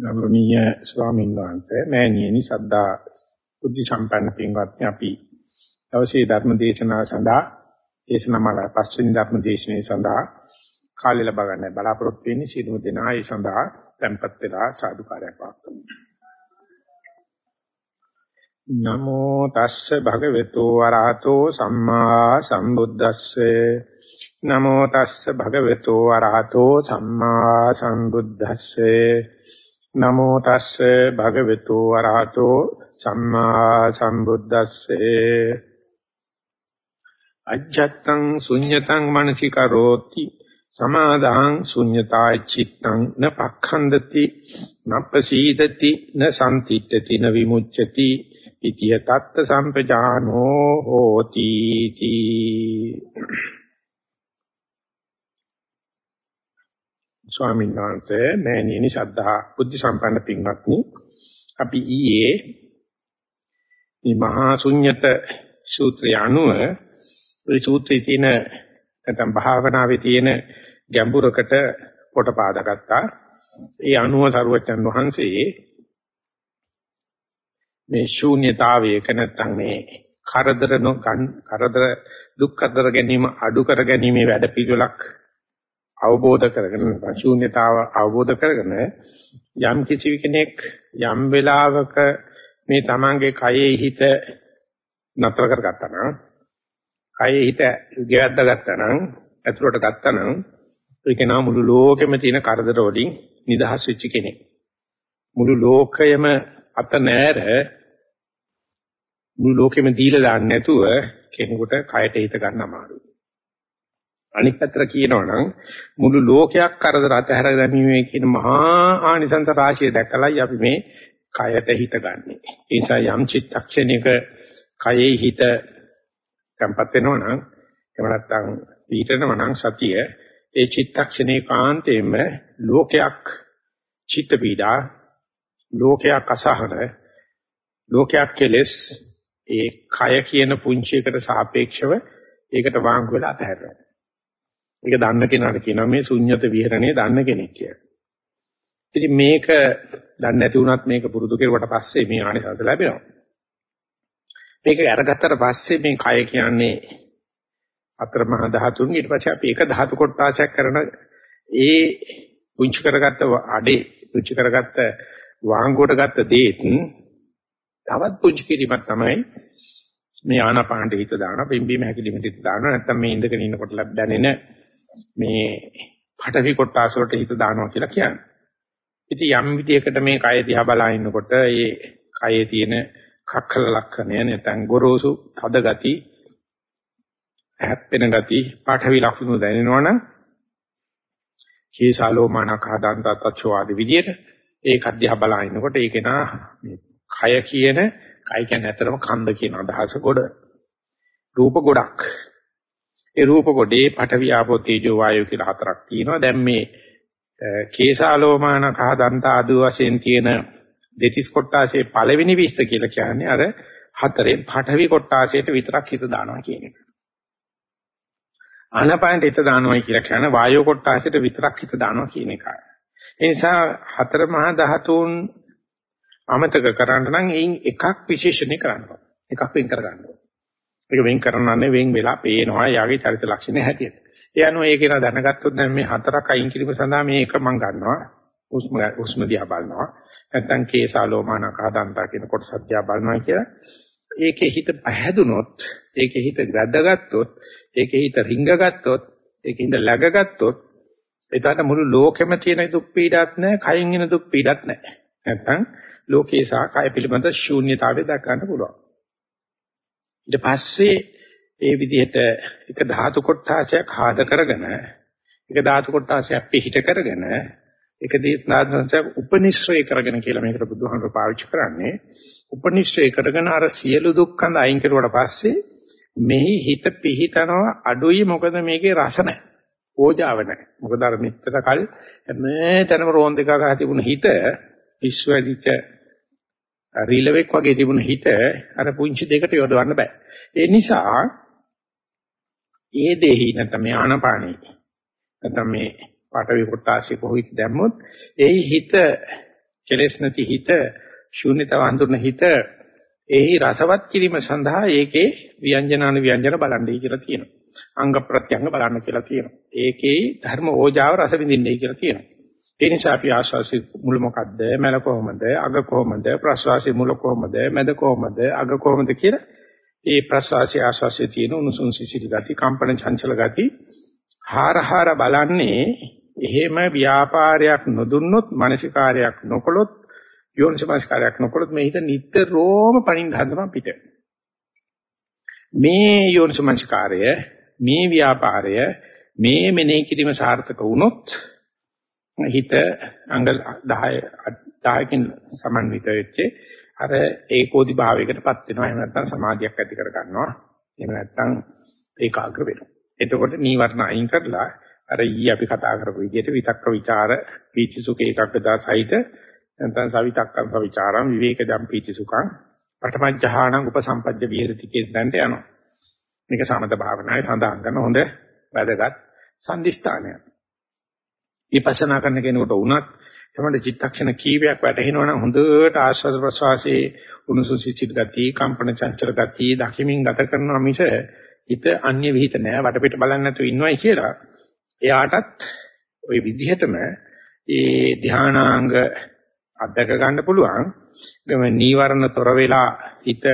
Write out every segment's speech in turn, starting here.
ගෞරවනීය ස්වාමීන් වහන්සේ මෑණියනි සද්ධා බුද්ධ සම්පන්න පින්වත්නි අපි දවසේ ධර්ම දේශනාව සඳහා දේශනාමල පස්වෙනි ධර්ම දේශනාව සඳහා කාලය ලබා ගන්න බලාපොරොත්තු වෙන්නේ සියලුම දෙනා ඒ සඳහා tempත් වෙලා සාදුකාරයක් පාත්තුමු නමෝ තස්ස භගවතු වරහතෝ සම්මා සම්බුද්දස්සේ. නමෝ තස්ස භගවතු වරහතෝ සම්මා සම්බුද්දස්සේ. නමෝ තස්සේ භගවතු වරහතෝ සම්මා සම්බුද්දස්සේ. අජ්ජත්තං ශුඤ්ඤතං මනසිකරෝති. සමාදාං ශුඤ්ඤතා චිත්තං න පක්ඛන්දති න ප්‍රසීදති න සම්තිත්‍තති න විමුච්ඡති. ඉතිය තත්ත සම්පජානෝ හෝති. තී ස්වාමීන් වහන්සේ මෑණියනි ශ්‍රද්ධා බුද්ධ සම්පන්න පින්වත්නි අපි ඊයේ මේ මහා ශුන්්‍යත සූත්‍රය අනුව ඒ සූත්‍රයේ තියෙන නැත්නම් භාවනාවේ තියෙන ගැඹුරකට කොට පාදගත්තා. ඒ අනුව සරුවචන් වහන්සේ මේ ශූන්‍යතාවයක නැත්නම් මේ කරදර නොකන් කරදර දුක් කරදර ගැනීම අඩු කර ගැනීම වැඩ පිළිවෙලක් අවබෝධ කරගෙන ශූන්‍යතාව අවබෝධ කරගෙන යම් කිසි කෙනෙක් යම් වෙලාවක මේ තමන්ගේ කයේ හිත නතර කරගත්තා නම් කයේ හිත ගෙවද්ද ගත්තා නම් ඇතුළට ගත්තා නම් ඒක නා මුළු ලෝකෙම තියෙන කරදර වලින් නිදහස් වෙච්ච කෙනෙක්. මුළු ලෝකයම අත නෑර මුළු ලෝකෙම දීලා දාන්න නැතුව කෙනෙකුට කයට හිත ගන්න අමාරුයි. අනිත් පැත්තට කියනවනම් මුළු ලෝකයක් කරදර අතහැර දැමීමේ කියන මහා ආනිසංස රාශිය දැකලායි අපි මේ කයට හිත ගන්නෙ. ඒ නිසා යම් චිත්තක්ෂණයක කයේ හිත tempat වෙනවනම් එහෙම නැත්නම් ඊටනවනම් සතිය ඒ චිත්තක්ෂණේ කාන්තේම ලෝකයක් චිත්ත පීඩා ලෝකයක් අසහන ලෝකයක් කෙලස් ඒ කය කියන පුංචි එකට සාපේක්ෂව ඒකට වාංගු වෙලා අතහැරලා ඒක දන්න කෙනාට කියනවා මේ ශුන්්‍යත විහරණය දන්න කෙනෙක් කියලා. ඉතින් මේක දන්නේ නැති වුණත් මේක පුරුදු කෙරුවට පස්සේ මේ ආනිසංස ලැබෙනවා. මේක අරගත්තට පස්සේ මේ කය කියන්නේ අතරමහා ධාතුන් ඊට පස්සේ අපි එක ධාතු කොටාසයක් කරන ඒ පුංචි කරගත්ත අඩේ පුංචි කරගත්ත වාංගුවට ගත්ත දේත් තවත් පුංචි කිරීමක් තමයි මේ ආනාපානට හිත දානවා පිම්බීම හැකිලිමට හිත දානවා නැත්නම් මේ ඉඳගෙන ඉන්නකොට දැනෙන මේ පඨවි කොටස් වලට හිත දානවා කියලා කියන්නේ. ඉතින් යම් විදියකට මේ කය දිහා බලා ඉන්නකොට ඒ කයේ තියෙන කක්කල ලක්ෂණය නැත්නම් ගොරෝසු තද ගති හැප්පෙන ගති පඨවි ලක්ෂණ දැනෙනවනම් කේසාලෝමානක හදාන්ත තච්චෝ ආදී විදියට ඒක අධ්‍යා බලා ඉන්නකොට ඒකේ නා කය කියන කය කියන්නේ ඇත්තටම කන්ද කියන අදහස ගොඩ රූප ගොඩක් ඒ රූප කොටේ පඨවි ආපෝ තේජෝ වායෝ කියලා හතරක් තියෙනවා. දැන් මේ කේසාලෝමාන කහ දන්ත ආදු වශයෙන් තියෙන දෙතිස් කොටාසේ පළවෙනි විස්ත කියලා කියන්නේ අර හතරේ පඨවි කොටාසයට විතරක් හිත දානවා කියන එක. ආනපානට හිත දානවා කියලා කියන්නේ වායෝ කොටාසයට විතරක් හිත දානවා කියන එකයි. ඒ නිසා හතර මහා ධාතුන් අමතක කරන්න නම් එයින් එකක් විශේෂණය කරන්න ඕනේ. එකක් වෙන් කර ගන්න ඕනේ. ඒක වෙන් කරනන්නේ වෙන් වෙලා පේනවා යාගේ චරිත ලක්ෂණ හැටියට. ඒ අනුව ඒක නා දැනගත්තොත් දැන් මේ හතරක් අයින් කිරීම සඳහා මේ එක මම ගන්නවා. උස්ම උස්ම දිහා බලනවා. නැත්නම් කේසාලෝමාන කාදන්තා කියන කොටස දිහා බලනවා කියලා. ඒකේ හිත පහැදුනොත්, ඒකේ හිත ගැද්දාගත්තොත්, ඒකේ හිත රිංගගත්තොත්, ඒකේ හිත läගගත්තොත් එතකොට මුළු ලෝකෙම තියෙන දුක් පීඩක් නැහැ, කයින් එන දුක් පීඩක් නැහැ. නැත්නම් ලෝකේ සහ කය පිළිබඳ ශූන්‍යතාවය දක්වන්න පුළුවන්. ඊට පස්සේ ඒ විදිහට එක ධාතු කොටාසයක් ආද කරගෙන එක ධාතු කොටාසයක් පිහිට කරගෙන එක දීත්නාදංශයක් උපනිශ්‍රය කරගෙන කියලා මේකට බුදුහාමර පාවිච්චි කරන්නේ. උපනිශ්‍රය කරගෙන අර සියලු දුක්ඛඳ අයින් කරුවට පස්සේ මෙහි හිත පිහිටනවා අඩුයි මොකද මේකේ රස නැහැ. ඕජාව නැහැ. මොකද අර මෙච්චර කල් හැමතැනම රෝන් දෙකක් අහ තිබුණ හිත විශ්වවිච රිලෙවෙක් වගේ තිබුණ හිත අර පුංචි දෙකට යොදවන්න බෑ. ඒ නිසා ඒ දෙහි නැත්නම් මේ ආනපානයි නැත්නම් මේ පාඨවි කොටාසිය කොහොිට දැම්මොත් ඒ හිත කෙලෙස් නැති හිත ශූන්‍යතාව හඳුනන හිත එහි රසවත් කිරීම සඳහා ඒකේ ව්‍යංජනාන ව්‍යංජන බලන්නයි කියලා තියෙනවා. අංග ප්‍රත්‍යංග බලන්න කියලා තියෙනවා. ඒකේ ධර්ම ඕජාව රස විඳින්නයි කියලා තියෙනවා. ඒ නිසා අපි ආශ්වාසයේ මුල මොකද්ද, මැල කොහොමද, අග කොහොමද, ප්‍රශ්වාසයේ මුල කොහොමද, මැද කොහොමද, අග කොහොමද කියලා ඒ ප්‍රශ්වාසයේ ආශ්වාසයේ තියෙන උණුසුම් සිසිල් ගති, කම්පන චංචල ගති හාරහාර බලන්නේ එහෙම ව්‍යාපාරයක් නොදුන්නොත්, මානසිකාරයක් නොකළොත්, යෝනිසමස්කාරයක් නොකළොත් මේ හිත නිතරම පණින්න හදනවා පිට. මේ යෝනිසමස්කාරය, මේ ව්‍යාපාරය, මේ මෙනෙහි කිරීම සාර්ථක වුණොත් හිත අංග 10 10කින් සමන්විත වෙච්ච අර ඒකෝදි භාවයකටපත් වෙනවා. එහෙම නැත්නම් සමාධියක් ඇති කර ගන්නවා. එහෙම නැත්නම් ඒකාග්‍ර වෙනවා. එතකොට නීවරණ අයින් කරලා අර ඊ අපි කතා කරපු විදිහට විතක්ක ਵਿਚාර පීචිසුඛ ඒකග්ගදා සහිත නැත්නම් සවිතක්කම් සවිචාරම් විවේකදම් පීචිසුඛං පඨමඥානං උපසම්පජ්ජ විහෙරති කියන දන්ට යනවා. මේක සමත භාවනාවේ සඳහන් කරන හොඳ වැදගත් සම්දිස්ථානයක්. විපස්සනා කරන කෙනෙකුට වුණත් තමයි චිත්තක්ෂණ කීපයක් වැටෙනවනම් හොඳට ආස්වාද ප්‍රසවාසයේ උණුසුම් සිසිල් ගතිය, කම්පන චංචල ගතිය දකිමින් ගත කරනවා මිස හිත අන්‍ය විහිිත නෑ වටපිට බලන්නේ නැතුව ඉන්නවයි කියලා. එයාටත් ওই විදිහටම ඒ ධානාංග අධක ගන්න පුළුවන්. ගම නීවරණ තොර වෙලා හිත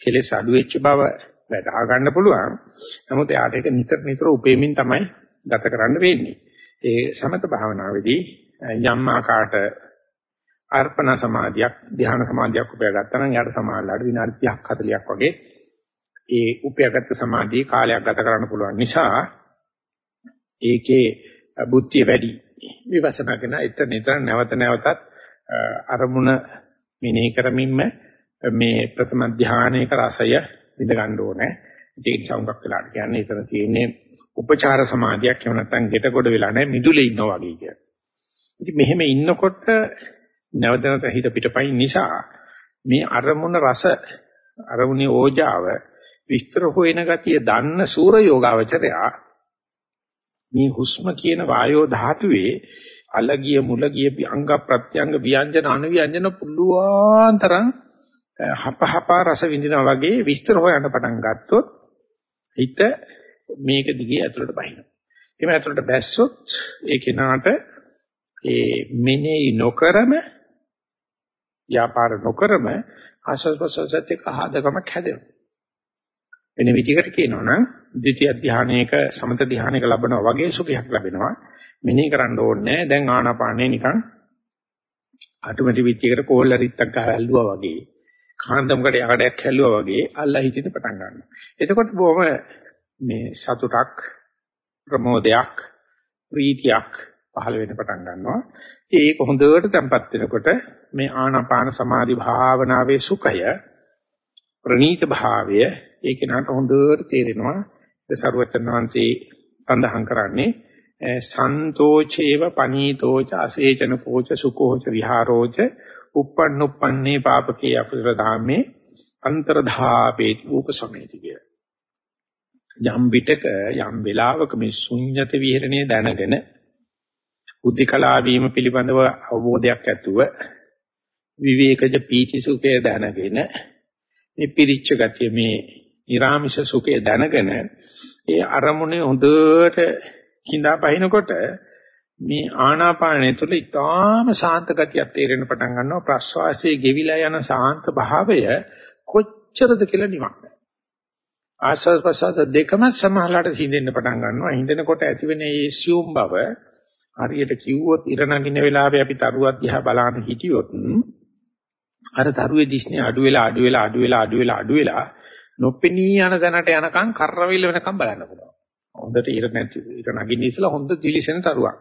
කෙලෙස් අඩු වෙච්ච බව වැටහා ගන්න පුළුවන්. නමුත් එයාට ඒක නිතර නිතර උපේමින් තමයි ගත කරන්න වෙන්නේ. ඒ සමත භාවනාවේදී යම් ආකාරයට අර්පණ සමාධියක් ධ්‍යාන සමාධියක් උපයාගත්තා නම් යාට සමාහලට විනාඩි 30ක් 40ක් වගේ ඒ උපයාගත්ත සමාධියේ කාලයක් ගත කරන්න පුළුවන් නිසා ඒකේ බුද්ධිය වැඩි විපස්සනා කරන එතන නිතර නැවත නැවතත් අරමුණ මෙනෙහි කරමින්ම මේ ප්‍රථම ධානයක රසය විඳ ගන්න ඕනේ. ඒක සෞඛ්‍යයක් වෙලාට කියන්නේ එතන තියෙන්නේ උපචාර සමාධියක් එහෙම නැත්නම් ගෙට කොට වෙලා නැහැ මිදුලේ ඉන්නවා වගේ කියන්නේ. ඉතින් මෙහෙම ඉන්නකොට නැවත නැවත හිත පිටපයින් නිසා මේ අරමුණ රස අරමුණේ ඕජාව විස්තර හොයන ගතිය දන්න සූර යෝගාවචරයා මේ හුස්ම කියන වායෝ ධාතුවේ අලගිය මුලගිය අංග ප්‍රත්‍යංග ව්‍යංජන අනුව්‍යංජන පුළුවන් තරම් හපහප රස විඳිනා වගේ විස්තර හොයන්න පටන් ගත්තොත් හිත මේක දිගේ ඇතුළට බහිනවා. එහෙම ඇතුළට බැස්සොත් ඒ කෙනාට ඒ මෙනෙහි නොකරම ව්‍යාපාර නොකරම ආසස්වසසත් එක්ක ආදගමක් හැදෙනවා. වෙන විදිහකට කියනවා නම් ද්විතිය ධානයක සමත ධානයක ලබනවා වගේ සුඛයක් ලැබෙනවා. මෙනෙහි කරන්න ඕනේ දැන් ආනාපානේ නිකන් ඔටෝමැටික් විදිහකට කෝල්ලරිත්තක් ගහලා ඇල්ලුවා වගේ කාන්දමකට යකඩයක් හැල්ලුවා වගේ අල්ලා හිටින්න පටන් ගන්නවා. එතකොට බොහොම මේ සතුටක් ප්‍රමෝදයක් ප්‍රීතියක් පහළ වෙන්න පටන් ගන්නවා. ඒක හොඳට තැම්පත් වෙනකොට මේ ආනාපාන සමාධි භාවනාවේ සුඛය ප්‍රණීත භාවය ඒක නට හොඳට තේරෙනවා. ඒ සරුවචන වහන්සේ සඳහන් කරන්නේ සන්තෝචේව පනීතෝච අසේචන පෝච සුකෝච විහාරෝච uppannuppanne papake අපසර ධාමේ අන්තරධාපේති උපසමේති කිය. යම් විටක යම් වෙලාවක මේ ශුන්්‍යත විහෙරණය දැනගෙන උද්දකලා වීම පිළිබඳව අවබෝධයක් ඇතුව විවේකජ පීචි සුඛය දැනගෙන මේ පිරිච්ච ගතිය මේ ඊරාමිෂ සුඛය දැනගෙන ඒ අරමුණේ හොඳට කිඳා පහිනකොට මේ ආනාපානය තුළ ඊටාම ශාන්ත ගතියක් තේරෙන පටන් ගන්නවා. ප්‍රස්වාසයේ ගෙවිලා යන ශාන්ත භාවය කොච්චරද කියලා නිමක් ආස්වාද ප්‍රසවාස දෙකම සමහරලාට සිඳෙන්න පටන් ගන්නවා හින්දෙනකොට ඇතිවෙන ඒ සියුම් බව හරියට කිව්වොත් ඉර නගින වෙලාවේ අපි තරුවක් දිහා බලන හිටියොත් අර තරුවේ දිස්නේ අඩු වෙලා අඩු වෙලා අඩු වෙලා අඩු වෙලා අඩු වෙලා නොපෙනී යන දැනට යනකම් කරවිල වෙනකම් බලන්න පුළුවන්. හොඳට ඉර නැති ඉර නගින්න ඉස්සලා හොඳ දිලිසෙන තරුවක්.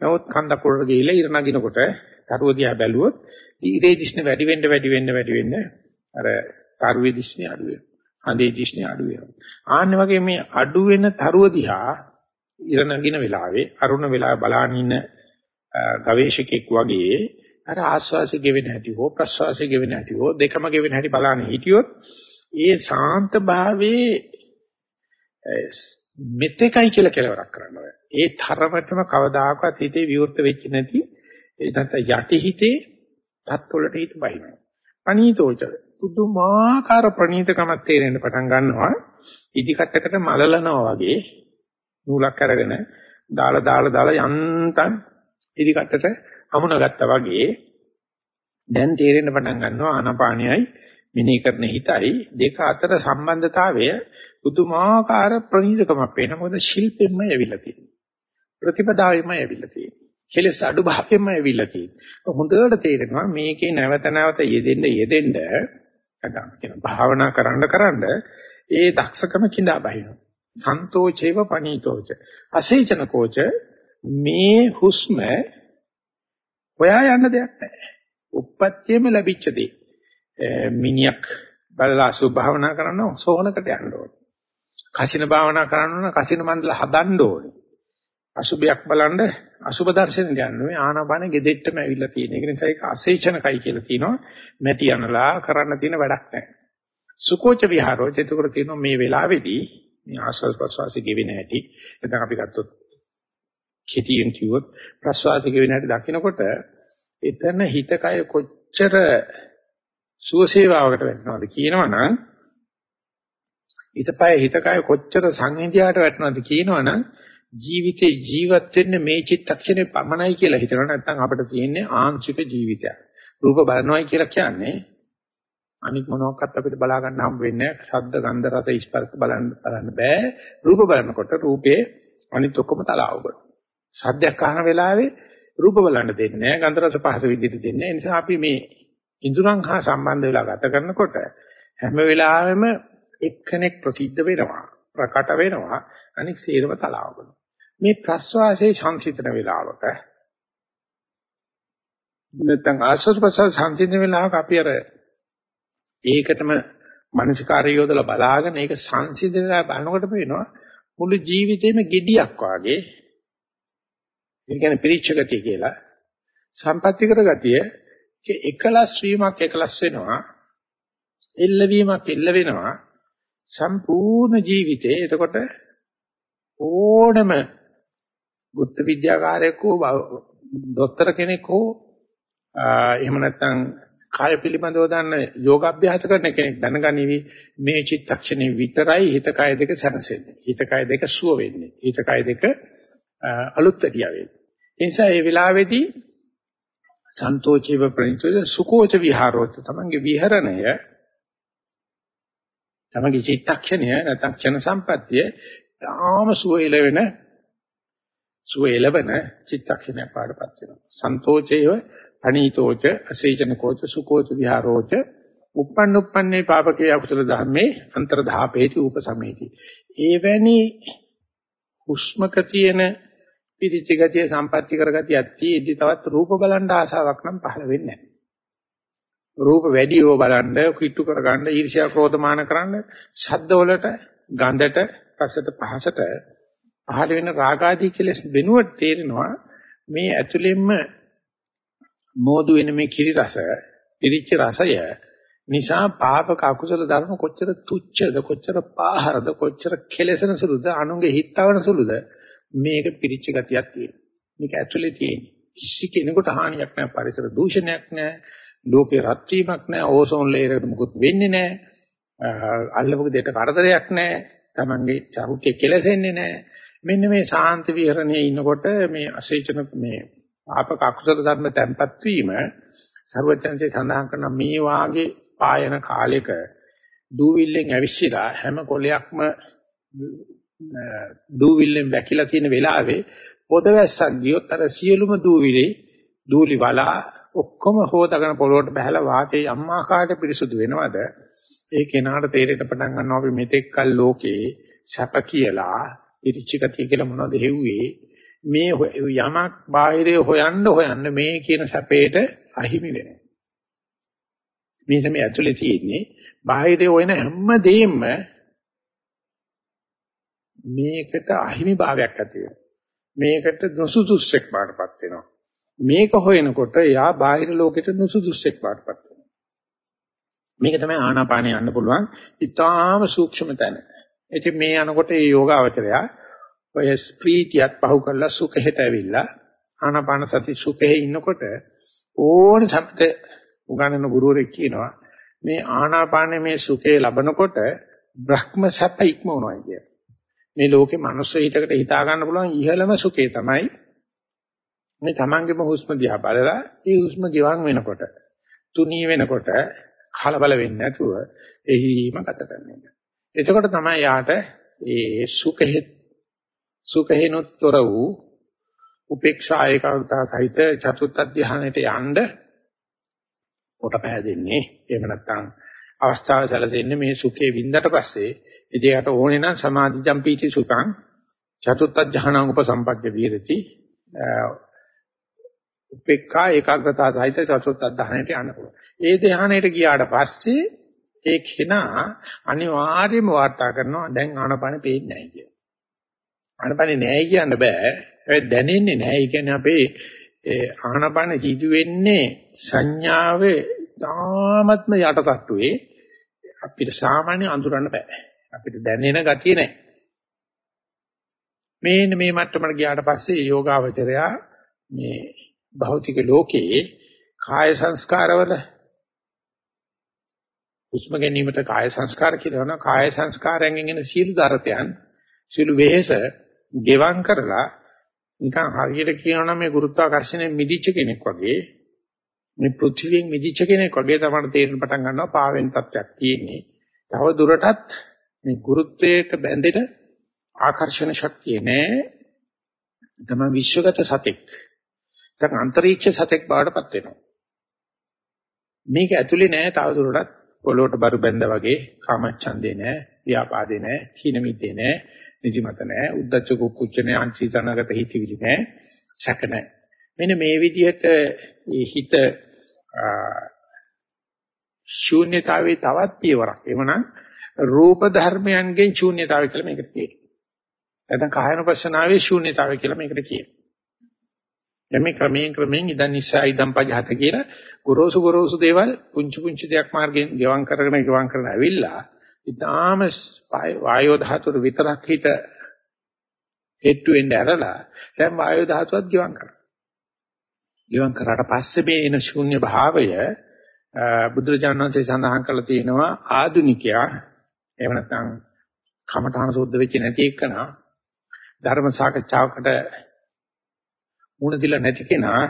නමුත් කන්දක් උඩට ගිහිල්ලා ඉර නගිනකොට තරුව දිහා බැලුවොත් ඉරේ දිස්නේ වැඩි වෙන්න වැඩි වෙන්න වැඩි වෙන්න අර තරුවේ දිස්නේ අඩු වෙනවා. හඳේ දිස්නේ අඩු වෙනවා. ආන්න වගේ මේ අඩු වෙන තරුව දිහා ඉර නගින වෙලාවේ අරුණ වෙලාවේ බලාගෙන ඉන්න ගවේෂකෙක් වගේ අර ආස්වාසි ගෙවෙන හැටි හෝ ප්‍රස්වාසි ගෙවෙන හැටි හෝ දෙකම ගෙවෙන හැටි බලාගෙන හිටියොත් ඒ සාන්ත භාවයේ මෙතෙකයි කියලා කෙලවරක් කරන්න බෑ. ඒ තරමටම කවදාකවත් හිතේ විවෘත වෙච්ච නැති ඒ නැත්නම් යටි හිතේ තත්වලට හිත බහිනවා. අනීතෝච පුදුමාකාර ප්‍රණීතකමක් තේරෙන්න පටන් ගන්නවා. ඉදි කට්ටකට මලලනවා වගේ නූලක් අරගෙන දාලා දාලා දාලා යන්තම් ඉදි කට්ටට අමුණගත්තා වගේ දැන් තේරෙන්න පටන් ගන්නවා ආනාපානයයි මිනී කරන හිතයි දෙක අතර සම්බන්ධතාවය පුදුමාකාර ප්‍රණීතකමක් වෙන මොකද ශිල්පෙන්ම ඇවිල්ලා තියෙනවා. ප්‍රතිපදාවෙන්ම ඇවිල්ලා තියෙනවා. කෙලස් අඩු භාවයෙන්ම ඇවිල්ලා තියෙනවා. හොඳට තේරෙනවා මේකේ නැවත නැවත යෙදෙන්න යෙදෙන්න නැත්නම් කියන භාවනා කරන්න කරන්න ඒ දක්ෂකම කිඳා බහිනවා. සන්තෝචේව පනීතෝච. අසීචන කෝච මේ හුස්ම හොයා යන්න දෙයක් නැහැ. උප්පත්තියම ලැබිච්ච දේ. මිනියක් බලලා අසුභ භාවනා කරනවා සෝහනකට යන්න ඕනේ. කසින භාවනා කරනවා කසින මණ්ඩල හදන්න ඕනේ. අසුභයක් බලන්න අසුභ දර්ශනෙට යන්න මේ ආනාපාන ගෙදෙට්ටම ඇවිල්ලා තියෙන. ඒක නිසා ඒක අසේචනකයි කියලා කියනවා. මැටි යනලා කරන්න තියෙන වැඩක් නැහැ. සුකෝච විහාරෝ චේතුකර තියෙනවා මේ වෙලාවේදී මේ ආස්වාද ප්‍රසවාසී ගෙවෙන හැටි. එතන අපි ගත්තොත් කෙටියෙන් කිව්වොත් ප්‍රසවාසී ගෙවෙන හැටි දකිනකොට එතන හිත කය කොච්චර සුවසේවාවකට වෙනවද කියනවනම් හිතපය හිතකය කොච්චර සංහිඳියාට වැටෙනවද කියනවනම් ජීවිතේ ජීවත් වෙන්න මේ චිත්තක්ෂණය පමණයි කියලා හිතනවා නැත්නම් අපිට තියෙන්නේ ආංශික ජීවිතයක්. රූප බලනවායි කියලා කියන්නේ අනික මොනවාක්වත් අපිට බලා ගන්න හම්බ වෙන්නේ නැහැ. ශබ්ද, ගන්ධ, රස, ස්පර්ශ බලන්න බලන්න බෑ. රූප බලනකොට රූපේ අනිත් ඔක්කොම තලාව කරනවා. ශබ්දයක් අහන වෙලාවේ රූප බලන්න දෙන්නේ නැහැ. ගන්ධ, රස, පහස විදිහට දෙන්නේ. ඒ නිසා අපි මේ ඉඳුරන් හා සම්බන්ධ වෙලා ගත කරනකොට හැම වෙලාවෙම එක්කෙනෙක් ප්‍රසිද්ධ වෙනවා, ප්‍රකට වෙනවා. අනික සීරව තලාව කරනවා. මේ ප්‍රස්වාසයේ සංසිතන වේලාවක නැත්නම් ආශ්වාස ප්‍රශ්වාස සංසිතන වේලාවක අපි අර ඒකටම මානසිකාරය යොදලා බලාගෙන ඒක සංසිඳලා බලනකොට පේනවා මුළු ජීවිතේම gediyak වාගේ. ඒ කියන්නේ පිරිච්ච ගතිය කියලා. සම්පත්‍ති කර ගතිය එකලස් වීමක් එකලස් වෙනවා. එල්ලවීමක් එල්ල වෙනවා. සම්පූර්ණ ජීවිතේ එතකොට ඕනම බුද්ධ විද්‍යාකාරයෙක් හෝ දොස්තර කෙනෙක් හෝ එහෙම නැත්නම් කාය පිළිබඳව දන්න යෝගාභ්‍යාස කරන කෙනෙක් දැනගනිවි මේ චිත්තක්ෂණේ විතරයි හිත කය දෙක සැනසෙන්නේ. හිත කය දෙක සුව වෙන්නේ. හිත කය දෙක අලුත්තිය වෙන්නේ. ඒ නිසා මේ වෙලාවේදී සන්තෝෂේව ප්‍රණිතව සුකෝච විහාරෝච තමන්ගේ විහරණය තමන්ගේ චිත්තක්ෂණය නැත්නම් ක්ෂණ සම්පත්තිය තාම සුව එළවෙන සුව එළවෙන චිත්තක්ෂණයක් පාඩපත් වෙනවා. සන්තෝෂේව අනීතෝච අසේචන කෝච සුකෝච විහාරෝච uppන්න uppන්නේ පාපකේ අකුසල ධර්මේ අන්තර්ධාපේති උපසමේති එවැනි හුස්මක තියෙන පිරිච ගතිය සම්පatti කරගතියක් තියෙද්දි තවත් රූප බලන්න ආසාවක් නම් පහළ වෙන්නේ නැහැ රූප වැඩිව බලන්න කිට්ටු කරගන්න ඊර්ෂ්‍යා ක්‍රෝධමාන කරන්න ශබ්ද වලට ගන්ධට රසට පහසට පහළ වෙන රාගාදී කෙලෙස් වෙනුවට තේරෙනවා මේ ඇතුළෙන්ම මෝදු වෙන මේ කිරි රස, ඉරිච්ච රසය නිසා පාපක අකුසල ධර්ම කොච්චර තුච්ඡද, කොච්චර පාහරද, කොච්චර කෙලෙසන සුළුද, අනුන්ගේ හිතවන සුළුද මේක පිරිච්ච ගතියක් තියෙනවා. මේක ඇතුලේ තියෙන. කිසි කෙනෙකුට හානියක් නැහැ, පරිසර දූෂණයක් නැහැ, ලෝකේ රත් වීමක් නැහැ, ඕසෝන් ලේයර් එකට මුකුත් වෙන්නේ නැහැ. අල්ලපු දෙයට කරදරයක් නැහැ. Tamange චරුකේ කෙලසෙන්නේ නැහැ. මෙන්න මේ සාන්ත විහරණයේ ඉන්නකොට මේ අසේචන මේ පාපක අකුසල ධර්ම තැම්පත් වීම ਸਰවඥන්සේ සඳහන් කරන මේ වාගේ පායන කාලයක දූවිල්ලෙන් ඇවිස්සලා හැම කොලයක්ම දූවිල්ලෙන් වැකිලා තියෙන වෙලාවේ පොදවැස්සක් ගියොත් අර සියලුම දූවිලේ දූලි වලා ඔක්කොම හොදාගෙන පොළොවට බහැලා වාතයේ අම්මාකාරයට පිරිසුදු වෙනවද? ඒ කෙනාට තේරෙන්න පටන් ගන්නවා අපි මෙතෙක් කල් ලෝකේ සැප කියලා ඉරිචිකතිය කියලා මොනවද හෙව්වේ මේ යමක් බාහිරේ හොයන්න හොයන්න මේ කියන සැපේට අහිමි වෙනවා. මේ තමයි ඇතුලේ තියෙන්නේ බාහිරේ හොයන හැම දෙයක්ම මේකට අහිමි භාවයක් ඇති වෙනවා. මේකට නොසුදුස්සෙක් බාටපත් වෙනවා. මේක හොයනකොට යා බාහිර ලෝකෙට නොසුදුස්සෙක් බාටපත් වෙනවා. මේක තමයි ආනාපානෙ යන්න පුළුවන්. ඊටාම සූක්ෂම තැන. ඉතින් මේ යනකොට මේ යෝගාවචරයා ඔය ප්‍රීතියත් පහු කරලා සුඛයට ඇවිල්ලා ආනාපාන සති සුඛේ ඉන්නකොට ඕන සම්පත උගන්වන ගුරුවරයෙක් කියනවා මේ ආනාපානයේ මේ සුඛේ ලබනකොට බ්‍රහ්ම සැප ඉක්මවනවා කිය. මේ ලෝකේ මනුස්ස හිතකට හිතා ගන්න පුළුවන් ඉහළම සුඛේ තමයි මේ තමන්ගේම හුස්ම දිහා බලලා ඒ හුස්ම ගිවන් වෙනකොට තුනී වෙනකොට කලබල වෙන්නේ නැතුව එහිම ගත කරන්නේ. එතකොට තමයි යාට ඒ සුඛෙ සුඛෙනොත්තර වූ උපේක්ෂා ඒකාග්‍රතාව සහිත චතුත්ථ ධානයට යන්න කොට පෑදෙන්නේ. එහෙම නැත්නම් අවස්ථාව සැලසෙන්නේ මේ සුඛේ වින්දට පස්සේ ඉතියට ඕනේ නම් සමාධි ජම්පීති සුඛං චතුත්ථ ධානං උපසම්පද්ද විරති උපේක්ඛා ඒකාග්‍රතාව සහිත චතුත්ථ ධානයට යන්න පුළුවන්. ඒ ධානයට ගියාට පස්සේ ඒ කෙනා අනිවාර්යයෙන්ම වාර්තා කරනවා දැන් ආනපන පේන්නේ නැහැ කියලා. ආනපන නැහැ කියන්න බෑ. ඒ දැනෙන්නේ නැහැ. ඒ කියන්නේ අපේ ඒ ආනපන සිදු වෙන්නේ සංඥාවේ තාමත්ම යටටට්ටුවේ අපිට සාමාන්‍ය අඳුරන්න බෑ. අපිට දැනෙන ගතිය නැහැ. මේන මේ මට්ටමට ගියාට පස්සේ යෝගාවචරයා මේ භෞතික ලෝකයේ කාය සංස්කාරවල හුස්ම ගැනීමට කාය සංස්කාර කියනවා කාය සංස්කාරයෙන් එන සීල ධර්තයන් සීල වෙහෙස ගෙවම් කරලා නිකන් හරියට කියනවනම් මේ ගුරුත්වාකර්ෂණයෙන් මිදිච්ච කෙනෙක් වගේ මේ පෘථිවියෙන් මිදිච්ච කෙනෙක් වගේ තමයි තේරෙන්න පටන් ගන්නවා පාවෙන තත්ත්වයක් තියෙන්නේ. තව දුරටත් මේ ගුරුත්වයට බැඳෙන ආකර්ෂණ ශක්තිය නෑ. තම විශ්වගත සතෙක්. දැන් අන්තරීක්ෂ සතෙක් බවටපත් වෙනවා. මේක ඇතුලේ නෑ තව දුරටත් පොළොවට බරු බැඳා වගේ කාමච්ඡන්දේ නෑ, ව්‍යාපාදේ නෑ, කීනමිතේ නෑ, නිදිමත නෑ, උද්දච්ච කුක්කුච්ච නෑ, අංචිතනගත හිතවිලි නෑ, සැක නෑ. මෙන්න මේ විදිහට හිත ශූන්‍යතාවේ තවත් පියවරක්. එවනම් රූප ධර්මයන්ගෙන් ශූන්‍යතාවය කියලා මේකට කියනවා. නැත්නම් කායනුපස්සනාවේ ශූන්‍යතාවය කියලා මේකට කියනවා. දැන් මේ ක්‍රමයෙන් ක්‍රමයෙන් ඉදන් නිසා ඉදන් පජහත කියලා ගොරෝසු ගොරෝසු දේවල් පුංචි පුංචි දෙයක් මාර්ගයෙන් ගෙවම් කරගෙන ගෙවම් කරන ඇවිල්ලා ඊටාම වායෝ ධාතුර විතරක් හිත හෙට්ටු වෙන්න ඇරලා දැන් වායෝ ධාතුවත් ගෙවම් කරනවා. ගෙවම් කරාට පස්සේ මේ එන ශූන්‍ය භාවය බුදුරජාණන් වහන්සේ සඳහන් කරලා තියෙනවා ආදුනිකයා එහෙම නැත්නම් කමඨාන සුද්ධ වෙච්ච නැති එකනා ධර්ම සාකච්ඡාවකට මුණ දිලා නැති කෙනා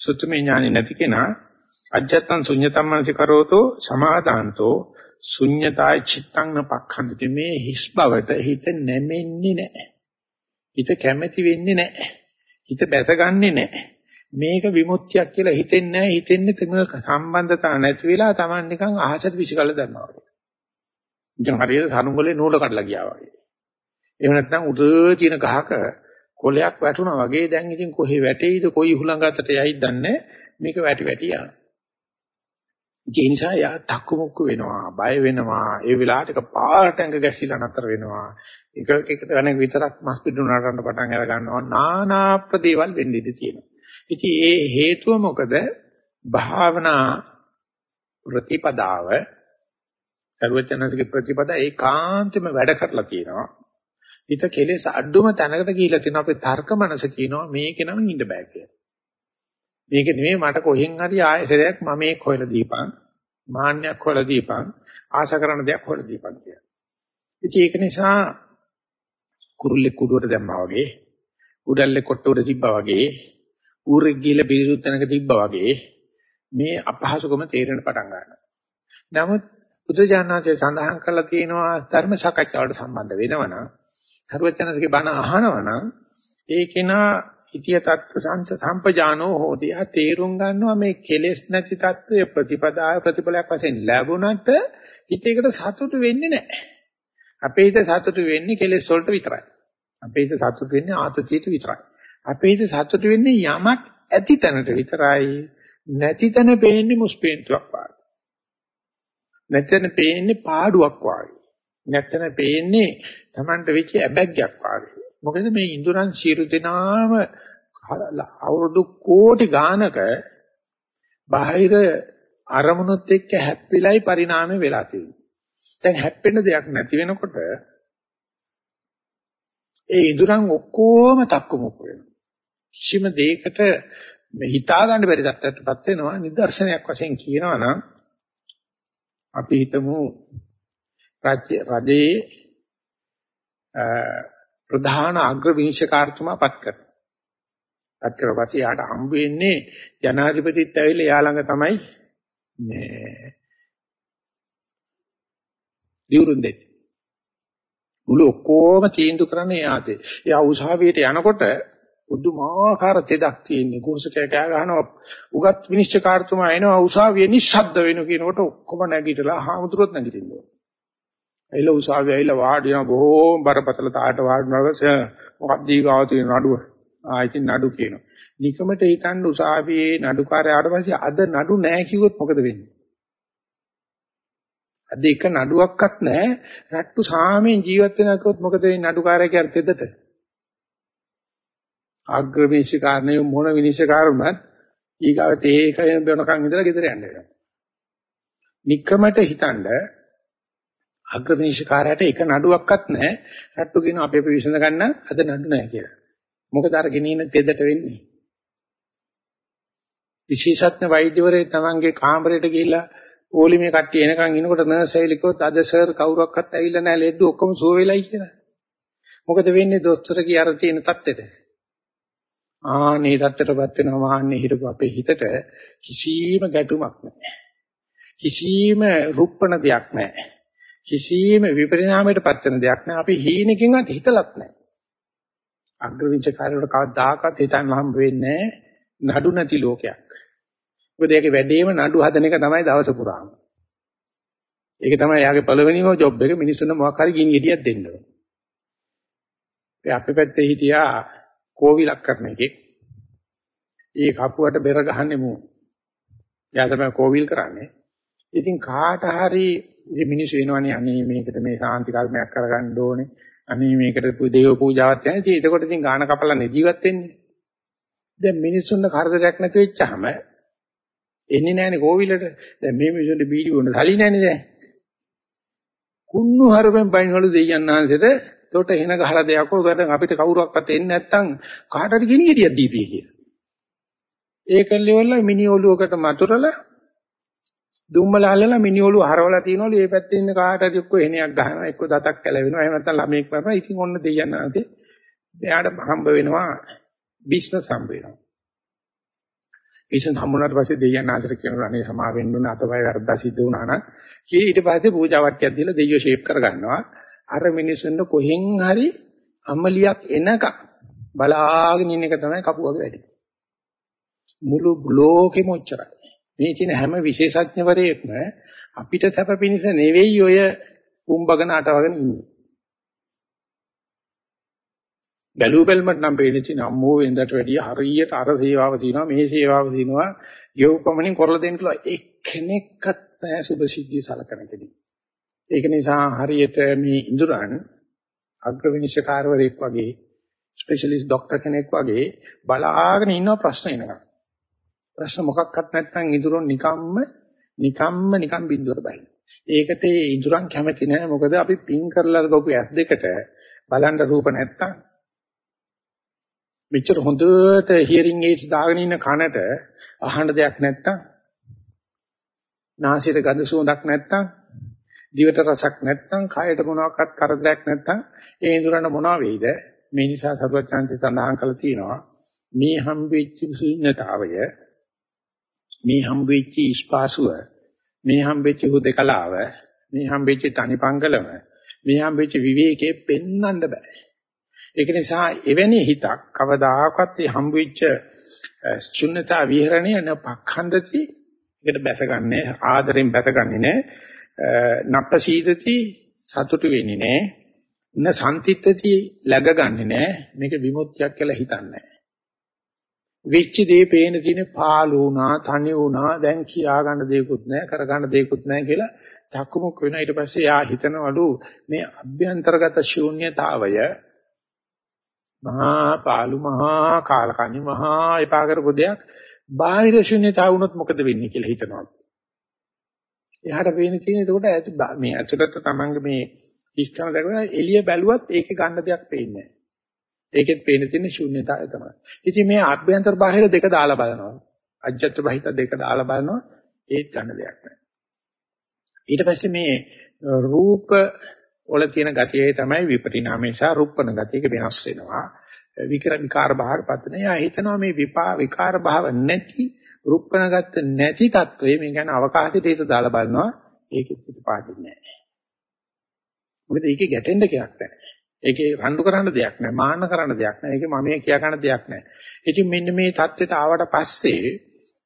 සුත්තමේ ඥානෙ නැති කෙනා අජත්තං ශුඤ්ඤතම් මනසිකරෝතෝ සමාදාන්තෝ. ශුඤ්ඤතාය චිත්තං නපක්ඛන්ති. මේ හිස් බවට හිත නැමෙන්නේ නැහැ. හිත කැමැති වෙන්නේ නැහැ. හිත බැසගන්නේ නැහැ. මේක විමුක්තියක් කියලා හිතෙන්නේ නැහැ. හිතෙන්නේ තුන සම්බන්ධතාව නැති වෙලා Taman නිකන් අහසට විසිකල දන්නවා වගේ. ඉතින් හරියට සනුගලේ නූල කඩලා ගියා වගේ. එහෙම නැත්නම් උඩ තියෙන ගහක කොලයක් වැටුණා වගේ දැන් ඉතින් කොහේ වැටෙයිද කොයි හුලඟ අතට යයිද දන්නේ මේක වැටි වැටි යනවා. ඒ නිසා යා තක්කමුක්ක වෙනවා බය වෙනවා ඒ වෙලාවට එක පාරට ඇඟ ගැසිලා නතර වෙනවා එක එක තැනක විතරක් මස් පිටු නටන්න පටන් අර ගන්නවා নানা ප්‍රදේවල් වෙන්න ඉඩ තියෙනවා. ඉතින් ඒ හේතුව මොකද? භාවනා ප්‍රතිපදාව සර්වචනසික ප්‍රතිපදා ඒකාන්තෙම වැඩ කරලා තියෙනවා. හිත කෙලෙස් අඩුම තැනකට ගිහිලා තිනවා අපේ තර්ක මනස කියනවා මේක නම් ඉන්න බෑ කියලා. මේක නෙමෙයි මට කොහෙන් හරි ආයසරයක් මම මේක හොයලා දීපන් මාන්නයක් හොයලා දීපන් ආශා කරන දෙයක් හොයලා දීපන් කියලා. ඉතින් ඒක නිසා කුරුල්ලෙක් කුඩුවට දැම්මා වගේ උඩල්ලේ කොට්ටුවට තිබ්බා වගේ ඌරෙක් ගිහලා පිරිසුත් තැනක තිබ්බා වගේ මේ අපහසුකම තේරෙන පටන් ගන්නවා. නමුත් බුදුජානනාංශය සඳහන් කරලා තියෙනවා ධර්ම සාකච්ඡාවට සම්බන්ධ වෙනවනම් සර්වඥාන්සේගේ බණ අහනවා නම් ඒ කෙනා ඉතිය තත්ත්ව සංස සම්පජානෝ හෝති. ආ තේරුම් ගන්නවා මේ කෙලෙස් නැති තත්ත්වයේ ප්‍රතිපදාය ප්‍රතිඵලයක් වශයෙන් ලැබුණට හිතේකට සතුටු වෙන්නේ නැහැ. අපේ හිත සතුටු වෙන්නේ කෙලෙස් වලට විතරයි. අපේ හිත සතුටු වෙන්නේ ආතතියට විතරයි. අපේ හිත සතුටු වෙන්නේ යමක් ඇති තැනට විතරයි. නැති තැන පේන්නේ මුස්පේන්තුවක් වගේ. නැතන පේන්නේ පාඩුවක් වගේ. නැතන පේන්නේ Tamanට වෙච්ච ඇබැග්යක් වගේ. මොකද මේ ඉඳුරන් සියලු දෙනාම අවුරුදු කෝටි ගානක බාහිර අරමුණුත් එක්ක හැප්පිලයි පරිණාමය වෙලා තියෙන්නේ. දැන් හැප්පෙන්න දෙයක් නැති වෙනකොට ඒ ඉඳුරන් ඔක්කොම තක්කමුක් වෙනවා. කිසිම දෙයකට මේ හිතා ගන්න බැරි තත්ත්වයකටපත් වෙනවා නිදර්ශනයක් වශයෙන් කියනවා නම් අපි හිතමු රජයේ ප්‍රධාන අග්‍ර විනිශ්චයකාරතුමා පත් කරනවා. පත් කරපස්සේ යාට හම්බ වෙන්නේ ජනාධිපතිත් ඇවිල්ලා යා ළඟ තමයි මේ දියුරුම් දෙන්නේ. මුළු ඔක්කොම තීන්දුව කරන්නේ යාතේ. එයා උසාවියට යනකොට බුදුමාකාර තෙදක් තියෙන්නේ. කුරුසකයා කෑ ගහනවා උගත් විනිශ්චයකාරතුමා එනවා උසාවියේ නිශ්ශබ්ද වෙනු කියනකොට ඔක්කොම නැගිටලා හාමුදුරුවොත් නැගිටිනවා. ඇයිල උසාවිය ඇයිල වාඩි වෙන බොහෝම බරපතල තාට වාඩි වෙනවස මොකක්ද ඊගාව තියෙන නඩුව. ආ ඉතින් නඩු කියනවා. නිකමට හිතන්න උසාවියේ නඩුකාරයාට පස්සේ අද නඩු නැහැ කිව්වොත් මොකද වෙන්නේ? අද එක නඩුවක්වත් නැහැ. රට්ටු සාමයෙන් ජීවත් වෙනකොත් මොකද වෙන්නේ නඩුකාරයා කියන තෙදට? අග්‍ර විනිශ්චයකාරණය මොන විනිශ්චයකාරුණත් ඊගාව තේ කයන බොනකන් ඉඳලා ගෙදර යන්න වෙනවා. නික්කමට හිතනද අග්‍ර විනිශ්චයකාරයට එක නඩුවක්වත් නැහැ. රට්ටු කියන අපේ විසඳ ගන්න අද නඩු නැහැ කියලා. මොකද අර ගෙනින තෙදට වෙන්නේ. විශේෂඥ වෛද්‍යවරයෙක් තමන්ගේ කාමරයට ගිහිල්ලා පොලිමේ කට්ටිය එනකන් ඉනකොට නර්ස් ඇවිල්ලිකොත් අද සර් කවුරක්වත් ඇවිල්ලා නැහැ ලෙඩ ඔක්කොම සුව වෙලයි කියලා. මොකද වෙන්නේ දොස්තරගේ අර තියෙන தත්ත්වෙට? ආනේ தත්ත්වයටපත් වෙනවා මාන්නේ හිටපු අපේ හිතට කිසිම ගැටුමක් නැහැ. කිසිම රුප්පණ දෙයක් නැහැ. කිසිම විපරිණාමයටපත් වෙන දෙයක් නැහැ. අපි හීනකින්වත් හිතලත් නැහැ. අග්‍රවිංශකාරයට කවදාකවත් හිතන්න හම්බ වෙන්නේ නඩු නැති ලෝකයක්. මොකද ඒකේ වැඩේම නඩු හදන එක තමයි දවස පුරාම. ඒක තමයි යාගේ පළවෙනිම ජොබ් එක මිනිස්සුන්ට මොකක් හරි ගිනි ගෙඩියක් දෙන්න ඕනේ. අපේ පැත්තේ හිටියා කෝවිලක් කරන එකෙක්. ඒ කපුවට බෙර ගහන්නේ මූ. එයා තමයි කෝවිල් කරන්නේ. ඉතින් කාට හරි ඉතින් මිනිස්සු වෙනවනේ අනේ මේකට මේ සාන්ති කර්මයක් කරගන්න ඕනේ. අනේ මේකට දේව පූජාවක් යන ඉතින් එතකොට ඉතින් ගාන කපලා ජීවත් වෙන්නේ. දැන් මිනිස්සුන්ට කරදරයක් නැති වෙච්චාම එන්නේ නැහනේ කෝවිලට. දැන් මේ මිනිස්සුන්ට බීඩි වුණ සල්ලි නැහනේ දැන්. කුන්නු හරපෙන් බයින්වලු දෙයයන් ආන්සෙට තොට එන ගහලා දෙයක් උගට අපිට කවුරුවක්වත් එන්නේ නැත්තම් කාට හරි ගිනි ගෙඩියක් දීපිය කියලා. ඒකල්ලෙවල මිනි ඔලුවකට මතුරලා දුම්මල අල්ලලා මිනි ඔලුව හරවලා තියනවලු මේ පැත්තේ ඉන්න කාට හරි එක්ක එහණයක් ගහනවා එක්ක දතක් කැලවෙනවා එහෙම නැත්නම් ළමෙක් මරනවා ඉතින් ඔන්න දෙයයන් ආන්සේ එයාට හම්බ වෙනවා බිස්නස් හම්බ වෙනවා. බිස්නස් හම්බුනාට පස්සේ දෙයයන් ආන්සර කියනවා අනේ සමා වෙන්න ඕන අතපය වැරද්දා සිද්ධ වුණා නම් කී ඊට පස්සේ පූජා වට්ටියක් දීලා දෙයියෝ ෂේප් කරගන්නවා. අර මිනිස්සුන්ට කොහෙන් හරි අමලියක් එනකම් බලාගෙන ඉන්න එක තමයි කපුවගේ වැඩි. මුළු ලෝකෙම ඔච්චරයි. මේ කියන හැම විශේෂඥවරයෙක්ම අපිට සැප පිණිස නෙවෙයි ඔය කුඹගෙන අටවගෙන ඉන්නේ. බැලු බැලමට නම් පේන්නේ තියෙන අම්මෝ වෙනදට වැඩිය හරියට අර සේවාව තියෙනවා මේ සේවාව තියෙනවා යෝපමණින් කරලා දෙන්න කියලා එක්කෙනෙක්වත් නැහැ සුභසිද්ධිය සලකන කෙනෙක්. ඒක නිසා හරියට මේ ඉඳුරන් අග්‍රවිනිශ්චයකාරවරයෙක් වගේ ස්පෙෂලිස්ට් ડોක්ටර් කෙනෙක් වගේ බලාගෙන ඉන්න ප්‍රශ්න එනවා. ප්‍රශ්න මොකක්වත් නැත්නම් ඉඳුරන් නිකම්ම නිකම්ම නිකම් බින්දුවට බහින. ඒකට ඒ ඉඳුරන් කැමති නැහැ මොකද අපි පින් කරලා ගොපු ඇස් දෙකට බලන්න රූප නැත්තම් මෙච්චර හොඳට හියරින් ඒඩ්ස් දාගෙන ඉන්න කනට අහන්න දෙයක් නැත්තම් නාසයට ගඳ සුවඳක් නැත්තම් දිවට රසක් නැත්නම් කයට මොනවාක්වත් කරදරයක් නැත්නම් ඒ ඉඳුරන්න මොනවා වෙයිද මේ නිසා සරුවත් chance සඳහන් කරලා තියෙනවා මේ හම්බෙච්ච ශූන්‍යතාවය මේ හම්බෙච්ච ස්පාසුව මේ හම්බෙච්ච හුදකලාව මේ හම්බෙච්ච තනිපංගලම මේ හම්බෙච්ච විවේකේ පෙන්වන්න බෑ ඒක නිසා එවැනි හිතක් කවදාකවත් මේ හම්බෙච්ච ශුන්‍යතා විහරණය නපඛණ්ඩති ඒකට බැසගන්නේ ආදරෙන් බැසගන්නේ නෑ නප්පසීදති සතුටු වෙන්නේ නැහැ. න සම්තිත්‍ත්‍ති läගගන්නේ නැහැ. මේක විමුක්තියක් කියලා හිතන්නේ නැහැ. වෙච්ච දේ පේන තියෙන පාළු වුණා, තනි වුණා, දැන් කියා ගන්න දෙයක්වත් නැහැ, කර ගන්න දෙයක්වත් නැහැ කියලා ධක්මුක් වෙනවා. ඊට පස්සේ යා හිතනවලු මේ අභ්‍යන්තරගත ශූන්‍යතාවය මහා පාළු මහා කාලකන්ණි මහා එපා කරපු දෙයක් බාහිර ශූන්‍යතාව වුණොත් මොකද වෙන්නේ කියලා හිතනවා. එහාට පේන තියෙන එතකොට මේ ඇතුළත තමන්ගේ මේ ඉස්කම දැකලා එළිය බැලුවත් ඒකේ ගන්න දෙයක් පේන්නේ නැහැ. ඒකෙත් පේන තියෙන ශූන්‍යතාවය තමයි. ඉතින් මේ ආභ්‍යන්තර බාහිර දෙක දාලා බලනවා. අජ්ජත් බහිත දෙක දාලා බලනවා ඒත් ගන්න දෙයක් නැහැ. ඊට පස්සේ මේ රූප වල තියෙන ගතියේ තමයි විපරිණාමය සහ රුප්පන ගතියක වෙනස් වෙනවා. විකර විකාර භාවපත් නෑ. හිතනවා මේ විපා විකාර භාව නැති රුප්පන ගත්ත නැති තත්වයේ මේ කියන්නේ අවකාශයට හිත දාලා බලනවා. ඒකෙත් පිටපාදින්නේ නෑ. මොකද ඒකේ ගැටෙන්න දෙයක් නැහැ. ඒකේ රණ්ඩු කරන්න දෙයක් නැහැ. මාන්න කරන්න දෙයක් නැහැ. ඒකේ මමයේ කියා ගන්න දෙයක් නැහැ. ඉතින් මෙන්න මේ தත්වෙට ආවට පස්සේ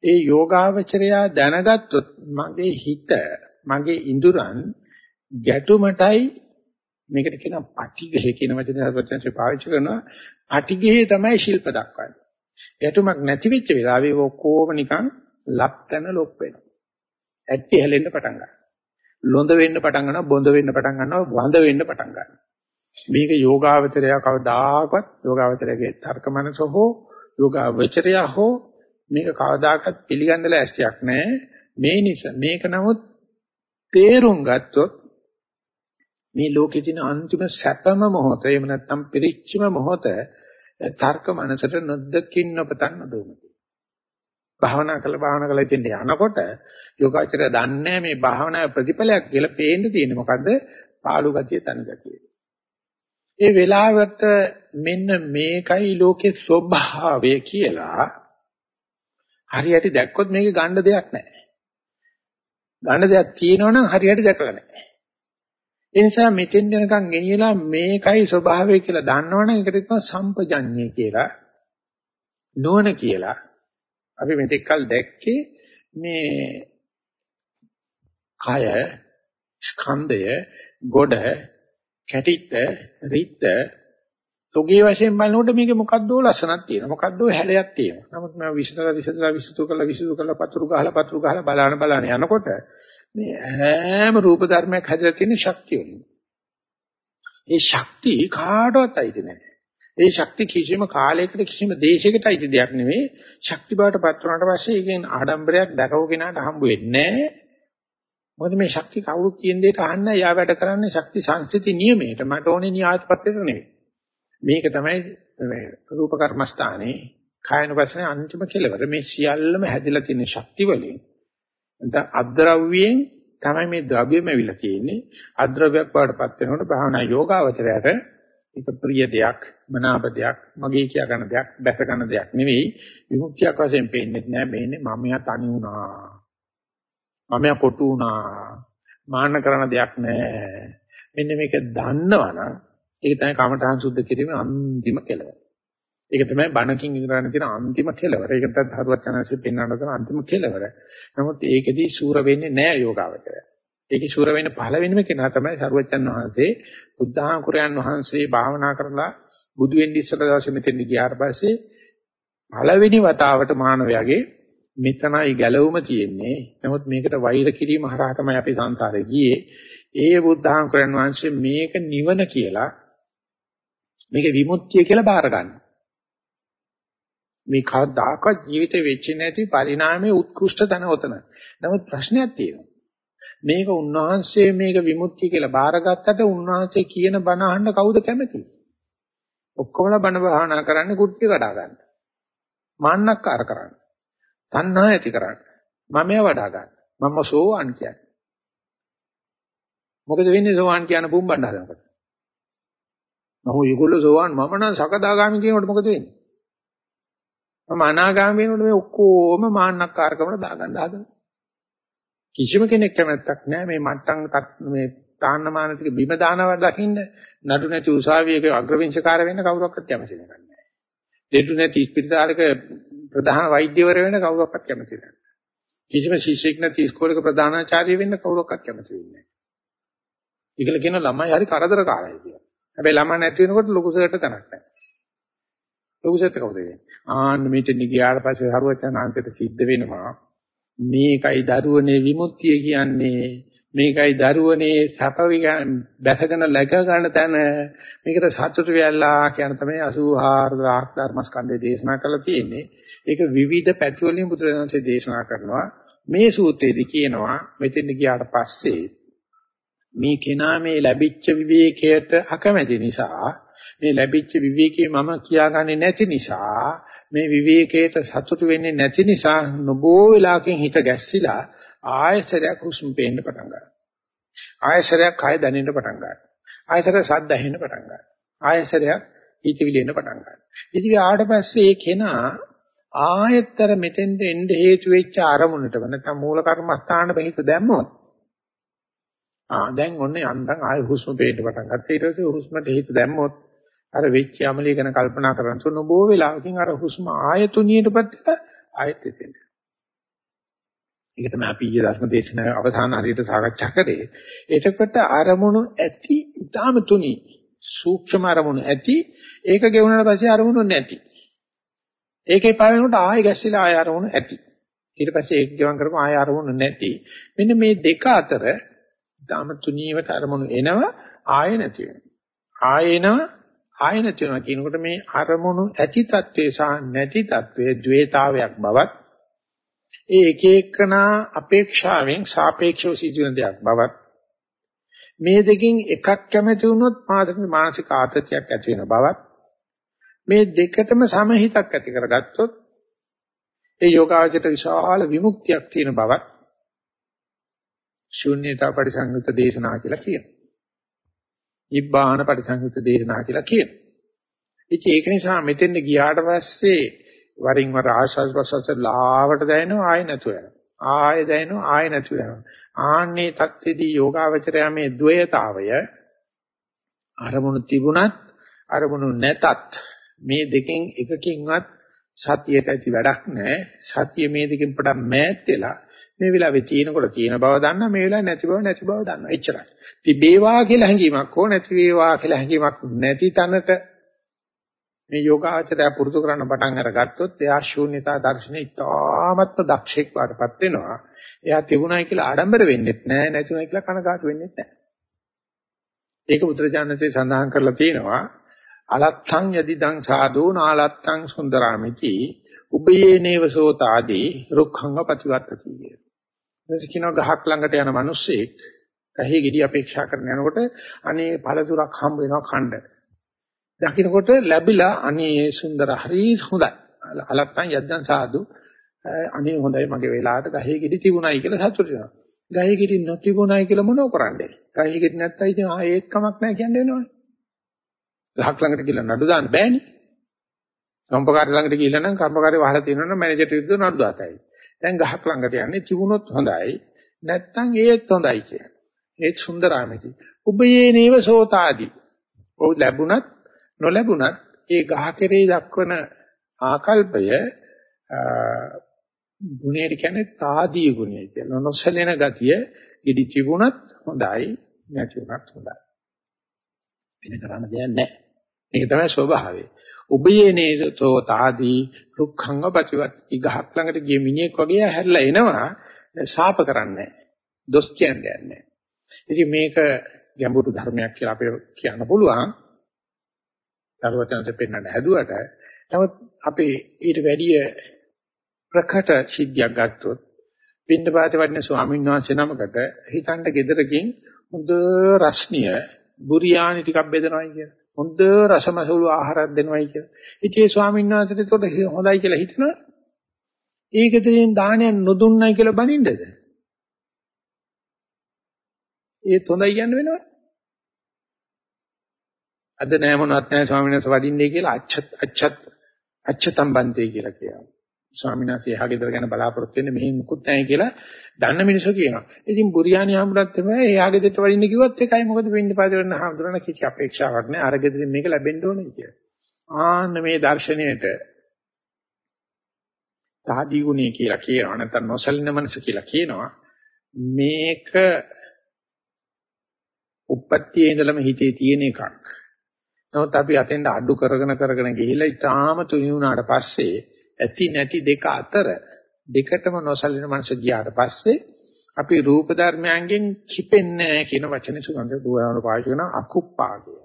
ඒ යෝගාවචරයා දැනගත්තොත් මගේ හිත මගේ ඉඳුරන් ගැටුමටයි මේකට කියනවා පටිඝය කියන වචනේ හදවතෙන් පාවිච්චි කරනවා පටිඝයේ තමයි ශිල්ප දක්වන්නේ ගැටුමක් නැති වෙච්ච වෙලාවේ ඔක්කොම නිකන් ලක්තන ලොප් වෙනවා ඇටි හැලෙන්න පටන් ගන්නවා ලොඳ වෙන්න පටන් ගන්නවා බොඳ වෙන්න පටන් ගන්නවා වඳ වෙන්න පටන් ගන්නවා මේක යෝගාවචරය කවදාකවත් යෝගාවචරයේ තර්ක මනස හෝ යෝගාවචරය හෝ මේක කවදාකවත් පිළිගන්න ලෑස්තියක් නැහැ මේ නිසා මේක නමුත් තේරුම් ගත්තොත් මේ ලෝකේ තියෙන අන්තිම සැපම මොහොත එහෙම නැත්නම් පිරිච්චම මොහොත තර්ක මනසට නොදකින් නොපතන් නොදොමති භාවනා කළ භාවනා කළ ඉතින් යනකොට යෝගාචරය දන්නේ මේ භාවනා ප්‍රතිඵලයක් කියලා පේන්න තියෙන්නේ මොකද්ද? පාළු ගතිය තනි ගතිය. ඒ වෙලාවට මෙන්න මේකයි ලෝකේ ස්වභාවය කියලා හරියට දැක්කොත් මේක ගන්න දෙයක් නැහැ. ගන්න දෙයක් තියෙනවනම් හරියට දැකලා නැහැ. ඒ නිසා මෙතෙන් යනකම් ගෙනියලා මේකයි ස්වභාවය කියලා දන්නවනම් ඒකට කියනවා සම්පජඤ්ඤය කියලා. නුවණ කියලා. අපි මෙතෙක් කල් දැක්කේ මේ කය ස්කන්ධය ගොඩ කැටිට රිත් තොගේ වශයෙන් බලනකොට මේකේ මොකද්ද ලස්සනක් තියෙනවා. මොකද්ද හැලයක් තියෙනවා. නමුත් මම විශ්තර විශ්තර විශ්තු කරලා විශ්තු කරලා පතුරු ගහලා පතුරු ගහලා බලන බලන යනකොට මේ හැම රූප ධර්මයක් හැදලා තියෙන ශක්තිය වලින්. ඒ ශක්තිය කාටවත් අයිති නැහැ. ඒ ශක්තිය කිසිම කාලයකට කිසිම දේශයකට අයිති දෙයක් නෙවෙයි. ශක්ති බවට පත් වුණාට පස්සේ ඒකෙන් ආඩම්බරයක් දකව කෙනාට හම්බ වෙන්නේ නැහැ. මොකද මේ ශක්ති කවුරු කියන දෙයට අහන්න යා වැඩ කරන්නේ ශක්ති සංස්ථಿತಿ නියමයට. මට ඕනේ න්‍යායපත්‍යට නෙවෙයි. මේක තමයි මේ රූප කර්මස්ථානේ කායන වශයෙන් අන්තිම කෙලවර. මේ සියල්ලම හැදිලා තියෙන ශක්ති වලින්. නැත්නම් අද්‍රව්‍යයෙන් තමයි මේ ද්‍රව්‍යම ඇවිල්ලා තියෙන්නේ. අද්‍රව්‍යයක් බවටපත් වෙනකොට භාවනා යෝගාවචරයට ඒක ප්‍රිය දෙයක්, මනාප දෙයක්, මගේ කියා ගන්න දෙයක්, බැස ගන්න දෙයක් නෙවෙයි. විමුක්තියක් වශයෙන් පේන්නේ නැහැ. මේන්නේ මමයා තනි වුණා. මමයා කොටු වුණා. මාන්න කරන දෙයක් නැහැ. මෙන්න මේක දන්නවනම් ඒක තමයි කමඨාන් සුද්ධ කිරීමේ අන්තිම කෙලවර. ඒක තමයි බණකින් ඉගෙන තියෙන අන්තිම කෙලවර. ඒක තමයි හරුවත් යනසේ පෙන්වන්න කරන අන්තිම කෙලවර. නමුත් ඒකෙදී සූර වෙන්නේ නැහැ යෝගාවචරය. ඒකේ ශූර වෙන්න පළවෙනිම කෙනා තමයි සරුවච්චන් වහන්සේ බුද්ධාංකුරයන් වහන්සේ භාවනා කරලා බුදු වෙන්න ඉස්සර දවසේ මෙතෙන් ගියාට පස්සේ පළවෙනි වතාවට මානවයාගේ මෙතනයි ගැලවුම තියෙන්නේ. නමුත් මේකට වෛර කිරීම හරහා තමයි අපි සංසාරේ ගියේ. ඒ බුද්ධාංකුරයන් වහන්සේ මේක නිවන කියලා මේක විමුක්තිය කියලා බාර ගන්න. මේ කවදාකවත් ජීවිතේ වෙච්ච නැති පරිණාමයේ උත්කෘෂ්ඨ තන උතන. නමුත් ප්‍රශ්නයක් තියෙනවා. මේක උන්වහන්සේ මේක විමුක්තිය කියලා බාරගත්තට උන්වහන්සේ කියන බණ අහන්න කවුද කැමති? ඔක්කොමලා බණ භාවනා කරන්නේ කුට්ටිය කඩා ගන්න. මාන්නක්කාර කරන්න. තණ්හා ඇති කරන්න. මමයා වඩා ගන්න. මම සෝවාන් කියන්නේ. මොකද වෙන්නේ සෝවාන් කියන බුම්බණ්ඩ හදනකොට? මම ඒගොල්ලෝ සෝවාන් මම නම් සකදාගාමි කියනකොට මොකද වෙන්නේ? මම අනාගාමී වෙනකොට මේ ඔක්කොම මාන්නක්කාරකමට දාගන්න හදනවා. කිසිම කෙනෙක් කැමැත්තක් නැහැ මේ මට්ටම් මේ තාන්නමාන ටික බිම දානවා දකින්න නඩු නැති උසාවියක අග්‍රවිංශකාර වෙන්න කවුරක්වත් කැමති නැහැ. දෙඩු නැති ස්පිරිතාලයක ප්‍රධාන වෛද්‍යවර වෙන්න කවුරක්වත් කැමති නැහැ. කිසිම ශිෂ්‍යෙක් නැති ඉස්කෝලේක ප්‍රධානාචාර්ය වෙන්න කවුරක්වත් කැමති වෙන්නේ නැහැ. ඒකල කියන ළමයි හරි කරදරකාරයි කියලා. හැබැයි ළමා නැති වෙනකොට ලොකු සර්ට තනක් නැහැ. ලොකු සර්ට කවුද වෙන්නේ? ආන්න මෙතන ගියාට පස්සේ හරුවචන ආන්සයට සිද්ධ වෙනවා. මේකයි දරුවනේ විමුක්තිය කියන්නේ මේකයි දරුවනේ සැප බැසගෙන läග ගන්න තැන. මේකට සතුට වෙලා කියන තමයි 84000 ධර්මස්කන්ධය දේශනා කරලා තියෙන්නේ. ඒක විවිධ පැති වලින් බුදුරජාණන්සේ දේශනා කරනවා. මේ සූත්‍රයේදී කියනවා මෙතෙන් ගියාට පස්සේ මේ කෙනා මේ ලැබිච්ච විවේකයට අකමැති නිසා මේ ලැබිච්ච විවේකයේ මම කියාගන්නේ නැති නිසා මේ විවේකයට සතුටු වෙන්නේ නැති නිසා නොබෝ වෙලාවකින් හිත ගැස්සිලා ආයසරයක් හුස්ම පේන්න පටන් ගන්නවා. ආයසරයක් කය දැනෙන්න පටන් ගන්නවා. ආයසරයක් සද්ද ඇහෙන්න පටන් ගන්නවා. ආයසරයක් හිතවිලි එන්න පටන් ගන්නවා. ඉතින් ආවට පස්සේ ඒ කෙනා ආයතර මෙතෙන්ද එන්න හේතු වෙච්ච අරමුණටම නැත්නම් මූල කර්මස්ථාන බහිත දැම්මොත් ආ දැන් ඔන්නේ අන්දන් ආය හුස්ම පේන්න පටන් ගත්තා. ඊට පස්සේ හුස්මට හිත දැම්මොත් අර වෙච්ච යමලිය ගැන කල්පනා කරන තුන බොහෝ වෙලාවකින් අර හුස්ම ආයතුනියටපත් ආයත දෙන්න. ඒක තමයි අපි ඊයේ ධර්ම දේශනාවේ අවසාන හරියට සාකච්ඡා කරේ. එතකොට අරමුණු ඇති ඊටාම තුනි සූක්ෂම අරමුණු ඇති ඒක ගෙවුනට පස්සේ අරමුණු නැති. ඒකේ පාවෙනකොට ආයෙ ගැස්සিলা ආයෙ අරමුණු ඇති. ඊට පස්සේ ඒක ගෙවන් කරපුවා ආයෙ අරමුණු නැති. මෙන්න මේ දෙක අතර ඊටාම තුනිවට අරමුණු එනවා ආයෙ නැති වෙනවා. ආයෙනවා ආයෙ නැති වෙනවා කියනකොට මේ අරමුණු ඇති తත්වේ සහ නැති తත්වේ ද්වේතාවයක් බවත් ඒ එක එකනා අපේක්ෂාවෙන් සාපේක්ෂව සිදුවෙන දෙයක් බවත් මේ දෙකෙන් එකක් කැමති වුණොත් මානසික ආතතියක් ඇති වෙන බවත් මේ දෙකටම සමහිතක් ඇති කරගත්තොත් ඒ යෝගාවචරයට විශාල විමුක්තියක් තියෙන බවත් ශුන්‍යතා පරිසංයුත දේශනා කියලා කියනවා. නිබ්බාන පරිසංයුත දේශනා කියලා කියනවා. ඉතින් ඒක නිසා මෙතෙන්ද ගියාට පස්සේ වරින් වර ආශාස් ප්‍රසස් ලාවට දැනෙනවා ආය නැතුව යනවා. ආය දැනෙනවා ආය නැතුව යනවා. ආන්නේ தත්ත්වෙදී යෝගාවචරය මේ ද්වයතාවය අරමුණු තිබුණත් අරමුණු නැතත් මේ දෙකෙන් එකකින්වත් සතියට ඇති වැඩක් නැහැ. සතිය මේ දෙකෙන් පොඩක් මෑත් වෙලා මේ වෙලාවේ තියෙනකොට තියෙන බව දන්නා මේ වෙලාවේ නැති බව නැති බව දන්නා. එච්චරයි. තිබේවා කියලා හැඟීමක් හෝ නැති වේවා කියලා හැඟීමක් නැති තැනට මේ යෝගාචරය පුරුදු කරන්න පටන් අරගත්තොත් එයා ශූන්‍යතා දර්ශනේ ඉතාමත්ම දක්ෂෙක් වඩපත් වෙනවා. එයා තිබුණයි කියලා ආඩම්බර වෙන්නෙත් නැහැ නැතිුණයි කියලා කනගාටු වෙන්නෙත් නැහැ. ඒක උත්‍රාජානසේ සඳහන් කරලා තියෙනවා අලත්තං යදිදං සාදෝ නාලත්තං සුන්දරාමිති උබයේනේව සෝතාදී රුක්ඛංග ප්‍රතිවත්තති කිය. එතකොට කියනවා ගහක් ළඟට යන මිනිස්සෙක් ගහේ ගෙඩි අපේක්ෂා කරන යනකොට අනේ පළතුරක් හම්බ වෙනවා ඛණ්ඩ. දකින්නකොට ලැබිලා අනේ සුන්දර හරි හොඳයි. අලත්තං යද්දං සාදු අනේ හොඳයි මගේ වෙලාවට ගහේ ගෙඩි තිබුණයි කියලා සතුටු වෙනවා. ගහේ ගෙඩි නොතිබුණයි කියලා මොනව කරන්නේ? ගහේ ගෙඩි නැත්තම් ඉතින් ආ ඒත් කමක් නැහැ කියන්නේ වෙනවනේ. ගහක් ළඟට ගිහලා නඩු දාන්න බෑනේ. කම්පකාරී ළඟට ගිහලා නම් කම්පකාරී වහලා තියෙනවනම් මැනේජර්ට විරුද්ධව නඩු දාතයි. දැන් ගහක් ළඟට යන්නේ තිබුණොත් හොඳයි. නැත්තම් ඒත් හොඳයි කියන්නේ. ඒත් සුන්දරාමිති. උබයේ නේව සෝතාදී. ඔව් ලැබුණත් නොලැබුණත් ඒ ගහ කෙරේ දක්වන ආකල්පය ගුණයට කියන්නේ තාදී ගුණය කියලා. නොසැලෙන ගතිය ඉදි තිබුණත් හොඳයි නැති වුණත් හොඳයි. වෙන කරන්න දෙයක් නැහැ. මේක තමයි ස්වභාවය. උබයේ නේතෝ තාදී රුක්ඛංග ප්‍රතිවත්ති ගහක් ළඟට ගිය මිනිහෙක් වගේ හැරිලා එනවා ශාප කරන්නේ දොස් කියන්නේ නැහැ. ඉතින් මේක ගැඹුරු ධර්මයක් කියලා අපිට කියන්න පුළුවන්. දරුවචනට පෙන්වන්න හැදුවට නමුත් අපේ ඊට වැඩිය ප්‍රකට සිද්ධියක් ගත්තොත් පින්නපාත වඩන ස්වාමීන් වහන්සේ නමකට හිතන්න ගෙදරකින් හොඳ රස්නිය බුරියානි ටිකක් බෙදනවායි කියලා. හොඳ රසමසුළු ආහාරයක් දෙනවායි කියලා. ඉතින් ඒ ස්වාමීන් වහන්සේට ඒකට හොඳයි කියලා හිතනවා. ඒකෙන් දානයක් නොදුන්නයි කියලා බනින්නද? ඒත් හොඳයි කියන්න වෙනවනේ. අද නෑ මොනවත් නෑ ස්වාමීන් වහන්සේ වදින්නේ කියලා අච්චත් අච්චත් අච්චතම් බන්තේ කියලා කියනවා. ස්වාමීන් වහන්සේ එහා ගෙදර ගැන බලාපොරොත්තු වෙන්නේ මෙහෙම මුකුත් නැහැ කියලා දන්න මිනිස්සු කියනවා. ඉතින් බුරියානි හම්බුනත් තමයි එහා ගෙදරට වඩින්න කිව්වොත් ඒකයි මොකද වෙන්නේ පාද වෙන හම්දුරන කිසි අපේක්ෂාවක් නැහැ. අර ගෙදරින් මේක ලැබෙන්න ඕනේ කියලා. ආන්න මේ දර්ශනයේට තාදී ගුණය කියලා කියනවා. නැත්නම් නොසලින මනස කියලා කියනවා. මේක උපත්යේ ඉඳලම හිතේ තියෙන එකක්. නමුත් අපි අතෙන්ට අඩු කරගෙන කරගෙන ගිහිල්ලා ඊටාම තුනි වුණාට පස්සේ ඇති නැති දෙක අතර දෙකටම නොසලින මනස ගියාට පස්සේ අපි රූප ධර්මයන්ගෙන් කිපෙන්නේ කියන වචනේ සුගන්ධ දුවනට පාවිච්චි කරන අකුප්පා කිය.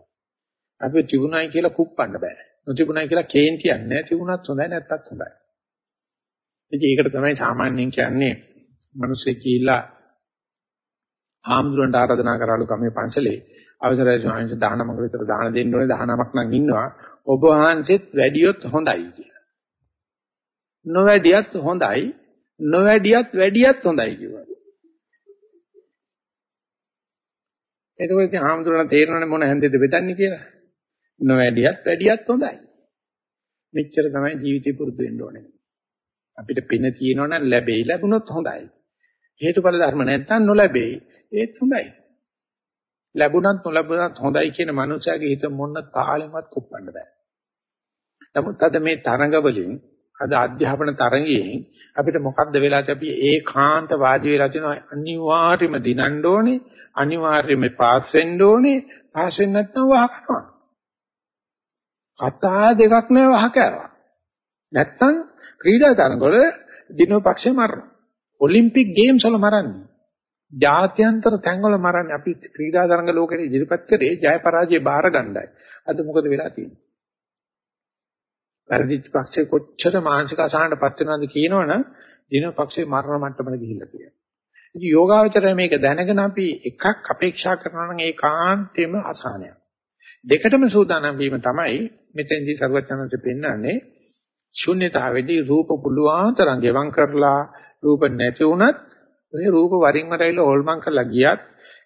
අපි තිබුණයි කියලා කුප්පන්න බෑ. නොතිබුණයි කියලා කේන්තියක් නෑ. තිබුණත් හොඳයි නැත්තත් හොඳයි. ඉතින් ඒකට තමයි සාමාන්‍යයෙන් කියන්නේ මිනිස්සෙක් කියලා ආම්දුරන්ට ආරාධනා කරාලු කමේ පන්සලේ අවසරයි ස්වාමීන් වහන්සේ 19ක විතර දාන දෙන්න ඕනේ 19ක් නම් ඉන්නවා. ඔබ වහන්සේත් වැඩියොත් හොඳයි කියලා. නොවැඩියත් හොඳයි. නොවැඩියත් වැඩියත් හොඳයි කිව්වා. එතකොට ඉතින් ආම්දුරණ තේරෙනවනේ මොන හැන්දෙද බෙදන්නේ කියලා. නොවැඩියත් වැඩියත් හොඳයි. මෙච්චර තමයි ජීවිතේ පුරුදු වෙන්න ඕනේ. අපිට පින තියෙනවා නම් ලැබෙයි ලැබුණොත් හොඳයි. හේතුඵල ධර්ම නැත්තම් නොලැබෙයි ඒත් හොඳයි. ලැබුණත් නොලැබුණත් හොඳයි කියන මනුස්සයාගේ හිත මොන තාලෙමත් කුප්පන්න බෑ. නමුත් අද මේ තරඟ වලින් අද අධ්‍යාපන තරඟයෙන් අපිට මොකද්ද වෙලා අපි ඒකාන්ත වාදී වෙලා තියෙනවා අනිවාර්යයෙන්ම දිනන්න ඕනේ අනිවාර්යයෙන්ම පාස් වෙන්න ඕනේ පාස් වෙන්නේ නැත්නම් වහකනවා. කතා දෙකක් නෑ වහකනවා. නැත්තම් ක්‍රීඩා තරඟවල දිනෝ පක්ෂේ මරනවා. ඔලිම්පික් ගේම්ස් වල මරන්නේ. ජාත්‍යන්තර තැන්වල මරන්නේ අපි ක්‍රීඩා තරඟ ලෝකෙට ඉදිරිපත් කරේ ජය පරාජය බාර ගන්නයි. අද මොකද වෙලා තියෙන්නේ? පරිදිත් පක්ෂේ කොච්චර මානසික අසහනටපත් වෙනවද කියනවනම් දිනෝ පක්ෂේ මරණ මට්ටමට ගිහිල්ලා තියෙනවා. ඉතින් යෝගාවචරය මේක දැනගෙන අපි එකක් අපේක්ෂා කරනවා නම් ඒකාන්තයෙන්ම අසහනයක්. දෙකටම සූදානම් වීම තමයි මෙතෙන්දී සර්වඥාන්සේ පෙන්වන්නේ ශුන්‍යතාවේදී රූප පුළුවන් තරම් ගෙවම් කරලා රූප නැති වුණත් ඔය රූප වරින් වර ඇවිල්ලා හොල්මන් කරලා ගියත්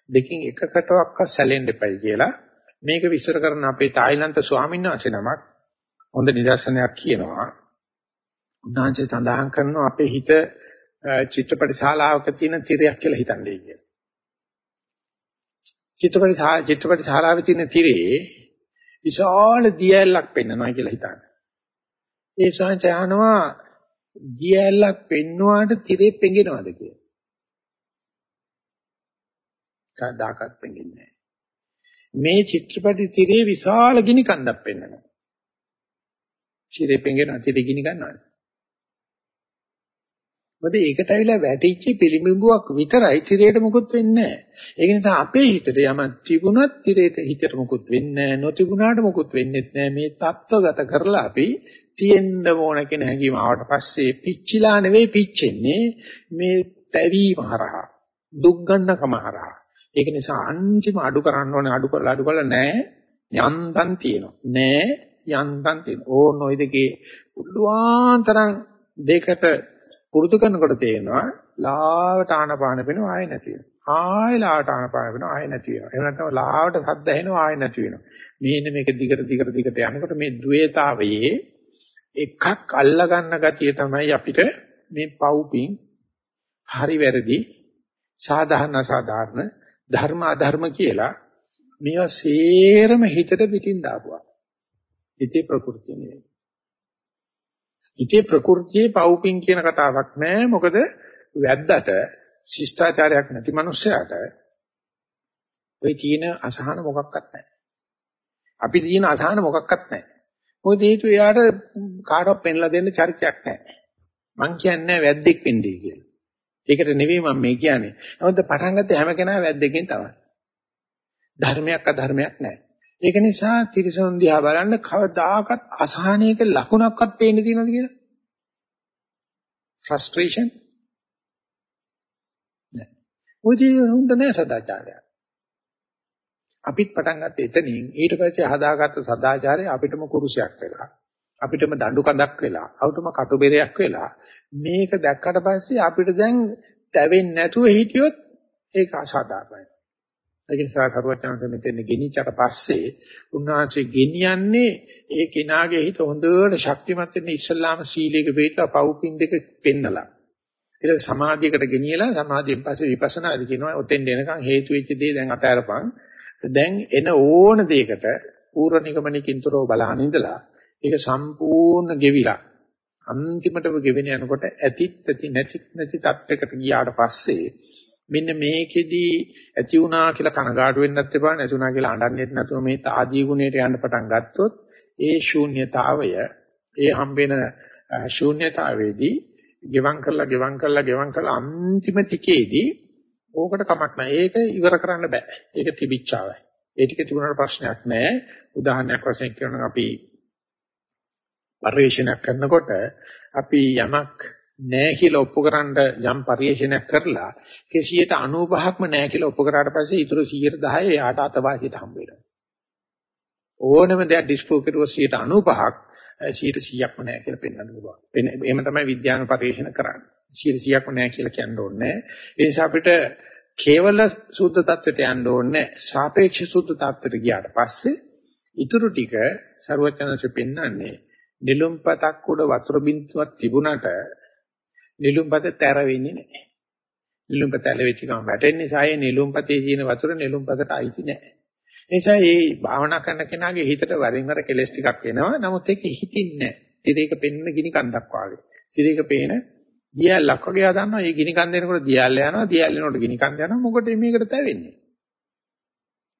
දෙකින් එකකටවත් සැලෙන්න එපයි කියලා මේක විස්තර කරන අපේ තායිලන්ත ස්වාමීන් වහන්සේ නමක් හොඳ නිදර්ශනයක් කියනවා. උන්වහන්සේ සඳහන් කරනවා අපේ හිත චිත්‍රපට ශාලාවක තියෙන තිරයක් කියලා හිතන්නේ කියලා. චිත්‍රපට චිත්‍රපට ශාලාවේ තියෙන තිරේ විශාල දියැලක් පෙන්වනවා කියලා හිතන්න. ඒ සංචයනවා දියැලක් පෙන්වුවාට තිරේ පෙඟෙනවද කියලා. කවදාකවත් පෙන්වෙන්නේ නැහැ. මේ චිත්‍රපටි තිරේ විශාල ගිනි කන්දක් පෙන්වනවා. චිරේ පෙන්ගෙන අතිරේ ගිනි ගන්නවා. මොකද ඒකට ඇවිල්ලා වැටිච්ච පිළිඹුවක් විතරයි තිරේට මුකුත් වෙන්නේ නැහැ. ඒක නිසා අපේ හිතට යමක් තිබුණත් තිරේට හිතට මුකුත් වෙන්නේ නැහැ. නොතිබුණාට මුකුත් වෙන්නේත් නැහැ. මේ தත්ත්වගත කරලා අපි තියෙන්න ඕන කියන හැඟීම ආවට පස්සේ පිච්චිලා නෙවෙයි පිච්චෙන්නේ මේ තැවීම හරහා, දුක් ගන්නකම හරහා. ඒක නිසා අන්තිම අඩු කරන්න ඕනේ අඩු කරලා අඩු කරලා නැහැ. යන්තම් තියෙනවා. නෑ යන්තම් තියෙනවා. ඕන ඔය දෙකේ පුළුවන්තරම් දෙකට පුරුදු කරනකොට තේරෙනවා ලාවට ආනපාන වෙනවා ආයෙ නැති වෙනවා. ආයෙ ලාවට ආනපාන වෙනවා ආයෙ නැති වෙනවා. එහෙම නැත්නම් ලාවට සද්ද ඇහෙනවා ආයෙ නැති වෙනවා. මේන්න මේක දිගට දිගට දිගට යනකොට මේ ද්වේතාවයේ එකක් අල්ලා ගන්න ගතිය තමයි අපිට මේ පව්පින් හරි වැරදි සාධාරණ අසාධාරණ ධර්ම අධර්ම කියලා මේවා සේරම හිතට පිටින් දාපුවා. ඉතේ ප්‍රകൃතිය නෙවෙයි. ඉතේ ප්‍රകൃතියේ පවුපින් කියන කතාවක් නෑ. මොකද වැද්දට ශිෂ්ටාචාරයක් නැති මනුස්සයාට ওই තීන අසහන මොකක්වත් නැහැ. අපි තීන අසහන මොකක්වත් නැහැ. මොකද හේතුව එයාට කාටවත් පෙන්ලා දෙන්න චරිතයක් නැහැ. මං කියන්නේ වැද්දෙක් වෙන්නේ කියලා. ඒකට නෙවෙයි මම මේ කියන්නේ. නමුත් පටන් ගත්ත හැම කෙනා වැද්දකින් තමයි. ධර්මයක් අධර්මයක් නැහැ. ඒක නිසා තිරසනුන් දිහා බලන්න කවදාකවත් අසහනයක ලකුණක්වත් පේන්නේ තියෙනවද කියලා? frustration නෑ. ඔයදී හුඟ නෑ සදාචාරය. අපිත් පටන් ගත්තේ එතනින් ඊට පස්සේ හදාගත්ත සදාචාරය අපිටම කුරුසයක් වෙලා අපිටම දඬු කඳක් වෙලා අවුතම කටුබෙරයක් වෙලා මේක දැක්කට පස්සේ අපිට දැන් තැවෙන්නේ නැතුව හිටියොත් ඒක අසාධාරණයි. ඒක නිසා සරුවචනන්ත මෙතන ගෙනිච්චට පස්සේ උන්වහන්සේ ගෙනියන්නේ ඒ කෙනාගේ හිත හොඳට ශක්තිමත් වෙන්න ඉස්සල්ලාම සීලයක වේලා පවුපින් දෙක පෙන්නලා. ඊට සමාධියකට ගෙනියලා සමාධියෙන් පස්සේ විපස්සනාදි කියනවා ඔතෙන් එනකන් හේතු වෙච්ච දේ දැන් අතහැරපන්. දැන් එන ඕන දෙයකට පූර්ව නිගමනකින්තරෝ බලහන් ඉඳලා ඒක සම්පූර්ණ ගෙවිලා අන්තිමටම ගෙවෙන යනකොට ඇතිත් ඇති නැති නැති තත්යකට ගියාට පස්සේ මෙන්න මේකෙදී ඇති වුණා කියලා කනගාටු වෙන්නත් එපා නැති වුණා කියලා අඬන්නෙත් නැතුව මේ තාදී ගුණයට යන්න පටන් ගත්තොත් ඒ ශූන්‍යතාවය ඒ හම්බෙන ශූන්‍යතාවයේදී ගෙවම් කරලා ගෙවම් කරලා ගෙවම් කරලා අන්තිම ටිකේදී ඕකට කමක් නැහැ. ඒක ඉවර කරන්න බෑ. ඒක තිබිච්චාවයි. ඒ ටික තිබුණාට ප්‍රශ්නයක් නැහැ. උදාහරණයක් වශයෙන් කියනවා අපි පරිශීලනයක් කරනකොට අපි යමක් නෑ කියලා ඔප්පු කරන්න යම් පරිශ්‍රණයක් කරලා 195ක්ම නෑ කියලා ඔප්පු කරාට පස්සේ ඊටු 110 එයාට අතවාසියට හම්බ වෙනවා. ඕනම දෙයක් ඩිස්ප්‍රූව් කරුවොත් 95ක් 100%ක්ම නෑ කියලා පෙන්වන්න පුළුවන්. එහෙම තමයි විද්‍යාන පරිශ්‍රණ කරන්නේ. 100%ක්ම නෑ කියලා කියන්න ඕනේ. ඒ නිසා අපිට කේවල සුද්ධ tattweට යන්න ඕනේ. සාපේක්ෂ සුද්ධ tattweට ගියාට පස්සේ ඊටු ටික ਸਰවඥාන්සේ පෙන්වන්නේ නිලුම්පතක් උඩ වතුර බින්දුවක් තිබුණට නිලුම්පත තැර වෙන්නේ නැහැ. නිලුම්පත ඇලෙවිච්ච ගමන් වැටෙන නිසා ඒ නිලුම්පතේ තියෙන වතුර නිලුම්පතට අයිති නැහැ. ඒ නිසා මේ භාවනා කරන කෙනාගේ හිතට වරින් වර කෙලස් ටිකක් එනවා. නමුත් ඒක හිතින්නේ නැහැ. තිරේක පෙන්න ගිනි කන්දක් වාගේ. තිරේක පේන දියල්ලක් වගේ හදනවා. ඒ ගිනි කන්ද එනකොට දියල්ල යනවා. දියල්ල එනකොට ගිනි කන්ද යනවා. මොකටද මේකට තැවෙන්නේ?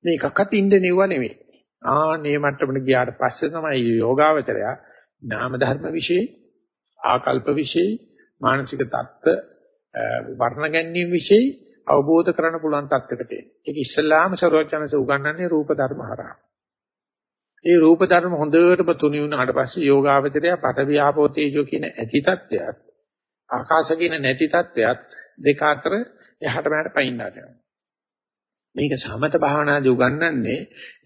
මේ එකක්වත් ඉන්න නෙවුව නෙවෙයි. ආනේ මට්ටමට ගියාට පස්සේ තමයි යෝගාවචරය නාම ධර්ම વિશે ආකල්ප વિશે මානසික தত্ত্ব වර්ණ ගැනීම વિશે අවබෝධ කරන්න පුළුවන් தත්ත්වයකට එන. ඒක ඉස්ලාම ਸਰවඥාන්සේ උගන්වන්නේ රූප ධර්ම හරහා. ඒ රූප ධර්ම හොඳටම තුනි වුණාට පස්සේ යෝගාවචරය පඨවි ආපෝ තේජෝ කියන ඇති தත්ත්වයක් ආකාශ කියන නැති தත්ත්වයක් දෙක අතර එහාට මෙහාට පයින්නා යනවා. මේක සමත භාවනාදී උගන්වන්නේ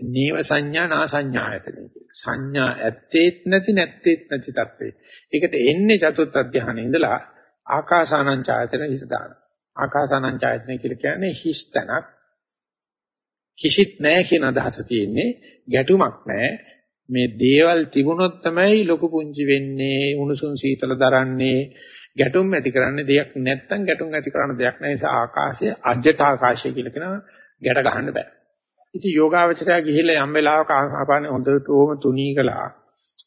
නීව සංඥා නා සංඥායතනෙ කියලා. සංඥා ඇත්තේත් නැති නැත්තේත් නැති තත්ත්වේ. ඒකට එන්නේ චතුත් අධ්‍යාහනේ ඉඳලා ආකාසානං ඡායතන හිත දානවා. ආකාසානං ඡායතන කියලා කියන්නේ හිස්තනක් කිසිත් නැහැ කියන අදහස තියෙන්නේ ගැටුමක් නැහැ. මේ දේවල් තිබුණොත් තමයි ලොකු පුංචි වෙන්නේ උණුසුම් සීතල දරන්නේ ගැටුම් ඇති කරන්නේ දෙයක් නැත්තම් ගැටුම් ඇති කරන දෙයක් නැහැ නිසා ආකාශය අජ්‍යත ආකාශය කියලා කියනවා ගැට ගහන්න බෑ. ඉතින් යෝගාවචරය ගිහිල්ලා යම් වෙලාවක ආපානේ හොඳට ඕම තුනී කළා.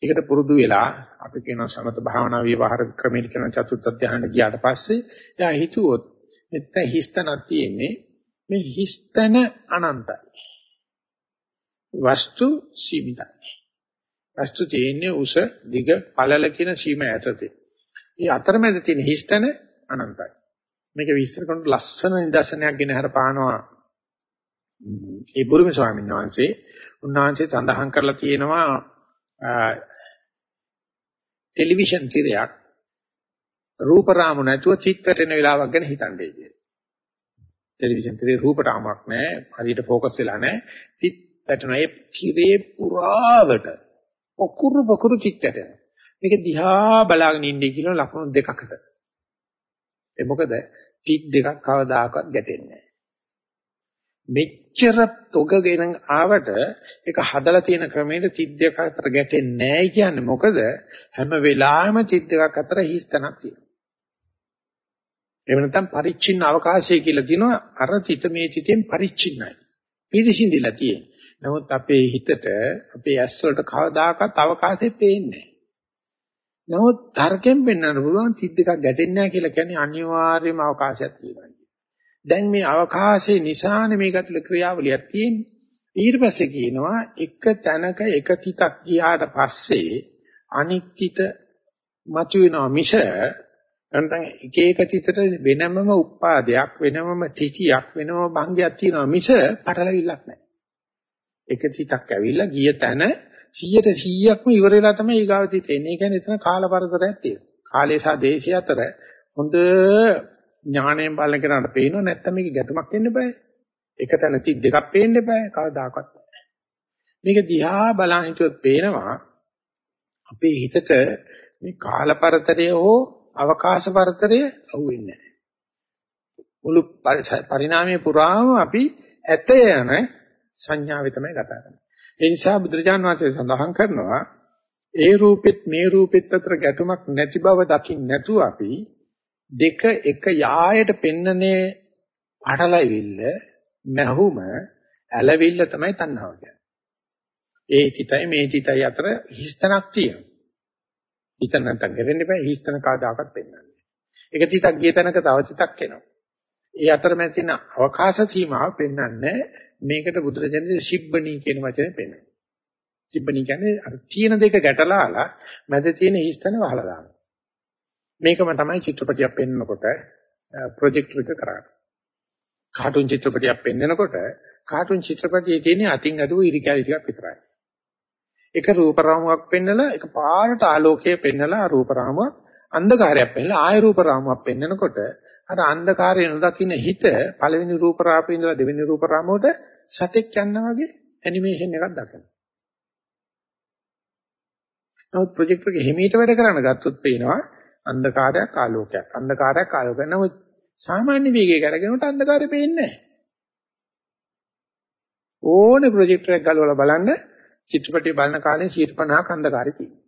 ඒකට පුරුදු වෙලා අපි කියන සමත භාවනා විවහාර ක්‍රමයට කියන චතුත් ධ්‍යාන ගියාට පස්සේ එයා හිතුවොත් මෙතන හිස්තනක් තියෙන්නේ මේ හිස්තන අනන්තයි. වස්තු සීමිතයි. වස්තු තියෙන්නේ උස දිග පළල කියන සීමා ඇතතේ. මේ අතරමැද තියෙන හිස්තන අනන්තයි. මේක විස්තර කරනකොට ලස්සන නිදර්ශනයක් ගෙන හර පානවා ඒ බුරුම ස්වාමීන් වහන්සේ උන්වහන්සේ සඳහන් කරලා තියෙනවා ටෙලිවිෂන් තිරයක් රූප රාමු නැතුව චිත්‍රයෙන් වෙලාවක් ගැන හිතන්නේ කියලා. ටෙලිවිෂන් තිරේ රූප රාමයක් නැහැ, හරියට ફોකස් වෙලා නැහැ. චිත් වැටෙනවා. ඒ තිරේ පුරාවට ඔකුරු බකුරු චිත්තට. මේක දිහා බලාගෙන ඉන්නේ කියන ලකුණු දෙකකට. ඒ මොකද චිත් දෙකක් කවදාකවත් ගැටෙන්නේ නැහැ. මෙච්චර තොගගෙන ආවට ඒක හදලා තියෙන ක්‍රමයට තිත් දෙක අතර ගැටෙන්නේ නැහැ කියන්නේ මොකද හැම වෙලාවෙම තිත් දෙකක් අතර හිස්තනක් තියෙනවා. එහෙම නැත්නම් පරිච්ඡින්න අවකාශය කියලා දිනවා අර තිත මේ තිතෙන් පරිච්ඡින්නයි. පිරිසිඳිලා තියෙන. නමුත් අපේ හිතට අපේ ඇස් වලට කවදාකවත් අවකාශය පේන්නේ නැහැ. නමුත් තර්කයෙන් පෙන්වන්න පුළුවන් තිත් දෙකක් ගැටෙන්නේ නැහැ කියලා කියන්නේ අනිවාර්යයෙන්ම අවකාශයක් තියෙනවා. දැන් මේ අවකාශයේ නිසානේ මේක ඇතුළේ ක්‍රියාවලියක් තියෙන්නේ. ඊට පස්සේ කියනවා එක තැනක එක තිතක් ගියාට පස්සේ අනිත්‍යිත මතුවෙනවා මිස නැත්නම් එක එක තිතට වෙනමම උපාදයක් වෙනමම තිතියක් වෙනම භංගයක් තියෙනවා මිස පටලවිල්ලක් නැහැ. එක තිතක් ඇවිල්ලා ගිය තැන 100ට 100ක්ම ඉවර වෙලා තමයි ඊගාව තිත එන්නේ. ඒ කියන්නේ එතන කාලපරතරයක් තියෙනවා. කාලය සහ දේශය අතර හොඳ ඥාණයෙන් බලන කෙනාට පේනව නැත්තම් මේක ගැටුමක් වෙන්න බෑ. එක තැන තිත් දෙකක් පේන්න බෑ කවදාකවත්. මේක දිහා බලන් හිටියොත් පේනවා අපේ හිතට මේ කාලපරතරය හෝ අවකාශ පරතරය අහුවෙන්නේ නැහැ. මුළු පරිණාමයේ පුරාම අපි ඇත යන සංඥාවේ තමයි ගත කරන්නේ. ඒ නිසා බුදුරජාන් වහන්සේ සඳහන් කරනවා ඒ රූපෙත් මේ රූපෙත් අතර ගැටුමක් නැති බව දකින්න නැතුව අපි දෙක එක යායට පෙන්නනේ අටලවිල්ල මහුම ඇලවිල්ල තමයි තණ්හාව කියන්නේ. ඒ චිතයි මේ චිතයි අතර හිස්තනක් තියෙනවා. හිතන නැත්නම් ගෙවෙන්න බෑ හිස්තන කාදාකත් පෙන්වන්නේ. එක චිතක් ගිය තැනක තව චිතක් එනවා. ඒ අතරමැද තියෙන අවකාශ සීමාව පෙන්වන්නේ මේකට බුදුරජාණන් ශිබ්බණී කියන වචනේ පෙන්වනවා. ශිබ්බණී කියන්නේ අර තියෙන දෙක ගැටලාලා මැද තියෙන හිස්තන වහලා දානවා. මේකම තමයි චිත්‍රපටියක් පෙන්වනකොට ප්‍රොජෙක්ටර් එක කරන්නේ. කාටුන් චිත්‍රපටියක් පෙන්වනකොට කාටුන් චිත්‍රපටියේ තියෙන අතින් අදුව ඉරිකැලි ටිකක් විතරයි. එක රූප රාමුවක් පෙන්නලා එක පාරට ආලෝකය පෙන්නලා රූප රාමුව අන්ධකාරයක් පෙන්නලා ආය රූප රාමුවක් පෙන්නකොට අර අන්ධකාරය නොදකින්න හිත පළවෙනි රූප රාපේ ඉඳලා දෙවෙනි රූප රාමුවට සතෙක් යනවා වගේ ඇනිමේෂන් එකක් දකිනවා. නමුත් ප්‍රොජෙක්ටර් එක හිමීට වැඩ කරන්න ගත්තොත් පේනවා අන්ධකාරයක් ආලෝකයක්. අන්ධකාරයක් ආලෝකයක්. නමුත් සාමාන්‍ය වේගයක අරගෙනට අන්ධකාරය පේන්නේ නැහැ. ඕනේ ප්‍රොජෙක්ටර් එකක් ගලවලා බලන්න චිත්‍රපටිය බලන කාලේ 150ක් අන්ධකාරය තියෙනවා.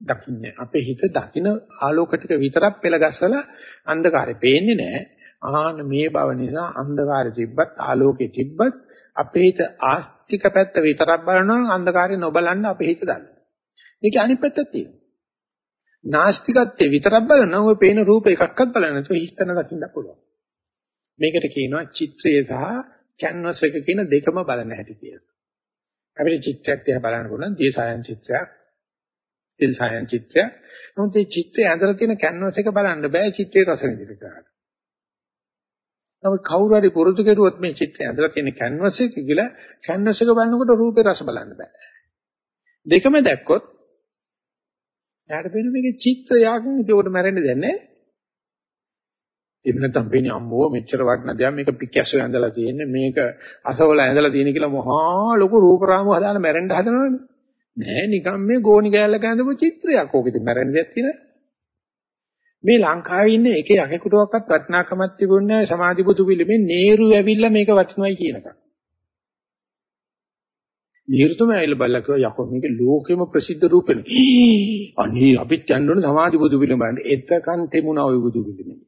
දකින්නේ අපේ හිත දකින ආලෝක ටික විතරක් පෙළ ගැස්සලා අන්ධකාරය පේන්නේ නැහැ. ආහන මේ බව නිසා අන්ධකාරය තිබ්බත් ආලෝකේ තිබ්බත් අපේ හිත ආස්තික පැත්ත විතරක් බලනවා නම් අන්ධකාරය නොබලන්න අපේ හිත දන්න. මේක අනිත් පැත්තක් තියෙනවා. නාස්තිකත්වයේ විතරක් බලනවා ඔය පේන රූප එකක්වත් බලන්නේ නැතුව හිස්තන දකින්න පුළුවන්. මේකට කියනවා චිත්‍රය සහ කැන්වස් එක කියන දෙකම බලන හැටි කියලා. අපිට චිත්‍රයක් දිහා බලන්න පුළුවන් දේශායන් චිත්‍රයක්, තිල්සායන් චිත්‍රයක්. නමුත් මේ චිත්‍රය ඇඳලා තියෙන කැන්වස් එක බලන්න බෑ චිත්‍රයේ රස විඳින්න කරාට. නමුත් කවුරු හරි පුරුදු කෙරුවොත් මේ චිත්‍රය ඇඳලා තියෙන කැන්වස් එක කියලා කැන්වස් එක බලනකොට රූපේ රස බලන්න බෑ. දෙකම දැක්කොත් එයාට වෙන මේකේ චිත්‍රයක් ඒකට මැරෙන්න දෙන්නේ එහෙම නැත්නම් වෙන්නේ අම්මෝ මෙච්චර වටින දෙයක්. මේක පිකැසෝ ඇඳලා තියෙන්නේ. මේක අසවල ඇඳලා තියෙන කියලා මහා ලොකු රූපරාමු හදාන මැරෙන්න හදනවනේ. නෑ නිකන් මේ ගෝණි කෑල්ලක ඇඳපු චිත්‍රයක්. ඕකෙද මැරෙන්න දෙයක් තියෙන. මේ ලංකාවේ ඉන්න එක යකෙකුටවත් වටිනාකමක් තිබුණේ නැහැ සමාධි බුදු පිළිමේ නේරු ඇවිල්ලා මේක වටිනවයි කියනකම් නිහෘතම ඇවිල්ලා බලලා කිව්වා යකෝ මේක ලෝකෙම ප්‍රසිද්ධ රූපෙන. අනේ අපිත් යන්න ඕන සමාධි බුදු පිළිම බලන්න. එතකන් තෙමුණා ඔය බුදු පිළිමේ.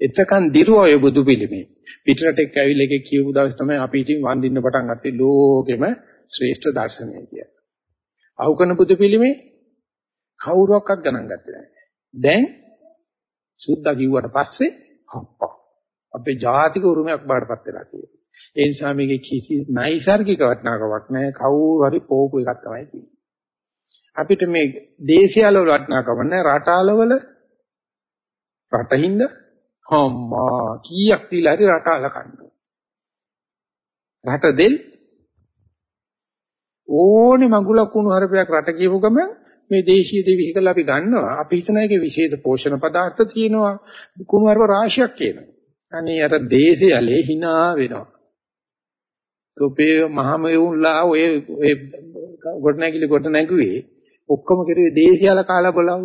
එතකන් දිරුවා ඔය බුදු පිළිමේ. පිටරට එක්ක ඇවිල්ලා එකේ කියපු දවස් තමයි අපි ඉතින් වඳින්න පටන් ගත්තේ ලෝකෙම ශ්‍රේෂ්ඨ දර්ශනය කියලා. අහුකන බුදු පිළිමේ කවුරුවක්වත් ගණන් ගත්තේ නැහැ. දැන් සුද්ධ කිව්වට පස්සේ අප්පා අපේ ජාතික උරුමයක් බාටපත් වෙලා තියෙනවා. ඒ නිසා මේකේ කිසි නයිසાર્ගික වටිනාකමක් නැහැ. කවුරු හරි පොවපු එකක් තමයි තියෙන්නේ. අපිට මේ දේශයල වල වටිනාකම නැහැ. රටාලවල රටින්ද අම්මා කීයක් තියලා හරි රටාල කන්න. රට දෙල් ඕනේ මඟුලක් වුණු හරපයක් රට කියපු ගමන් මේ දේශීය දේ විහිකලා අපි ගන්නවා. අපි හිතන එකේ විශේෂ පෝෂණ පදාර්ථ තියෙනවා. කුණු හරප රාශියක් කියනවා. අනේ අර දේශයලේ hina වෙනවා. තොපේ මහමෙවුන්ලා ඔය ඔය ගොඩනැගිලි ගොඩනැගුවේ ඔක්කොම කෙරුවේ දේශියාල කාලා බලව.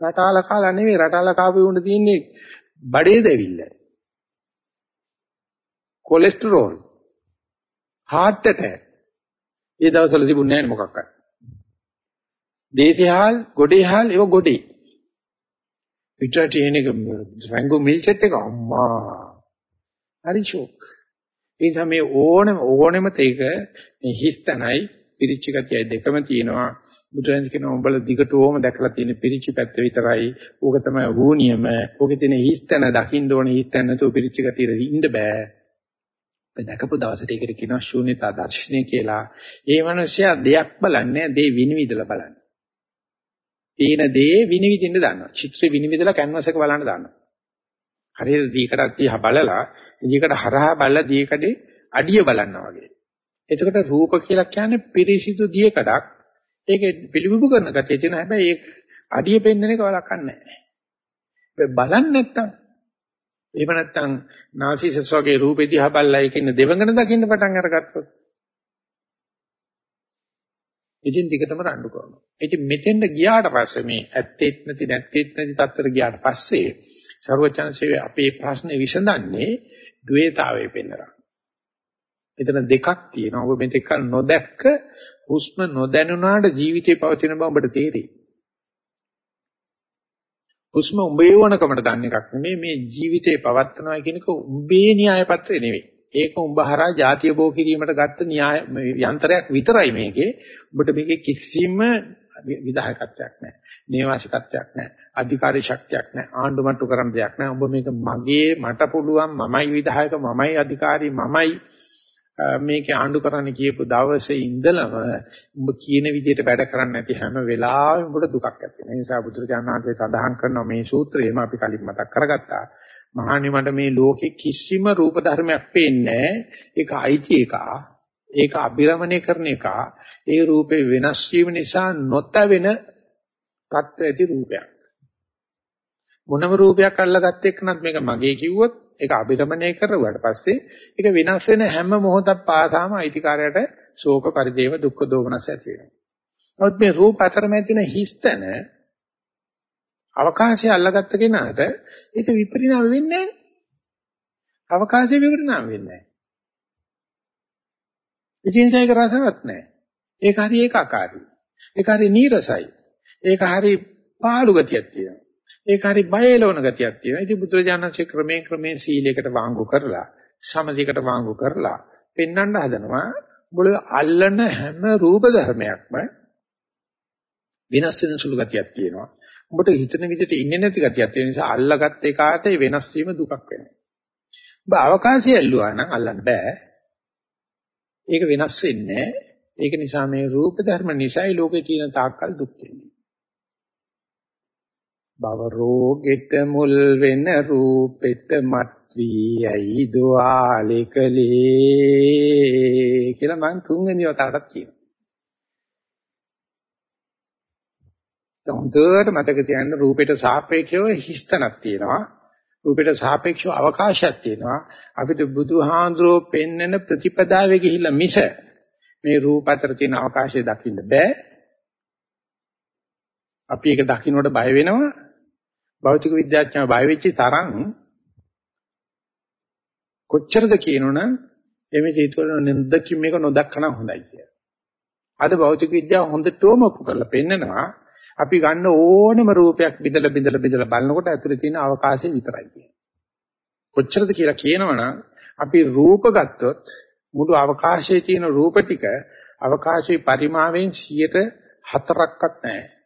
රටාල කාලා නෙවෙයි රටාල කාපේ උන්න තියෙන්නේ බඩේ දෙවිල්ල. Cholesterol heart attack. ඒ දවස්වල තිබුණේ නැහැ මොකක්වත්. දේශියාල් ගොඩේහාල් ඒව ගොඩේ. පිටරට එන එක රැංගු මිල්සෙට් එක අම්මා. හරි ෂොක් ඒ නිසා මේ ඕනෙම ඕනෙම තේක මේ හිස්තනයි පිරිච්ච ගතියයි දෙකම තියෙනවා. බුදුරජාණන් කියනවා උඹලා දිගටම දැකලා තියෙන පිරිච්ච පැත්ත විතරයි. ඕක තමයි වූනියම. ඕකේ තියෙන හිස්තන දකින්න ඕනේ හිස්තන නැතුව පිරිච්ච ගතියට ඉන්න බෑ. අපි දැකපු දවසට ඒකට කියනවා ශූන්‍යතා දර්ශනය කියලා. ඒ මනුස්සයා දෙයක් බලන්නේ දේ විනිවිදලා බලන්නේ. තීන දේ විනිවිදින්න දන්නවා. චිත්‍ර විනිවිදලා කැන්වස් එක බලන්න දන්නවා. හරියට දීකටක් තියා බලලා දීකට හරහා බලලා දීකඩේ අඩිය බලනවා වගේ. එතකොට රූප කියලා කියන්නේ පිරිසිදු දීකඩක්. ඒක පිළිබිඹු කරන ගැටේ තියෙන හැබැයි ඒ අඩිය පෙන්වන එක වලක්වන්නේ නැහැ. බලන්නේ නැත්තම් එහෙම නැත්තම් නාසිසස් වගේ රූපෙ දිහා බලලා ඒකින් දෙවඟන දකින්න පටන් අරගත්තොත් ඉතින් දිගටම රණ්ඩු කරනවා. ඉතින් මෙතෙන්ද ගියාට පස්සේ මේ ඇත්තෙත් නැති නැත්තෙත් නැති තත්ත්වයට ගියාට පස්සේ ਸਰවචනසේ අපේ ප්‍රශ්නේ විසඳන්නේ ද්වේතාවය පෙන්නනවා. එතන දෙකක් තියෙනවා. ඔබ මෙතෙක් නොදැක්ක හුස්ම නොදැනුණාට ජීවිතේ පවතින බව ඔබට තේරෙයි. හුස්ම උඹේ වණකමට ගන්න එකක් නෙමෙයි මේ ජීවිතේ පවත්නවා කියන එක උඹේ න්‍යාය පත්‍රය නෙවෙයි. ඒක උඹ හරහා ಜಾතිය බෝ කිරීමට ගත්ත න්‍යාය යන්ත්‍රයක් විතරයි මේකේ. ඔබට මේකේ කිසිම විධායකත්වයක් නැහැ. නේවාසිකත්වයක් නැහැ. අධිකාරී ශක්තියක් නැහැ. ආණ්ඩු මට්ටු කරන්න දෙයක් නැහැ. ඔබ මේක මගේ මට පුළුවන් මමයි විධායක මමයි අධිකාරී මමයි මේකේ ආණ්ඩු කරන්න කියපු දවසේ ඉඳලම ඔබ කියන විදිහට වැඩ කරන්නේ නැති හැම වෙලාවෙම ඔබට දුකක් ඇති වෙනවා. ඒ නිසා බුදුරජාණන් වහන්සේ සඳහන් කරන මේ සූත්‍රයේම අපි කලින් මතක් කරගත්තා. මහානි මට මේ ලෝකේ කිසිම රූප ධර්මයක් පේන්නේ ඒක අයිති එකක්. ඒක අභිරමණය කරන එක. ඒ රූපේ වෙනස් වීම නිසා නොතවෙන තත්ත්ව ඇති රූපයක්. මොනම රූපයක් අල්ලගත්ත එක්කනත් මේක මගේ කිව්වොත් ඒක අභිරමණය කරුවාට පස්සේ ඒක විනාශ වෙන හැම මොහොතක් පාසාම අයිතිකාරයට ශෝක පරිදේව දුක්ඛ දෝමනස ඇති වෙනවා. නමුත් මේ රූප අතරමැද තියෙන හිස්තන අවකාශය අල්ලගත්ත කෙනාට ඒක විපරිණාම වෙන්නේ නැහැ. අවකාශය විපරිණාම වෙන්නේ නැහැ. ඉතින් ඒක රසවත් නැහැ. ඒක හරි ඒකාකාරයි. ඒක හරි නීරසයි. ඒක හරි පාළු ගතියක් තියෙනවා. ඒක හරි බය එලවන ගතියක් තියෙනවා. ඉතින් බුදුරජාණන්සේ ක්‍රමයෙන් ක්‍රමයෙන් සීලයකට වාංගු කරලා, සමධියකට වාංගු කරලා පෙන්වන්න හදනවා. මුල අල්ලන හැම රූප ධර්මයක්ම වෙනස් වෙන සුළු ගතියක් තියෙනවා. උඹට හිතන විදිහට ඉන්නේ නැති ගතියක් තියෙන නිසා අල්ලගත් එකාට වෙනස් වීම දුකක් වෙනවා. ඔබ අවකාශය ඇල්ලුවා නම් අල්ලන්න බෑ. ඒක වෙනස් වෙන්නේ ඒක නිසා මේ රූප ධර්ම නිසායි ලෝකේ තියෙන තාක්කල් දුක් වෙන්නේ. භව රෝගෙට මුල් වෙන රූපෙට මත් වී ඇයි දුආලේකලේ කියලා මම තුන්වෙනි වතාවටත් කියනවා. හොඳට මතක තියාගන්න රූපෙට සාපේක්ෂව හිස්තනක් තියෙනවා. රූපෙට සාපේක්ෂව අවකාශයක් තියෙනවා. අපිට බුදුහාඳුරෝ පෙන්නන ප්‍රතිපදාවේ ගිහිල්ලා මිස මේ රූප අතර තියෙන අවකාශය දකින්න බෑ. අපි ඒක දකින්නට බය වෙනවා. භෞතික විද්‍යාඥයෝ බය වෙච්ච තරම් කොච්චරද කියනවනම් එමේ චේතවල නින්දකින් මේක නොදක්කනම් හොඳයි කියලා. අද භෞතික විද්‍යාව හොඳටම ඔප්පු කරලා පෙන්නනවා අපි ගන්න ඕනම රූපයක් බිඳලා බිඳලා බිඳලා බලනකොට ඇතුලේ තියෙන අවකාශය විතරයි කියන්නේ. කොච්චරද කියලා කියනවනම් අපි රූප ගත්තොත් මුළු අවකාශයේ තියෙන රූප ටික අවකාශයේ පරිමාවෙන් 104ක්වත් නැහැ.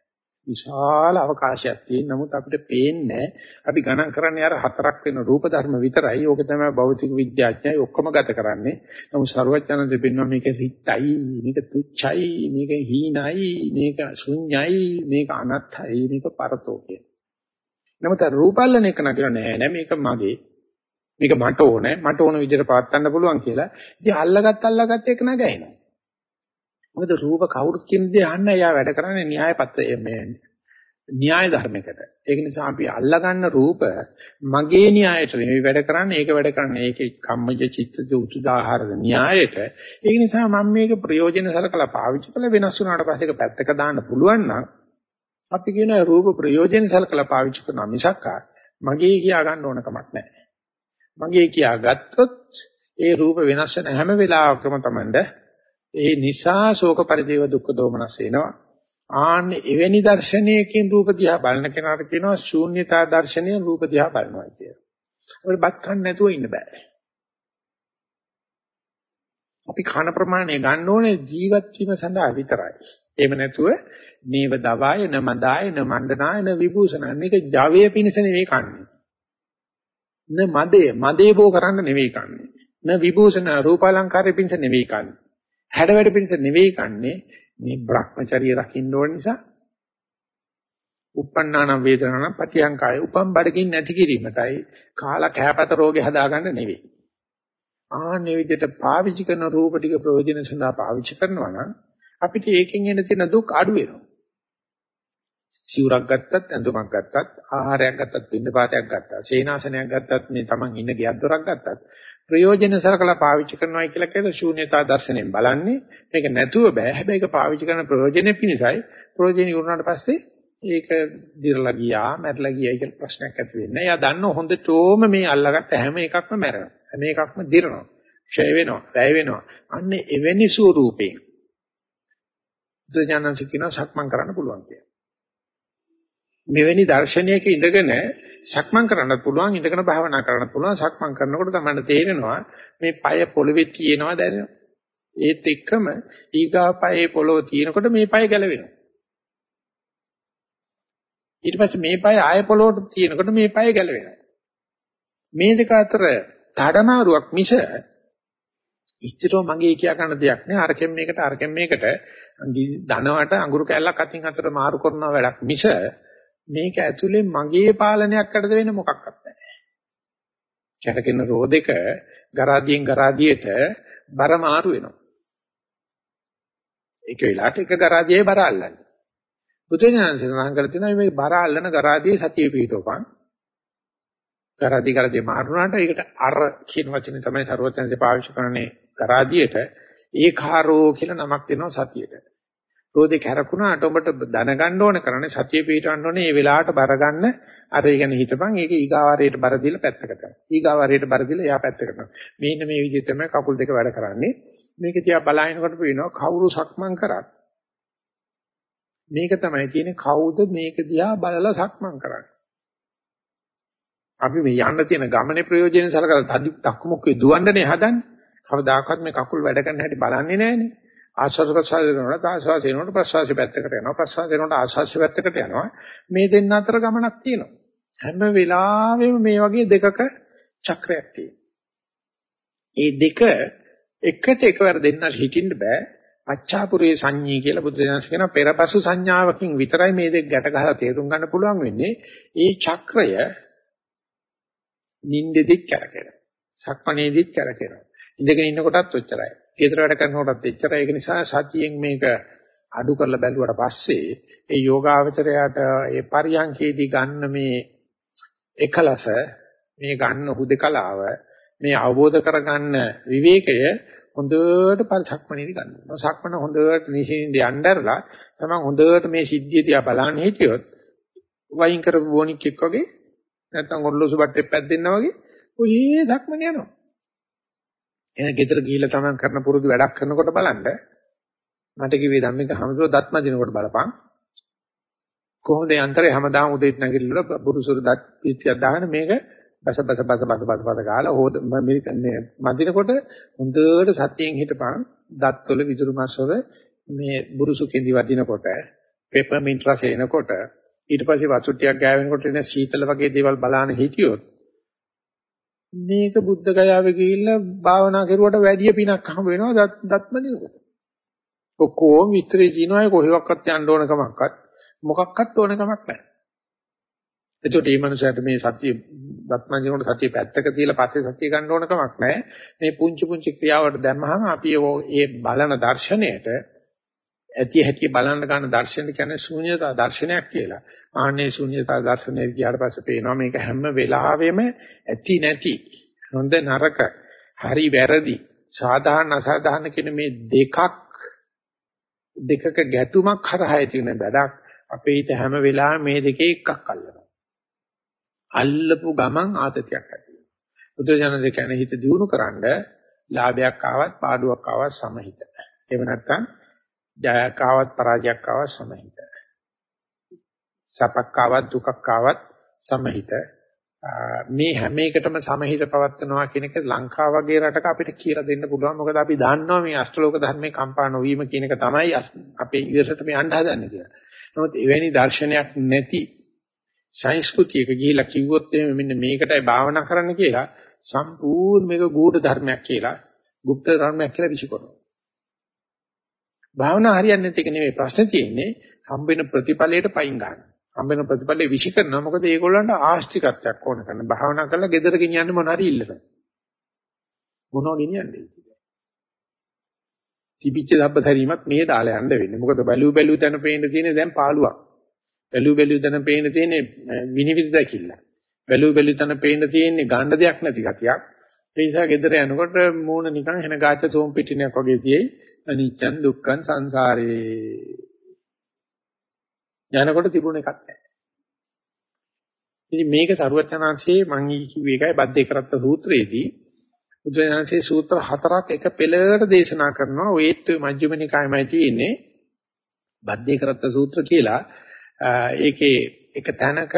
විශාල අවකාශයක් තියෙන නමුත් අපිට පේන්නේ අපි ගණන් කරන්නේ අර හතරක් වෙන රූප ධර්ම විතරයි. ඕක තමයි භෞතික විද්‍යාඥයෝ ඔක්කොම ගත කරන්නේ. නමුත් ਸਰවඥාන්ද දෙන්නවා මේක රිත්යි, මේක තුච්චයි, මේක හීනයි, මේක ශුන්‍යයි, මේක අනත්තයි, මේක පරතෝ කියන. නමුත් රූපල්ලන එක නෑ නෑ මේක මගේ. මේක මට ඕනේ. මට ඕන විදිහට පවත්වන්න පුළුවන් කියලා. ඉතින් අල්ලගත් අල්ලගත් එක නගහිනවා. මොකද රූප කවුරුත් කියන දේ අහන්න එයා වැඩ කරන්නේ න්‍යාය පත්‍රය මේ න්‍යාය ධර්මයකට. ඒක නිසා අපි අල්ලගන්න රූප මගේ න්‍යායට නෙවෙයි වැඩ කරන්නේ ඒක වැඩ කරන්නේ ඒකේ කම්මජ චිත්තජ උතුදාහාරද න්‍යායට. ඒක නිසා මම මේක ප්‍රයෝජන සලකලා පාවිච්චි කළ වෙනස් වුණාට පස්සේ ඒක පැත්තක දාන්න පුළුවන් නම් අපි කියන රූප ප්‍රයෝජන සලකලා පාවිච්චි කරනවා මිසක් මගේ කියා ගන්න ඕන කමක් නැහැ. මගේ කියා ගත්තොත් ඒ රූප වෙනස් වෙන හැම වෙලාවකම තමයි ඒ නිසා ශෝක පරිදේව දුක්ඛ දෝමනස් වෙනවා. ආන්න එවැනි දර්ශනයකින් රූප දිහා බලන කෙනාට කියනවා ශූන්‍යතා දර්ශනයෙන් රූප දිහා බලනවා කියලා. අපිට බත් කන්න නැතුව ඉන්න බෑ. අපි කන ප්‍රමාණය ගන්න ඕනේ ජීවත් වීම සඳහා විතරයි. එහෙම නැතුව නේව දවාය න මදාය න මණ්ඩනාය න විභූෂණ මේක ජවයේ පිණිස නෙවෙයි කන්නේ. න මදේ මදේ බෝ කරන්න නෙවෙයි කන්නේ. න විභූෂණ රූපාලංකාරයේ පිණිස නෙවෙයි කන්නේ. හැඩ වැඩ පිණිස නෙවෙයි කන්නේ මේ Brahmacharya රකින්න ඕන නිසා uppannānaṁ vedanānaṁ patiyankāya උපම් බඩකින් නැති කිරීමටයි කාලා කැපත රෝගේ හදාගන්න නෙවෙයි. ආන්නේ විදිහට පාවිච්චි කරන රූප ටික ප්‍රයෝජන සඳහා පාවිච්චි කරනවා නම් අපිට ඒකෙන් එන තියෙන දුක් අඩු වෙනවා. සිවුරක් ගත්තත්, ඇඳුමක් ගත්තත්, ආහාරයක් ගත්තත්, පින්නපාතයක් ගත්තත්, සේනාසනයක් ගත්තත්, මේ Taman ඉන්න ගෙයක් දොරක් ගත්තත් ප්‍රයෝජන සරකලා පාවිච්චි කරනවා කියලා කියන ශූන්‍යතා දර්ශනයෙන් බලන්නේ මේක නැතුව බෑ හැබැයි ඒක පාවිච්චි කරන ප්‍රයෝජනෙ පිණිසයි ප්‍රයෝජන ඉවරනාට පස්සේ ඒක දිරලා ගියා මැරලා ගියා කියලා ප්‍රශ්නයක් ඇති වෙන්නේ. එයා දන්න හොඳටම මේ අල්ලගත්ත හැම එකක්ම මැරෙනවා. හැම එකක්ම දිරනවා. ක්ෂය වෙනවා, වැය වෙනවා. අන්න එවැනි ස්වරූපේ. බුදුජානක කියන සක්මන් කරන්න පුළුවන් කියලා. මෙවැනි දර්ශනයක ඉඳගෙන සක්මන් කරන්නත් පුළුවන් ඉඳගෙන භාවනා කරන්නත් පුළුවන් සක්මන් කරනකොට තමයි තේරෙනවා මේ পায় පොළවේ තියෙනවා දැනෙනවා ඒත් එක්කම ඊගා পায় පොළව තියෙනකොට මේ পায় ගැලවෙනවා ඊට පස්සේ මේ পায় ආය පොළවට තියෙනකොට මේ পায় ගැලවෙනවා මේ දෙක අතර තඩමාරුවක් මිස ඉච්චතෝ මගේ කියා ගන්න දෙයක් නෑ අරකින් මේකට අරකින් මේකට ධනවට අඟුරු කැල්ලක් අතින් අතට මාරු කරන වැඩක් මිස මේක ඇතුලේ මගේ පාලනයක් අඩද වෙන මොකක්වත් නැහැ. කැරකෙන රෝදෙක ගරාදියෙන් ගරාදියට බර මාරු වෙනවා. ඒක වෙලාවට එක ගරාදියේ බර අල්ලන්නේ. බුදුඥාන සඳහන් කර තියෙනවා මේ බර අල්ලන ගරාදී සතිය පිහිටවපන්. ගරාදී කරදී මාරුණාට ඒකට අර කියන වචනේ තමයි ਸਰවඥයන්සේ පාවිච්චි කරන්නේ ගරාදියට ඒකාරෝ කියලා නමක් දෙනවා සතියට. රෝදේ කැරකුණාට ඔබට දැනගන්න ඕන කරන්නේ සතිය පිටවන්න ඕනේ මේ වෙලාවට බර ගන්න අර ඉගෙන හිතපන් ඒක ඊගාවාරයට බර දීලා පැත්තකට දාන්න. ඊගාවාරයට බර දීලා එයා පැත්තකට දාන්න. මේන්න මේ විදිහට තමයි කකුල් දෙක වැඩ කරන්නේ. මේක තියා බලහිනකොට පේනවා කවුරු සක්මන් කරත් මේක තමයි කියන්නේ කවුද මේක දිහා බලලා සක්මන් කරන්නේ. අපි මේ යන්න තියෙන ගමනේ ප්‍රයෝජනෙ සලකලා තදි තක්මුක්කේ දුවන්නනේ හදන්නේ. කවදාකවත් මේ කකුල් වැඩ කරන හැටි බලන්නේ නැහනේ. ආශ්වාස ප්‍රශ්වාස කරනකොට ආශ්වාස එනකොට ප්‍රශ්වාස පැත්තකට යනවා. ප්‍රශ්වාස එනකොට ආශ්වාස පැත්තකට යනවා. මේ දෙන්න අතර ගමනක් තියෙනවා. හැම වෙලාවෙම මේ වගේ දෙකක චක්‍රයක් තියෙනවා. ඒ දෙක එකට එකවර දෙන්න හිටින්න බෑ. පච්චාපුරේ සංඤී කියලා බුදුදහම කියන පෙරපසු සංඥාවකින් විතරයි මේ දෙක ගැට ගහලා තේරුම් ගන්න පුළුවන් වෙන්නේ. ඒ චක්‍රය නින්දෙදිත් කරකිනවා. සක්මණේදිත් කරකිනවා. ඉඳගෙන ඉන්න කොටත් ඔච්චරයි. ඊතර වැඩ කරනකොටත් එච්චරයි ඒක නිසා සතියෙන් මේක අඩු කරලා බැලුවට පස්සේ ඒ යෝගාවචරයට ඒ පරියන්කේදී ගන්න මේ එකලස මේ ගන්න හුදකලාව මේ අවබෝධ කරගන්න විවේකය හොඳට පරිසක්මනේදී ගන්නවා. සක්මන හොඳට නිසින්ද යnderලා තමයි හොඳට මේ සිද්ධිය දිහා බලන්න හිටියොත් වයින් කරපු බොනික් එක්ක වගේ නැත්නම් ඔරලෝසු බට්ටේ පැද්දෙන්නා වගේ ඔය ධක්මන යනවා. එහෙනම් ගෙදර ගිහිල්ලා තමන් කරන පුරුදු වැඩක් කරනකොට බලන්න. මට කිව්වේ ධම්මික හැමදෝ දත්ම දිනකොට බලපන්. කොහොමද යන්ත්‍රය හැමදාම උදේට නැගිටලා බුරුසුරු දත් පිටියක් දාගෙන මේක බස බස බස බස බස බස ගාලා හොද මේ මදිනකොට හොඳට සතියෙන් හිටපන්. දත් වල විදුරු මස් වල මේ බුරුසු කෙඳි වදිනකොට පෙපර්මින්ට් රස එනකොට ඊට පස්සේ වතුර ටිකක් ගෑවෙනකොට එන සීතල වගේ දේවල් බලාන හිටියොත් මේක බුද්ධ ගයාවේ ගිහිල්ලා භාවනා කරුවට වැඩි පිනක් හම්බ වෙනවා දත්ම දිනකොට. ඔක්කොම විතරේ දිනවයි කොහෙවත් යන්න ඕන කමක්වත් මොකක්වත් ඕන කමක් නැහැ. එතකොට මේ මනුස්සයාට මේ සත්‍ය දත්ම දිනකොට සත්‍ය පැත්තක තියලා පස්සේ සත්‍ය ගන්න ඕන කමක් නැහැ. මේ පුංචි පුංචි ක්‍රියාවට දැම්මහම අපි ඒ බලන දර්ශනයට ඇති හැටි බලන්න ගන්න දර්ශන කියන්නේ ශූන්‍යතා දර්ශනයක් කියලා. ආන්නේ ශූන්‍යතා දර්ශනය ගියාට පස්සේ පේනවා මේක හැම වෙලාවෙම ඇති නැති හොඳ නරක හරි වැරදි සාධාරණ අසාධාරණ කියන මේ දෙකක් දෙකක ගැතුමක් හරහා ඇති වෙන බඩක් අපේ හිත හැම වෙලාවෙම මේ දෙකේ එකක් අල්ලනවා. අල්ලපු ගමන් ආතතියක් ඇති වෙනවා. බුදුජානක කියන්නේ හිත දියුණු කරන්න ලාභයක් ආවත් පාඩුවක් ආවත් සමහිත. එහෙම නැත්නම් ජයක් ආවත් පරාජයක් ආවත් සමහිත. සපක් ආවත් දුකක් ආවත් සමහිත. මේ හැම එකටම සමහිත පවත්නවා කියන එක ලංකාව වගේ රටක අපිට කියලා දෙන්න පුළුවන්. මොකද අපි දන්නවා මේ අෂ්ටලෝක ධර්මයේ කම්පා නොවීම කියන එක තමයි අපේ ඉවසට මේ යන්න හදන්නේ කියලා. නමුත් එවැනි දර්ශනයක් නැති සංස්කෘතියක ගිහිලා කිව්වොත් එහෙම මෙන්න මේකටයි භාවනා කරන්න කියලා සම්පූර්ණ මේක ගුඪ ධර්මයක් කියලා, গুপ্ত ධර්මයක් කියලා විශ්ිකරනවා. භාවනා හරියන්නේ නැති එක නෙමෙයි ප්‍රශ්නේ තියෙන්නේ හම්බෙන ප්‍රතිඵලයට පයින් ගන්න. හම්බෙන ප්‍රතිඵලෙ විශ්ි කරනවා මොකද ඒගොල්ලන්ට ආස්තිකත්වයක් ඕන කරන. භාවනා කරලා gedara ගෙනියන්න මොන හරි ඉල්ලන. මොනවා ගෙනියන්නේ? තිබිච්ච දබ්බතරීමත් මේ දාලා යන්න වෙන්නේ. මොකද බැලු බැලු තැන පේන්න තියෙන්නේ දැන් පාළුවක්. බැලු බැලු තැන පේන්න තියෙන්නේ විනිවිද දැකිල්ල. බැලු බැලු තැන පේන්න තියෙන්නේ ගන්න දෙයක් නැති ගතියක්. ඒ නිසා gedara යනකොට මූණ නිකන් වෙන ගාච සෝම් පිටිනයක් වගේ තියෙයි. අනිච්චන් දුක්ඛන් සංසාරේ. යනකොට තිබුණ එකක් නැහැ. ඉතින් මේක සරුවචනාංශයේ මම කිව්වේ එකයි බද්දේ කරත්ත සූත්‍රයේදී. බුදුරජාණන්සේ සූත්‍ර හතරක් එක පෙළකට දේශනා කරනවා. ඔයත් මජ්ක්‍ධිම නිකායමයි තියෙන්නේ. බද්දේ කරත්ත සූත්‍ර කියලා ඒකේ එක තැනක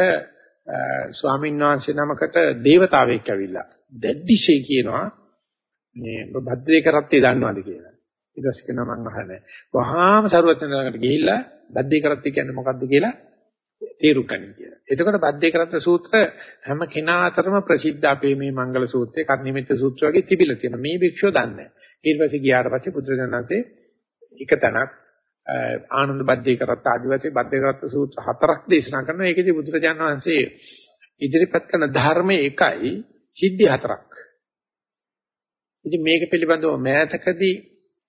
ස්වාමීන් වහන්සේ නමකට දේවතාවෙක් ඇවිල්ලා. දැඩිශේ කියනවා මේ බද්දේ කරත්තේ දන්නවද කියලා. ඊට පස්සේ කියනවා මම අහන්නේ. වහාම සරුවචන ළඟට ගිහිල්ලා බද්දේ කරත් කියන්නේ මොකද්ද කියලා තේරු ගන්න කියලා. එතකොට බද්දේ කරත් සූත්‍ර හැම කෙනා අතරම ප්‍රසිද්ධ අපේ මේ මංගල සූත්‍රය, කර්ණිමිත සූත්‍ර වගේ තිබිලා තියෙනවා. මේ භික්ෂුව දන්නේ නැහැ. ඊට පස්සේ ගියාට පස්සේ බුදුරජාණන්සේ එක තැනක් ආනන්ද බද්දේ කරත් ආදිවාසී බද්දේ කරත් සූත්‍ර හතරක් දේශනා කරනවා. ඒකෙදි බුදුරජාණන් වහන්සේ ඉදිරිපත් කරන ධර්මයේ එකයි සිද්ධි හතරක්. ඉතින් මේක පිළිබඳව මෑතකදී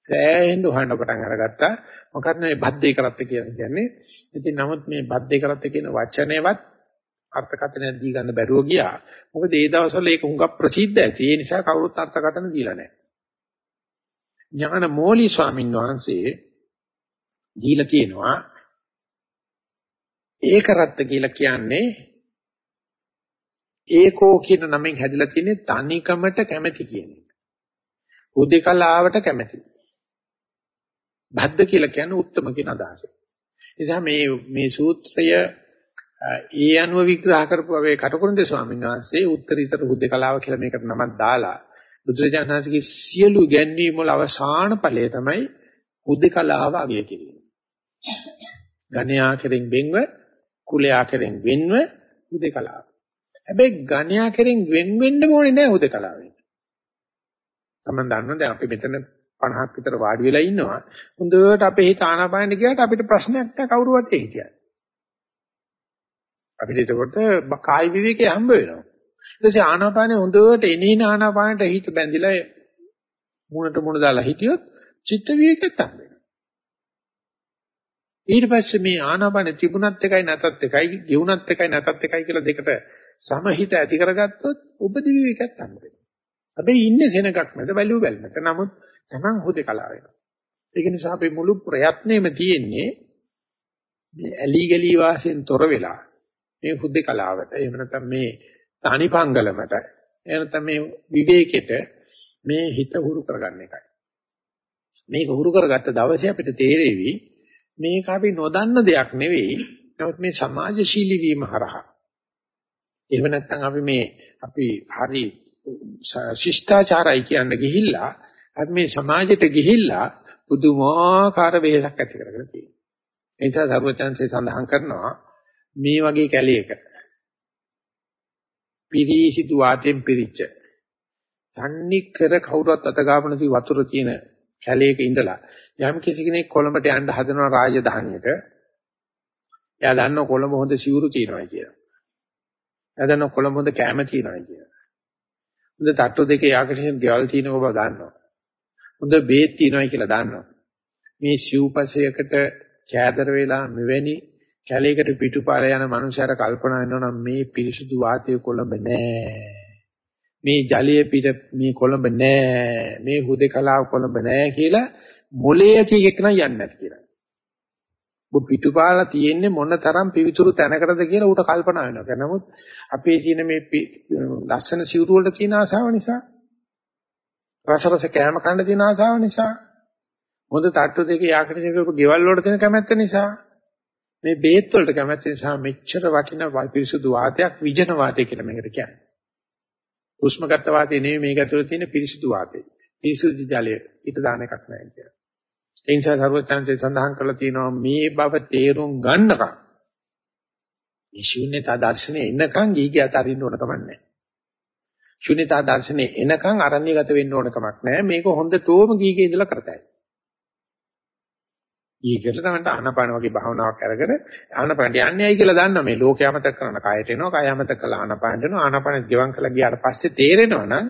සෑහෙන්න හොයන්න පටන් අරගත්තා. මොකද මේ බද්දේ කරත්ත කියන්නේ. ඉතින් නමුත් මේ බද්දේ කරත්ත කියන වචනේවත් අර්ථකථනය දී ගන්න බැරුව ගියා. මොකද ඒ දවස්වල ඒක හුඟක් ප්‍රසිද්ධ ඇති. ඒ නිසා කවුරුත් අර්ථකථන දීලා නැහැ. ඥාන මෝලි ස්වාමීන් වහන්සේ දීලා තියෙනවා ඒකරත්ත කියලා කියන්නේ ඒකෝ කියන නමෙන් හැදිලා තියෙන්නේ තනිකමට කැමැති කියන එක. උදේකලාවට කැමැති. බද්ද කියලා කියන්නේ උත්තම කියන අදහස. නිසා මේ මේ සූත්‍රය ඒ අනුව විග්‍රහ කරපු අපේ කටුකුරුන්දේ ස්වාමීන් වහන්සේ උත්තරීතර හුදේකලාව කියලා මේකට නමක් දාලා බුදුරජාණන් වහන්සේගේ සියලු ගැන්වීම් වල අවසාන ඵලය තමයි හුදේකලාව අගය කිරීම. ගණ්‍යා කෙරෙන් වෙන්ව කුලයා කෙරෙන් වෙන්ව හුදේකලාව. හැබැයි ගණ්‍යා කෙරෙන් වෙන් වෙන්න ඕනේ නැහැ හුදේකලාවෙන්. තමන් දන්නවා දැන් අපි මෙතන 50ක් විතර වාඩි වෙලා ඉන්නවා. හොඳට අපේ හිත ආනාපානෙට ගියාට අපිට ප්‍රශ්නයක් නැහැ කවුරුවත් ඒ හිතියන්නේ. අපිට එතකොට කාය විවේකේ හම්බ වෙනවා. ඊට පස්සේ ආනාපානෙ හොඳට එනින ආනාපානට හිත බැඳිලා මුණට මුණ දාලා හිටියොත් චිත්ත විවේකෙත් හම්බ වෙනවා. ඊට පස්සේ මේ ආනාපානෙ තිබුණත් එකයි නැතත් එකයි, ගෙවුණත් එකයි නැතත් එකයි කියලා දෙකට සමහිත ඇති කරගත්තොත් උපදි විවේකෙත් හම්බ වෙනවා. හැබැයි ඉන්නේ සෙනගක් නැද වැලියු බැලමක. නමුත් Taman හුදේකලා වෙනවා. ඒක නිසා අපි මුළු ප්‍රයත්නෙම තියෙන්නේ මේ ඇලි ගලි වාසයෙන් තොර වෙලා මේ හුදේකලාවට එහෙම නැත්නම් මේ තනිපංගලමට එහෙම නැත්නම් මේ විවේකෙට මේ හිත හුරු කරගන්න එකයි. මේක හුරු කරගත්ත දවසේ අපිට තේරෙවි මේක අපි නොදන්න දෙයක් නෙවෙයි. නමුත් මේ සමාජශීලී වීම හරහා. එහෙම නැත්නම් අපි මේ අපි හරි ශිෂ්ටාචාරයි කියන්න ගිහිල්ලා අපි මේ සමාජයට ගිහිල්ලා පුදුමාකාර වෙහසක් ඇති කරගෙන තියෙනවා. ඒ නිසා සර්වචන්සේ සඳහන් කරනවා මේ වගේ කැලයක පිරිසිදු වාතයෙන් පිරිච්ච තන්නි කර කවුරුත් අතගාපනසි වතුර තියෙන කැලයක ඉඳලා යම් කිසි කෙනෙක් කොළඹට යන්න හදනවා රාජධානියට එයා දන්නවා කොළඹ හොඳ සිවුරු තියෙනවා කියලා. එයා දන්නවා කොළඹ හොඳ කැම තියෙනවා කියලා. හොඳ තට්ටු දෙකේ ආකර්ෂණ ගෙවල් තියෙන බව දන්නවා. හොඳ බේත් තියෙනවා කියලා දන්නවා. මේ සිව්පසයකට කෑදර වෙලා මෙවැනි කැලේකට පිටුපාර යන මනුස්සයර කල්පනා වෙනවා නම් මේ පිරිසුදු වාතය කොළඹ නෑ. මේ ජලයේ පිට මේ කොළඹ නෑ. මේ හුදේකලාව කොළඹ නෑ කියලා මොලේ ඇති එකක් නම් යන්නේ නැති කියලා. ඔබ පිටුපාලා තියෙන්නේ මොන තරම් පිවිතුරු තැනකටද කියලා ඌට කල්පනා වෙනවා. නමුත් අපේ තියෙන මේ ලස්සන සිවුරු වල තියෙන ආසාව නිසා රස රස කෑම කන්න තියෙන ආසාව නිසා හොඳ තට්ටු දෙකේ ආකර්ෂණය කරපු ගෙවල් වල තියෙන කැමැත්ත නිසා මේ බේත් වලට කැමැත්ත නිසා මෙච්චර වටින පිරිසුදු වාතයක් විජන වාතය කියලා මේකට කියන්නේ. උෂ්මගත වාතය නෙවෙයි මේක ඇතුළේ තියෙන පිරිසුදු වාතය. පිරිසුදු ජලය ඊට දාන එකක් නැහැ කියලා. ඒ නිසා සර්වඥාන්සේ සඳහන් කරලා තියෙනවා මේ බව තේරුම් ගන්නකම් මේ ශූන්‍යතා දර්ශනේ එනකන් ගීගේ අතරින්න ඕන කමක් නැහැ. ශුන්‍යතා දර්ශනේ එනකන් අරණ්‍යගත වෙන්න ඕන කමක් නැහැ. මේක හොඳටම ගීගේ ඉඳලා කරතයි. ඊකට තමයි ආනපාන වගේ භාවනාවක් අරගෙන ආනපානට යන්නේයි කියලා දන්නා මේ ලෝකයමතක කරන කයට එනවා කයමතක කළා ආනපානට එනවා ආනපාන ගෙවම් කළා ගියාට පස්සේ තේරෙනවා නම්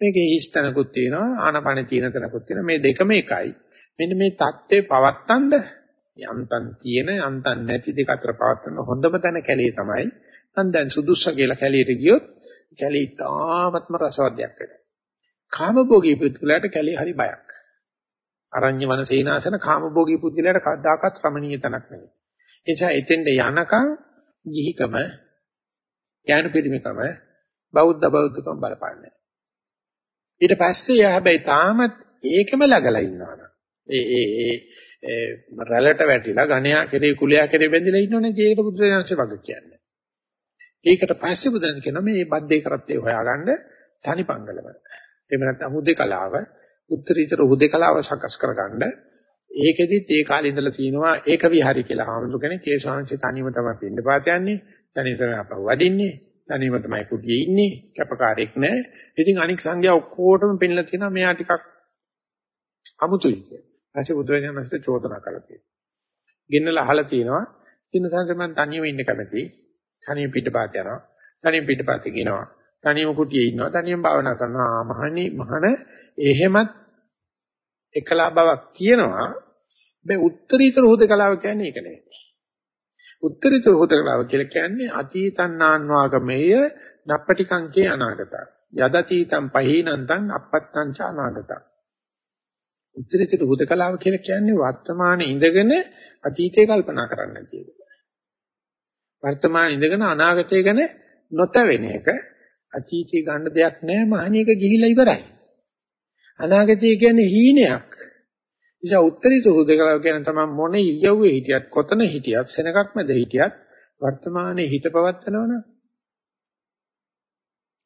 මේකේ හිස්තනකුත් තියෙනවා ආනපාන තියෙන තැනකුත් තියෙනවා මේ දෙකම එකයි මෙන්න මේ தත්ත්වේ පවත්තන්න යන්තම් තියෙන යන්තම් නැති දෙක අතර පවත්තන හොඳම තැන කැලේ තමයි. මම දැන් සුදුස්ස කියලා කැලේට ගියොත් කැලේ ඉතාමත්ම රසවත් දෙයක් වෙනවා. කාමභෝගී පුද්ගලයාට කැලේ හරි බයක්. අරඤ්‍ය වන සේනාසන කාමභෝගී පුද්ගලයාට කවදාකවත් රමණීය තනක් නෙවෙයි ඒ නිසා එතෙන්ට යනකම් ගිහිකම ඥාන පිරිමිකම බෞද්ධ බෞද්ධකම බලපාන්නේ ඊට පස්සේ යා හැබැයි තාමත් ඒකම ළඟලා ඉන්නවා ඒ ඒ ඒ රැළට වැටිලා ඝණයා කෙරේ කුලයා කෙරේ බැඳිලා ඉන්නෝනේ ඒකට බුදුරජාණන්සේ වගේ කියන්නේ. ඒකට පස්සේ බුදුන් කියනවා මේ බද්දේ කරත්තේ හොයාගන්න තනිපංගලම. එහෙම නැත්නම් හුදේකලාව උත්තරීතර හුදේකලාව සකස් කරගන්න. ඒකෙදිත් ඒ කාලේ ඉඳලා තියෙනවා ඒක විහාරි කියලා හාමුදුරු කෙනෙක්. ඒ ශාංශේ තනියම තමයි පින්න පාත යන්නේ. තනියම තමයි අපව වඩින්නේ. තනියම තමයි කුටියේ ඉන්නේ. කැපකාරයෙක් නැහැ ඉතින් අනික් සංඝයා ඔක්කොටම පෙන්නලා තියෙනවා මෙයා ටිකක් අමුතුයි කියලා. ඊපස්සේ බුදුරජාණන් වහන්සේ චෝදනා කළා තියෙනවා. ගෙන්නලා අහලා තියෙනවා සින්නසන්ත මම තනියම ඉන්න කැමති. තනියම පිටපාත යනවා. තනියම පිටපාත කියනවා. තනියම කුටියේ ඉන්නවා. තනියම භාවනා කරනවා. මහණි මහණ එහෙමත් එකලා බවක් තියෙනවා. මේ උත්තරීතර හුදකලාව කියන්නේ ඒක නෙවෙයි. උත්තරීතර හුදකලාව කියලා කියන්නේ අතීතං වාගමේය නප්පටිකංකේ අනාගතං. යදතීතං පහීනන්තං අපත්තං ච අනාගතං. උත්තරීතර හුදකලාව කියලා කියන්නේ වර්තමානයේ ඉඳගෙන අතීතය කල්පනා කරන්න නැති එක. වර්තමානයේ ඉඳගෙන අනාගතය ගැන නොතවෙන එක අතීතය ගන්න දෙයක් නැහැ මහණියක ගිහිලා ඉවරයි. අනාගතය කියන්නේ හීනයක්. නිසා උත්තරීතර හුදකලාව කියන්නේ තමයි මොන ඉරියව්වේ හිටියත් කොතන හිටියත් සෙනගක් මැද හිටියත් වර්තමානයේ හිත පවත්නවනම්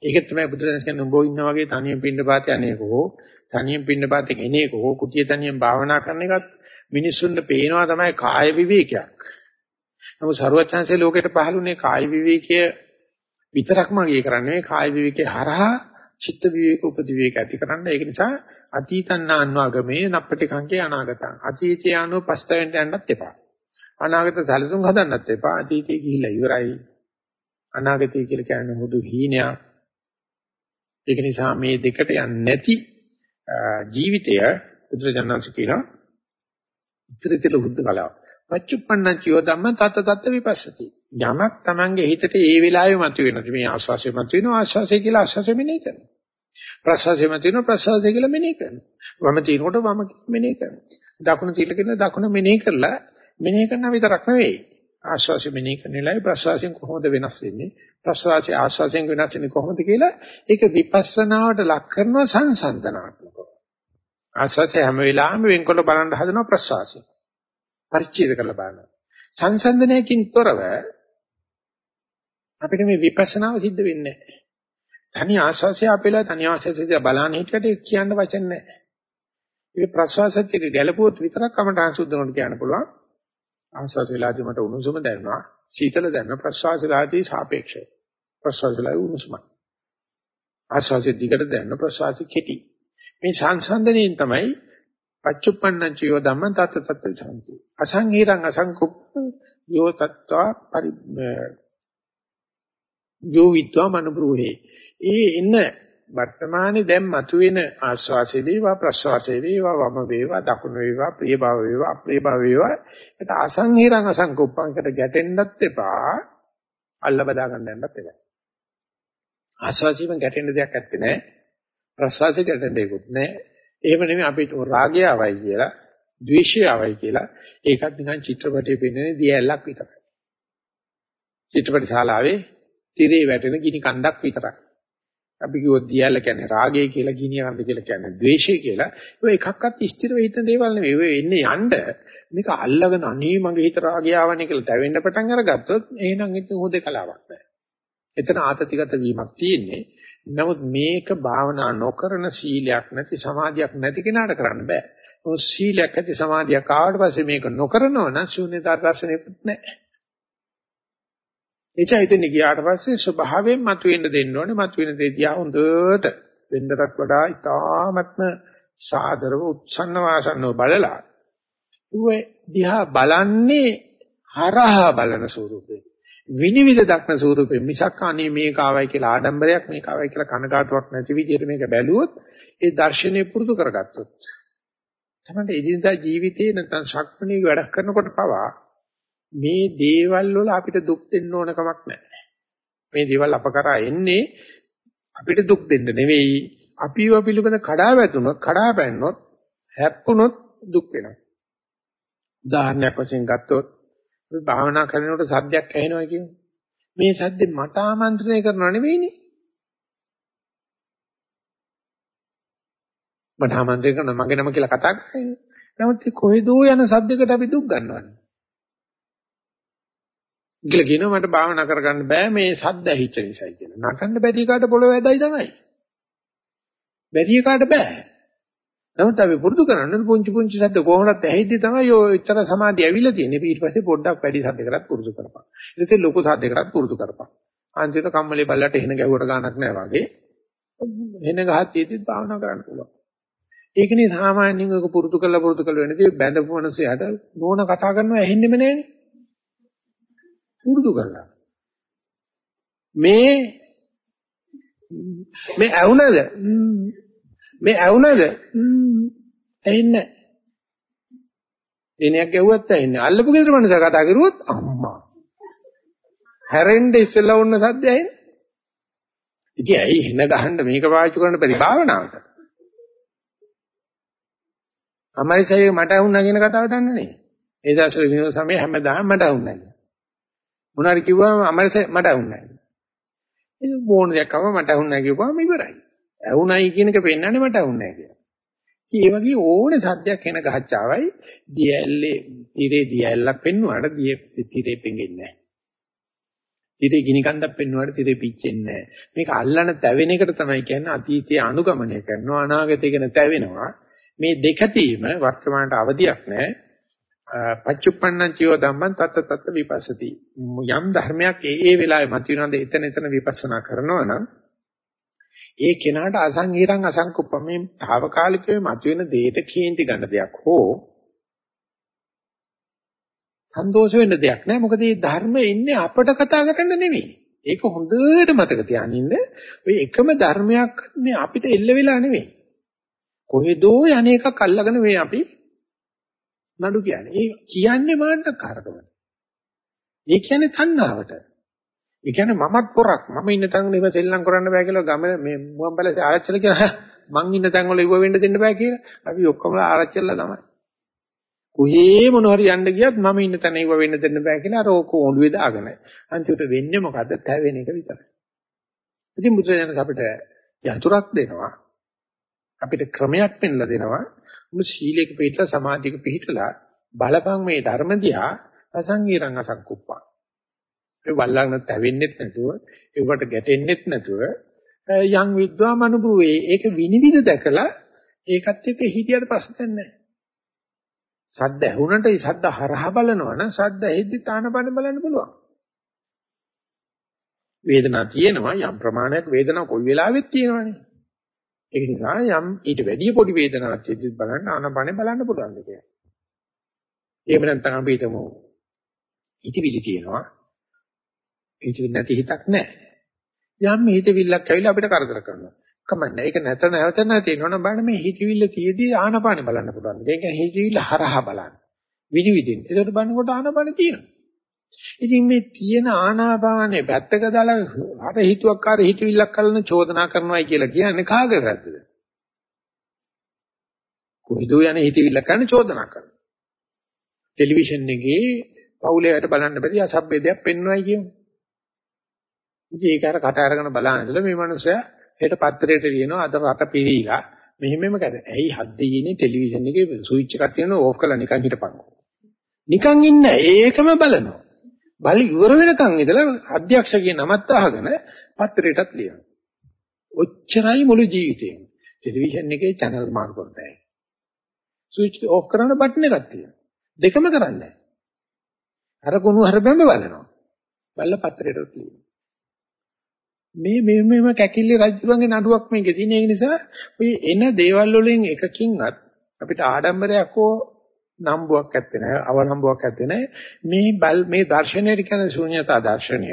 ඒක තමයි බුදුරජාණන් කියන්නේ උඹෝ ඉන්නා වගේ තනියෙන් පින්න පාත යන්නේකෝ තනියෙන් පින්න පාතේ එනේකෝ කුටිය තනියෙන් භාවනා කරන එකත් මිනිස්සුන්ට පේනවා තමයි කාය විවේකයක්. නමුත් ਸਰවඥාන්සේ ලෝකෙට පහළුනේ කාය විවේකයේ විතරක්ම අගය කරන්නේ කාය විවේකේ හරහා චිත්ත විවේක උපදිවේක ඇති කරන්න. ඒක නිසා අතීතං නාන්වාගමේ නප්පටිකංකේ අනාගතං. අතීතය අනුව පස්තවෙන්ට යන්නත් එපා. අනාගත සැලසුම් හදන්නත් එපා. අතීතේ ගිහිල්ලා ඉවරයි. අනාගතය කියලා කියන්නේ මුදු හීනයක්. ඒක නිසා මේ දෙකට යන්නේ නැති ජීවිතය බුදුරජාණන්ස කියනවා ඉතිරිතල බුද්ධ කලාව. පච්චුප්පන්නං චියෝ ධම්ම තත් තත් විපස්සති. යමක් Tamange හිතට ඒ වෙලාවෙම මතුවෙනවා. මේ ආස්වාසය මතුවෙනවා ආස්වාසය කියලා ආස්වාසය මෙනෙහි කරනවා. ප්‍රසවාසය මතුවෙනවා ප්‍රසවාසය කියලා මෙනෙහි කරනවා. වම තිනකොට වම මෙනෙහි කරනවා. දකුණ තියලා කියන දකුණ මෙනෙහි කරලා මෙනෙහි කරන විතරක් නෙවෙයි. ආශ්වාසය මෙනෙහි කරන වෙලාවේ ප්‍රශ්වාසයෙන් කොහොමද වෙනස් වෙන්නේ ප්‍රශ්වාසය ආශ්වාසයෙන් වෙනස් වෙන්නේ කොහොමද කියලා ඒක විපස්සනාවට ලක් කරන සංසන්දනාත්මකව ආශ්වාසය හැම වෙලාවෙම වෙන්කොට බලන්න හදනවා ප්‍රශ්වාසය පරිච්ඡේද කරලා බලනවා. සංසන්දනයකින් තොරව අපිට මේ විපස්සනාව සිද්ධ වෙන්නේ නැහැ. තනි ආශ්වාසය අපේලා තනි ආශ්වාසය බලන්න හිටියට කියන්න වචන නැහැ. ඒක ප්‍රශ්වාසයත් එක්ක ගැළපුවොත් විතරක් කමටහන් සුද්ධ කරනට කියන්න පුළුවන්. ආස්වාස වෙලාදී මට උණුසුම දැනෙනවා. සීතල දැනෙනවා. ප්‍රශ්වාස වෙලාදී සාපේක්ෂයි ප්‍රශ්වාස වෙලාදී උණුසුමයි ආස්වාසෙ දිගට දැනෙන ප්‍රශ්වාස කෙටි. මේ සංසන්දනයෙන් තමයි පච්චුප්පන්නං චයෝ ධම්මං තත් තත් සම්පති අසංහීරං අසංකුප්ප යෝ තත්වා පරි යෝ විත්වා මනුබ්‍රෝහේ. ඒ එන්න වර්තමානයේ දැන් මතුවෙන ආස්වාසේ වේවා ප්‍රස්වාසේ වේවා වම වේවා දකුණු වේවා ප්‍රිය භව වේවා අප්‍රිය භව වේවා. ඒත් අසංහිරං අසංකුප්පංකට ගැටෙන්නත් එපා. අල්ල බදා ගන්න යන්නත් එපා. ආස්වාසීම ගැටෙන්න දෙයක් නැත්තේ නෑ ප්‍රස්වාසයේ ගැටෙන්න දෙයක්වත් නෑ එහෙම නෙමෙයි අපිට රාගය ආවයි කියලා ද්වේෂය ආවයි කියලා ඒකත් නිකන් චිත්‍රපටයේ පෙන්වන්නේ දියැලක් විතරයි චිත්‍රපට ශාලාවේ තිරේ වැටෙන ගිනි කන්දක් විතරයි අපි කිව්වොත් දියැල කියන්නේ රාගය කියලා ගිනියනද කියලා කියන්නේ ද්වේෂය කියලා. ඒ එකක්වත් ස්ථිර වෙයිත දේවල් නෙවෙයි. ඒ එන්නේ යන්න මේක අල්ලගෙන අනේ මගේ හිත රාගය ආවනේ කියලා තැවෙන්න පටන් අරගත්තොත් එහෙනම් ඉතින් හොදේ කලාවක් නැහැ. එතන ආතතිගත වීමක් තියෙන්නේ. නමුත් මේක භාවනා නොකරන සීලයක් නැති සමාධියක් නැති කෙනාට කරන්න බෑ. මොකද සීලයක් ඇති සමාධියක් ආවට පස්සේ මේක නොකරනව නම් ශූන්‍යතාව දර්ශනෙත් නැහැ. එචා හිතෙන් ගියාට පස්සේ ස්වභාවයෙන් මතුවෙන්න දෙන්න ඕනේ මතුවෙන දේ දිහා හොඳට වෙන්නටත් වඩා ඉතාමත්ම සාදරව උත්සන්න වාසන්නව බලලා ඌේ දිහා බලන්නේ හරහා බලන ස්වරූපේ විනිවිද දක්න ස්වරූපේ මිසක් අනේ මේක ආවයි කියලා ආඩම්බරයක් මේක ආවයි කියලා කනකාටුවක් නැති විදිහට මේක බැලුවොත් ඒ දර්ශනය පුරුදු කරගත්තොත් තමයි එදිනදා ජීවිතේ නැත්නම් ශක්මණේ වැඩ කරනකොට පවා මේ දේවල් වල අපිට දුක් දෙන්න ඕන කමක් නැහැ. මේ දේවල් අප කරා එන්නේ අපිට දුක් දෙන්න නෙවෙයි. අපිව පිළිබඳ කඩා වැටුනොත්, කඩා පැන්නොත්, හැප්පුණොත් දුක් වෙනවා. උදාහරණයක් වශයෙන් ගත්තොත් අපි භාවනා කරනකොට සද්දයක් ඇහෙනවා කියන්නේ. මේ සද්දේ මට ආමන්ත්‍රණය කරනව නෙවෙයිනේ. මට ආමන්ත්‍රණය කරන මගේ නම කියලා කතා කරන්නේ. නමුත් කොහෙදෝ යන සද්දයකට අපි දුක් ගන්නවානේ. කියලා කියනවා මට භාවනා කරගන්න බෑ මේ සද්ද ඇහිච්ච නිසායි කියලා. නටන්න බැරි කාට පොළොව ඇදයි තමයි. බැරි කාට බෑ. නමුත් අපි පුරුදු කරන්නේ පුංචි පුංචි සද්ද කොහොමවත් ඇහිද්දි තමයි ඔය ඉතර සමාධිය ඇවිල්ලා තියෙන්නේ. ඊට පස්සේ පොඩ්ඩක් වැඩි සද්දයකට පුරුදු කරපන්. ඊට පස්සේ ලොකු සද්දයකට පුරුදු කරපන්. අන්තිමට කම්මලේ බල්ලට එහෙන ගැහුවට ගානක් නැහැ වගේ. එහෙන ගහත් තියෙද්දිත් භාවනා කරන්න පුළුවන්. ඒකනේ සාමාන්‍යයෙන් ඔක පුරුදු කරලා පුරුදු කරලා වෙනදී බැඳපු මනසයට නෝන කතා කරනවා ඇහෙන්නෙම නැහනේ. පුරුදු කරලා. මේ මේ ඇවුනද? මේ ඇවුනද? ඇහෙන්නේ නැහැ. දිනයක් ගැව්වත් ඇහෙන්නේ. අල්ලපු ගෙදර මනුස්සය කතා කරුවොත් අම්මා. හැරෙන්න ඉස්සෙල්ලා වුණ සද්ද ඇහෙන්නේ. ඉතින් ඇයි එන ගහන්න මේක පාවිච්චි කරන්න බැරි භාවනාවට? අමරිසයි මට වුණා කියන කතාව දන්නේ නේ. ඒ දවස්වල විනෝද සමය හැමදාම මට වුණා. මොනාරි කිව්වම අමරිසයි මට වුණා. ඉතින් මොන දෙයක් කව මට වුණා කියපුවාම ඉවරයි. ඇහුණයි කියන එක පෙන්වන්නේ මට වුණා කියලා. ඉතින් ඒ වගේ ඕනේ සද්දයක් එන ගහච්චාවයි දියැල්ලේ තිරේ දියැල්ලක් පෙන්වුවාට දිය තිරේ පෙඟෙන්නේ නැහැ. තිරේ ගිනි කන්දක් පෙන්වුවාට තිරේ පිච්චෙන්නේ නැහැ. මේක අල්ලන තැවෙන එකට තමයි කියන්නේ අතීතයේ අනුගමනය කරනවා අනාගතය ගැන තැවෙනවා. මේ දෙක තීම වර්තමානට අවදියක් නැහැ. පච්චුප්පන්නං චියෝ ධම්මං තත්ත තත්ත විපස්සති. යම් ධර්මයක් ඒ ඒ වෙලාවේ මතුවෙනවාද එතන එතන විපස්සනා කරනවා නම් ඒ කෙනාට අසංහිරං අසංකුප්පම මේ తాවකාලිකව මතුවෙන දෙයට කේන්ති ගන්න දෙයක් හෝ සන්තෝෂ වෙන්න දෙයක් නෑ. මොකද මේ ධර්ම ඉන්නේ අපට කතා කරන්න නෙමෙයි. ඒක හොඳට මතක තියාගන්න ඔය එකම ධර්මයක් මේ අපිට එල්ල වෙලා නෙමෙයි. කොහෙදෝ යන්නේකක් අල්ලගෙන මේ අපි නඩු කියන්නේ. ඒ කියන්නේ මාන්නකාරකම. ඒ කියන්නේ තණ්හාවට. ඒ කියන්නේ මමත් පොරක්. මම ඉන්න තැන ඉව සෙල්ලම් කරන්න බෑ කියලා ගම මේ මුවන්පල ආරච්චිල කියලා මං ඉන්න තැන් වල ඉව වෙන්න දෙන්න බෑ කියලා අපි ඔක්කොම ආරච්චිලා තමයි. කොහේ මොන හරි යන්න ගියත් මම ඉන්න තැන ඉව වෙන්න දෙන්න බෑ කියලා අර ඕක ඔළුවේ දාගෙන. අන්තිමට වෙන්නේ මොකද්ද? තැවෙන එක විතරයි. ඉතින් බුදුරජාණන් අපිට යතුරක් දෙනවා. අපිට ක්‍රමයක් පෙන්ලා දෙනවා. මුළු සීලයක පිටලා සමාධියක පිටලා බලපං මේ ධර්ම දිහා අසංගීරං අසංකුප්පං. ඒ වල්ලාගෙන තැවෙන්නෙත් නැතුව ඒකට ගැටෙන්නෙත් නැතුව යම් විද්වා මනුභවයේ ඒක විනිවිද දැකලා ඒකත් එක්ක හිතියට ප්‍රශ්නයක් නැහැ. සද්ද ඇහුනට ඒ සද්ද හරහා බලනවා නම් සද්ද ඇහිද්දි තානපන බලන්න පුළුවන්. වේදනාවක් තියෙනවා යම් ප්‍රමාණයක් වේදනාවක් කොයි වෙලාවෙත් තියෙනවනේ. ඒක නිසා යම් ඊට වැඩිය පොඩි වේදනාවක් තියෙද්දි බලන්න ආනපනේ බලන්න පුළුවන් දෙයක්. එහෙම නැත්නම් අපි හිතමු ඉතිවිලි තියෙනවා හිතවිලි නැති හිතක් නැහැ. යම් හිතවිල්ලක් ඇවිල්ලා අපිට කරදර කරනවා. කමන්නේ. ඒක නැත නැවත නැතිනවනම් බලන්න මේ හිතවිල්ල තියේදී ආනපානෙ බලන්න පුළුවන්. ඒ කියන්නේ හිතවිල්ල හරහා බලන්න. විනිවිදින්. ඒකට බලනකොට ආනපානෙ තියෙනවා. ඉතින් මේ තියෙන ආනාපානේ පැත්තක දාලා අර හිතුවක්කාර හිතවිල්ලක් කරන චෝදනා කරනවායි කියලා කියන්නේ කාගේ වැරද්දද? කොහෙද යන හිතවිල්ල කරන චෝදනා කරනවා. ටෙලිවිෂන් එකේ පවුලේට බලන්න බැරි අසභ්‍ය දෙයක් පෙන්වනවායි කියනවා. ඉතින් ඒක අර කට අරගෙන බලන ඉඳලා මේ මනුස්සයා හෙට පත්තරේට ලියනවා අද රට පිරීලා මෙහෙමම කර. ඇයි හද්දියේ ටෙලිවිෂන් එකේ ස්විච් එකක් තියෙනවා ඕෆ් කරලා නිකන් හිටපන්කෝ. නිකන් ඉන්න ඒකම බලනවා. බල ඉවර වෙනකන් ඉඳලා අධ්‍යක්ෂකගේ නමත් අහගෙන පත්තරේටත් ලියනවා. ඔච්චරයි මුළු ජීවිතේම. ටෙලිවිෂන් එකේ channel මාරු කරතයි. ස්විච් ඕෆ් කරන බටන් එකක් තියෙනවා. දෙකම කරන්නේ අර කුණු හරබැම්බ බලනවා. බල්ල පත්තරේටත් ලියනවා. මේ මේ මේම කැකිලි රජුගේ නඩුවක් මේකේ තියෙන. ඒ නිසා ඔය එන දේවල් වලින් එකකින්වත් අපිට ආඩම්බරයක් හෝ නම්බුවක් ඇත්තේ නැහැ අවනම්බුවක් ඇත්තේ නැහැ. මේ බල් මේ දර්ශනය කියන ශූන්‍යතා දර්ශනය.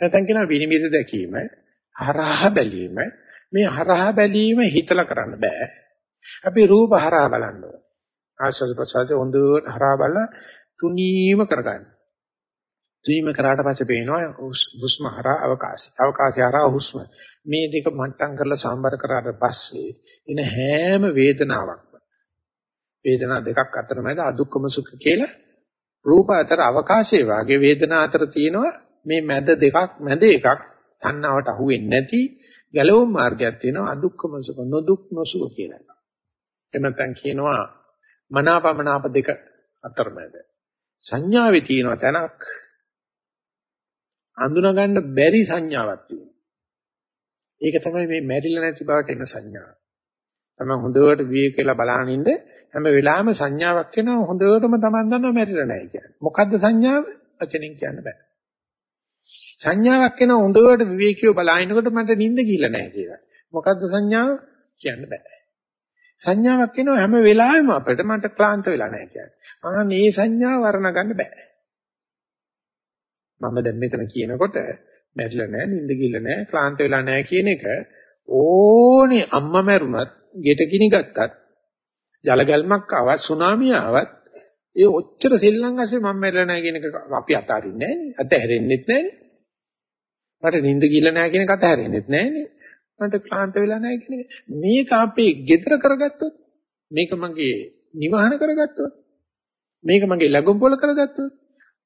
නැත්නම් කියන විනිවිද දැකීම හරහා බැලීම. මේ හරහා බැලීම හිතලා කරන්න බෑ. අපි රූප හරහා බලන්න ඕන. ආශ්‍රද ප්‍රසාද හොඳට හරහා බලලා තුනීම කරගන්න. ද්වීම කරාට පස්සේ පේනවා හුස්ම හරහා අවකාශය. අවකාශය හරහා හුස්ම. මේ දෙක මට්ටම් කරලා සම්බර කරාට පස්සේ එන හැම වේදනාවක්ම වේදනා දෙකක් අතර මැද අදුක්කම සුඛ කියලා රූප අතර අවකාශයේ වාගේ වේදනා අතර තියෙනවා මේ මැද දෙකක් මැද එකක් තණ්හාවට අහු වෙන්නේ නැති ගැලවුම් මාර්ගයක් තියෙනවා අදුක්කම සුඛ නොදුක් නොසුඛ කියලා. එනතන් කියනවා මනාපමනාප දෙක අතර මැද සංඥාවේ තියෙන තැනක් අඳුනා ගන්න බැරි සංඥාවක් තියෙනවා. ඒක තමයි මේ මැරිලා නැති බවට එන සංඥාව. තමයි හොඳට විවේක කියලා බලන ඉන්න හැම වෙලාවෙම සංඥාවක් එනවා හොඳටම Taman දන්නවා මැරිලා නැහැ කියන්නේ. මොකද්ද සංඥාව? වචනෙන් කියන්න බෑ. සංඥාවක් එනවා හොඳට විවේකීව බලනකොට මට නිින්ද ගිහිල්ලා නැහැ කියලා. මොකද්ද සංඥාව? කියන්න බෑ. සංඥාවක් එනවා හැම වෙලාවෙම අපිට මට ක්ලාන්ත වෙලා නැහැ කියන්නේ. ආ මේ සංඥාව වර්ණ ගන්න බෑ. මම දැන් මෙතන කියනකොට මැරිලා නැහැ, නිින්ද ගිල්ල නැහැ, ක්ලාන්ත වෙලා නැහැ කියන එක ඕනේ අම්මා මැරුණත්, ගෙට කිනි ගත්තත්, ජල ගැල්මක් ආවත් සුනාමිය ආවත් ඒ ඔච්චර සෙල්ලම් ඇස්සේ මම මැරෙලා නැහැ කියන එක අපි අතාරින්නේ නැහැ නේ. අතහැරෙන්නෙත් නැහැ නේ. මට නිින්ද ගිල්ල නැහැ කියන එක අතහැරෙන්නෙත් නැහැ නේ. මට ක්ලාන්ත වෙලා නැහැ කියන එක. මේක අපේ gedara කරගත්තොත් මේක මගේ නිවහන කරගත්තොත් මේක මගේ ලැබුම් පොල කරගත්තොත්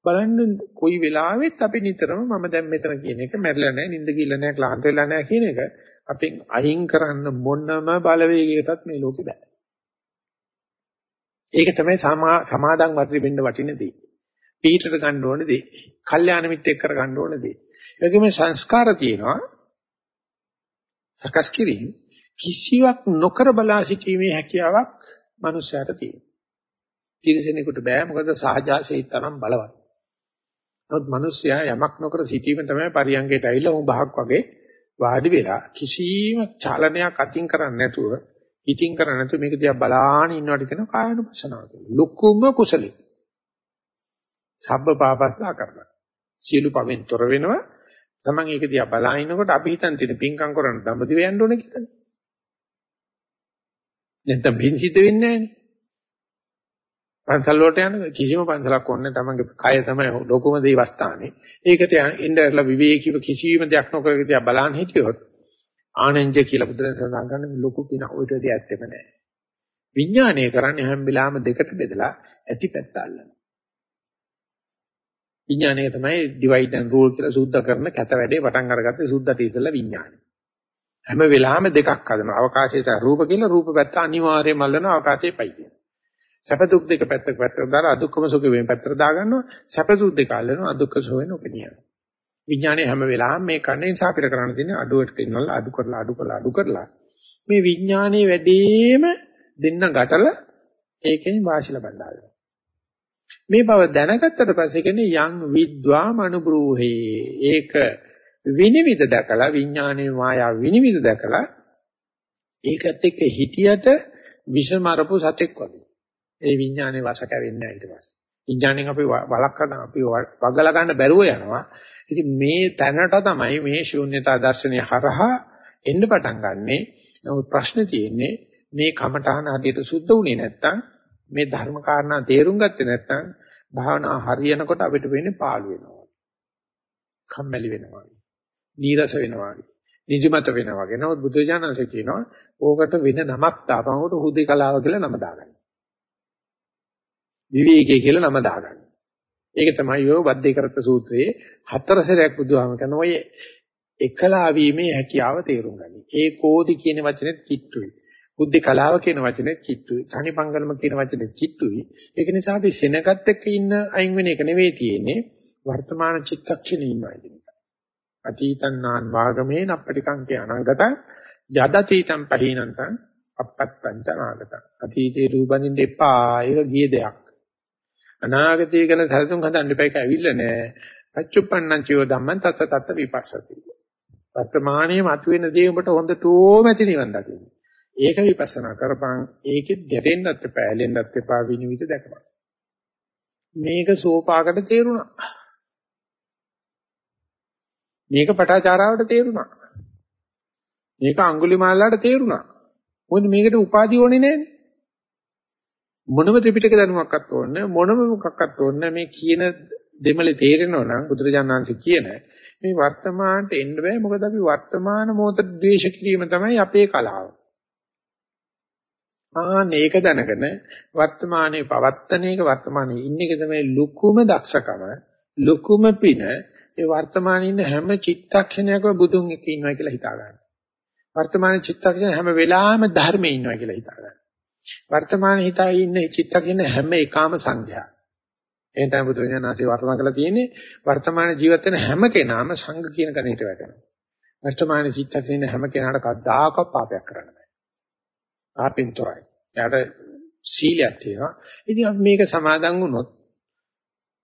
බලන්න කොයි වෙලාවෙත් අපි නිතරම මම දැන් මෙතන කියන එක මැරිලා නැහැ නිින්ද ගිල්ල නැහැ ක්ලාන්ත වෙලා නැහැ කියන එක අපෙන් අයින් කරන්න මොනම බලවේගයකටත් මේ ලෝකෙ බෑ. ඒක තමයි සමාදන් වර්ධි වෙන්න වටින දේ. පීඨට ගන්න ඕන දේ. කල්යාණ මිත්‍රෙක් කර ගන්න ඕන දේ. ඒකෙම සංස්කාර තියෙනවා. සකස් කිරීම කිසිවක් නොකර බලා සිටීමේ හැකියාවක් මනුස්සයාට තියෙනවා. තිරසනෙකුට බෑ මොකද සහජාසී තරම් බලවත්. නමුත් මිනිස්සයා යමක් නොකර සිටීම තමයි පරියංගයට ඇවිල්ලා උන් බහක් වගේ වාඩි වෙලා කිසිම චලනයක් අතින් කරන්නේ නැතුව ඉතින් කරන්නේ නැතුව මේක දිහා බලාගෙන ඉන්නවට කියන කායනුපසනාව කියලා. ලොකුම කුසලයි. සබ්බ පාපස්සා කරනවා. සියලු පවෙන් තොර වෙනවා. තමන් ඒක දිහා බලාගෙනකොට අපි හිතන් තියෙන පින්කම් කරන්න දඹදිව යන්න ඕනේ කියලා. නැත්නම් පින් සිද්ධ වෙන්නේ නැහැ නේ. පන්සල් වලට යන කිසිම පන්සලක් ඕනේ තමන්ගේ කය තමයි ලොකුම දේවස්ථානේ. ඒකට ඉන්දරලා විවේකීව කිසිම දෙයක් නොකර ඉතියා බලන් හිටියොත් ආනන්ජ කියලා බුදුරජාණන් සඳහන් කරන ලොකු පින ඔයිට වැඩි ඇත්තෙම නැහැ. විඥානය කරන්නේ හැම වෙලාවෙම දෙකට බෙදලා ඇති පැත්ත අල්ලන. විඥානය තමයි divide and rule කියලා සූද්ධ කරන කැත වැඩේ පටන් අරගත්තේ සූද්ධට ඉස්සෙල්ලා විඥානය. හැම වෙලාවෙම දෙකක් හදනවා. අවකාශයේ රූප කියලා රූප පැත්ත අනිවාර්යයෙන්ම අල්ලන අවකාශයේ පයි කියනවා. සැප දුක් දෙක පැත්තක පැත්තට දාලා අදුක්කම සුඛ වෙන පැත්තට දාගන්නවා. සැප දුක් දෙක අල්ලනවා අදුක්ක සුඛ වෙන උපනියන. විඥානයේ හැම වෙලාවෙම මේ කන්නේ නිසා අපිට කරන්න තියෙන්නේ අඩුවට ඉන්නවල අඩු කරලා අඩු කරලා අඩු කරලා මේ විඥානයේ වැඩිම දෙන්න ගැටල ඒකෙන් වාසි ලබන්න මේ බව දැනගත්තට පස්සේ කියන්නේ යං විද්වා මනුබ්‍රූහේ ඒක විනිවිද දැකලා විඥානයේ මායාව විනිවිද දැකලා ඒකත් එක්ක හිටියට විෂමරපු සතෙක් වගේ ඒ විඥානේ වස කැවෙන්නේ නැහැ ඊට පස්සේ. විඥාණයෙන් අපි වළක්වන අපි වගලා ගන්න බැරුව යනවා. ඉතින් මේ තැනට තමයි මේ ශූන්‍යතා දර්ශනය හරහා එන්න පටන් ගන්නෙ. නමුත් ප්‍රශ්නේ තියෙන්නේ මේ කමඨහන හදියට සුද්ධ වුණේ නැත්තම් මේ ධර්ම කාරණා තේරුම් ගත්තේ නැත්තම් භාවනා හරියනකොට අපිට වෙන්නේ පාළු වෙනවා. කම්මැලි වෙනවා. නීරස වෙනවා. නිදිමත වෙනවා. නමුත් බුදුජානක කියනවා ඕකට වෙන නමක් දාපන් උට හුදේකලාව කියලා නම දාගන්න. විවේකයේ කියලා නම දාගන්න. ඒක තමයි ඔය වද්දේකරත් සූත්‍රයේ හතර සැරයක් බුදුහාම කරන ඔය එකලා වීමේ හැකියාව තේරුම් ගනි. ඒ කෝදි කියන වචනේත් කිට්ටුයි. බුද්ධි කලාව කියන වචනේත් කිට්ටුයි. සනිපංගලම කියන වචනේත් කිට්ටුයි. ඒක නිසා අපි සෙනගත් එක්ක ඉන්න අයින් වෙන එක නෙවෙයි තියෙන්නේ. වර්තමාන චිත්තක්ෂණේ ඉන්නවා කියන එක. අතීතං නාන් වාගමේ නප්පටිකංකේ අනංගතං යදතීතං පහීනන්තං අපත්තං චනාගතං. අතීතේ රූපඳින්න එපා. ඒක ගිය දෙයක්. අනාගතය ගැන සැලසුම් හදන්න එපා ඒක ඇවිල්ලා නෑ. පච්චුප්පන්නං චිව ධම්මං තත්ත තත්ත විපස්සති. වර්තමානයේ මතුවෙන දේ උඹට හොඳටම ඇති නිවන් දකින්න. ඒක විපස්සනා කරපන් ඒකෙත් ගැටෙන්නත් එපා, ඇලෙන්නත් එපා විනිවිද දැකපන්. මේක සෝපාකට තේරුණා. මේක පටාචාරාවට තේරුණා. මේක අඟුලිමාලලාට තේරුණා. මොකද මේකට උපාධිය ඕනේ නැහැනේ. මොනම ත්‍රිපිටක දැනුමක්වත් ඕනේ මොනම මොකක්වත් ඕනේ මේ කියන දෙමලේ තේරෙනවා නම් බුදුරජාණන් වහන්සේ කියන මේ වර්තමානට එන්න බෑ මොකද අපි වර්තමාන මොහොත ද්වේෂ කිරීම තමයි අපේ කලාව. ආන්න ඒක දැනගෙන වර්තමානයේ පවත්තන එක වර්තමානයේ ඉන්න එක තමයි ලුකුම දක්ෂකම ලුකුම පින ඒ වර්තමානයේ ඉන්න හැම චිත්තක්ෂණයකම බුදුන් එක්ක ඉන්නවා කියලා හිතා ගන්න. වර්තමාන චිත්තක්ෂණ හැම වෙලාවෙම ධර්මයේ ඉන්නවා කියලා හිතා ගන්න. වර්තමාන හිතයි ඉන්න චිත්තකින් හැම එකම සංඥා. එහෙනම් තමයි බුදුරජාණන්සේ වර්තමාන කරලා තියෙන්නේ වර්තමාන ජීවිත වෙන හැම කෙනාම සංඝ කියන කණේට වැටෙනවා. වර්තමාන චිත්තකින් හැම කෙනාට කද්දාකවත් පාපයක් කරන්න බෑ. ආපින්තරයි. යාට සීලයක් තියෙනවා. ඉතින් අපි මේක සමාදන් වුණොත්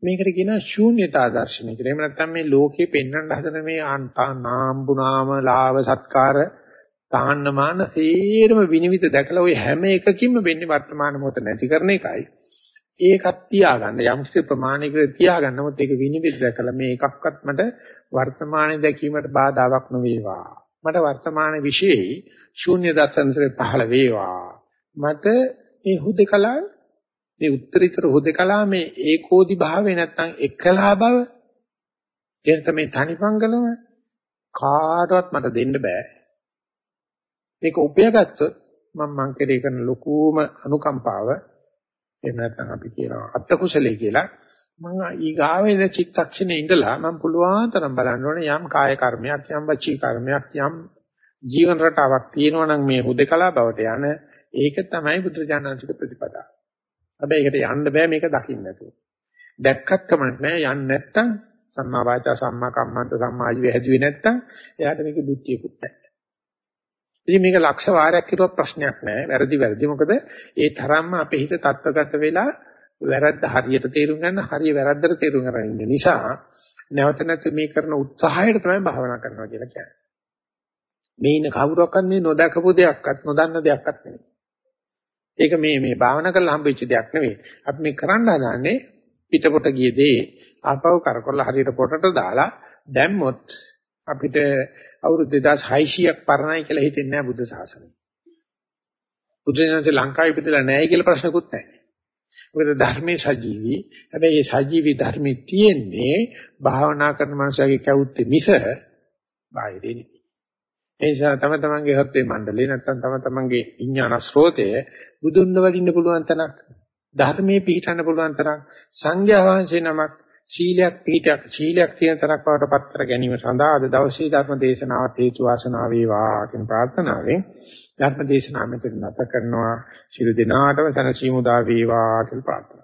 මේකට කියනවා ශූන්‍යතා දර්ශනය කියලා. එහෙම නැත්නම් මේ ලෝකේ පෙන්වන්න හදන මේ නාම්බුනාම ලාභ සත්කාර තාන්න මාන සේරම විනිවිද දැකලා ওই හැම එකකින්ම වෙන්නේ වර්තමාන මොහොත නැති කරන එකයි. ඒකත් තියාගන්න යම් කිසි ප්‍රමාණයකට තියාගන්න මොකද ඒක විනිවිද දැකලා මේ එකක්වත් මට වර්තමානයේ දැකීමට බාධාවක් නොවේවා. මට වර්තමාන විශ්ේ ශූන්‍ය දර්ශනසෙ පහළ වේවා. මට මේ හුදකලා මේ උත්තරීතර හුදකලා මේ ඒකෝදි භාවය නැත්තම් එකලා බව එහෙනම් තමයි තනිපංගලම කාටවත් මට දෙන්න බෑ. මේක උපයගත්තොත් මම මං කෙරේ කරන ලොකුම අනුකම්පාව එහෙම නැත්නම් අපි කියනවා අත්ත කුසලයේ කියලා මම ඊගාවේ චිත්තක්ෂණේ ඉඳලා මම පුළුවන් තරම් බලන්න ඕනේ යම් කාය කර්මයක් යම් වචී කර්මයක් යම් ජීවන රටාවක් තියෙනවා නම් මේ හුදකලා බවට යන ඒක තමයි බුදුජානනාංශික ප්‍රතිපදාව. හැබැයි ඒකට යන්න බෑ මේක දකින්න නැතුව. දැක්කත් කමක් නෑ යන්න නැත්තම් සම්මා වාචා සම්මා කම්මන්ත සම්මා ආජීව හැදුවේ නැත්තම් එයාට මේක බුද්ධියකුත් නැහැ. ඉතින් මේක ලක්ෂ වාරයක් කිරුවත් ප්‍රශ්නයක් නැහැ. වැරදි වැරදි. මොකද ඒ තරම්ම අපේ හිත තත්ත්වගත වෙලා වැරද්ද හරියට තේරුම් ගන්න හරිය වැරද්දට තේරුම් ගන්න ඉන්න නිසා නැවත නැවත මේ කරන උත්සාහයට තමයි භාවනා කරනවා කියලා කියන්නේ. මේ ඉන්න කවුරක්වත් මේ නොදකපු දෙයක්වත් නොදන්න දෙයක්වත් නෙවෙයි. ඒක මේ මේ භාවනා කරලා හම්බෙච්ච දෙයක් නෙවෙයි. අපි මේ කරන්න හදාන්නේ පිටපොට ගිය දේ ආපහු කරකොල්ල හරියට පොටට දාලා දැම්මොත් අපිට අවුරුදු 2600ක් පරණයි කියලා හිතෙන්නේ නැහැ බුද්ධ ශාසනය. බුදුසසුනේ ලංකාවේ ඉපදලා නැහැ කියලා ප්‍රශ්නකුත් නැහැ. මොකද ධර්මයේ සජීවී. හැබැයි මේ සජීවී ධර්මයේ තියෙන්නේ භාවනා කරන මනුස්සයගේ කැවුත්තේ මිස බාහිරේ නෙවෙයි. ඒ නිසා තම තමන්ගේ හත්වේ මණ්ඩලේ නැත්තම් තම තමන්ගේ විඥාන ස්රෝතය බුදුන්න වඩින්න පුළුවන් තැනක් ධර්මයේ පිහිටන්න පුළුවන් තරම් සංඝයා වහන්සේ නමක් සීලයක් පිහිටක් සීලයක් තියෙන තරක් බවට පත් කර ගැනීම සඳහා අද දවසේ ධර්ම දේශනාවත් හේතු වාසනා වේවා කියන ප්‍රාර්ථනාවෙන් ධර්ම දේශනාව මෙතන නැත කරනවා. ශිරු දිනාටම සනසීමු දා වේවා කියලා ප්‍රාර්ථනා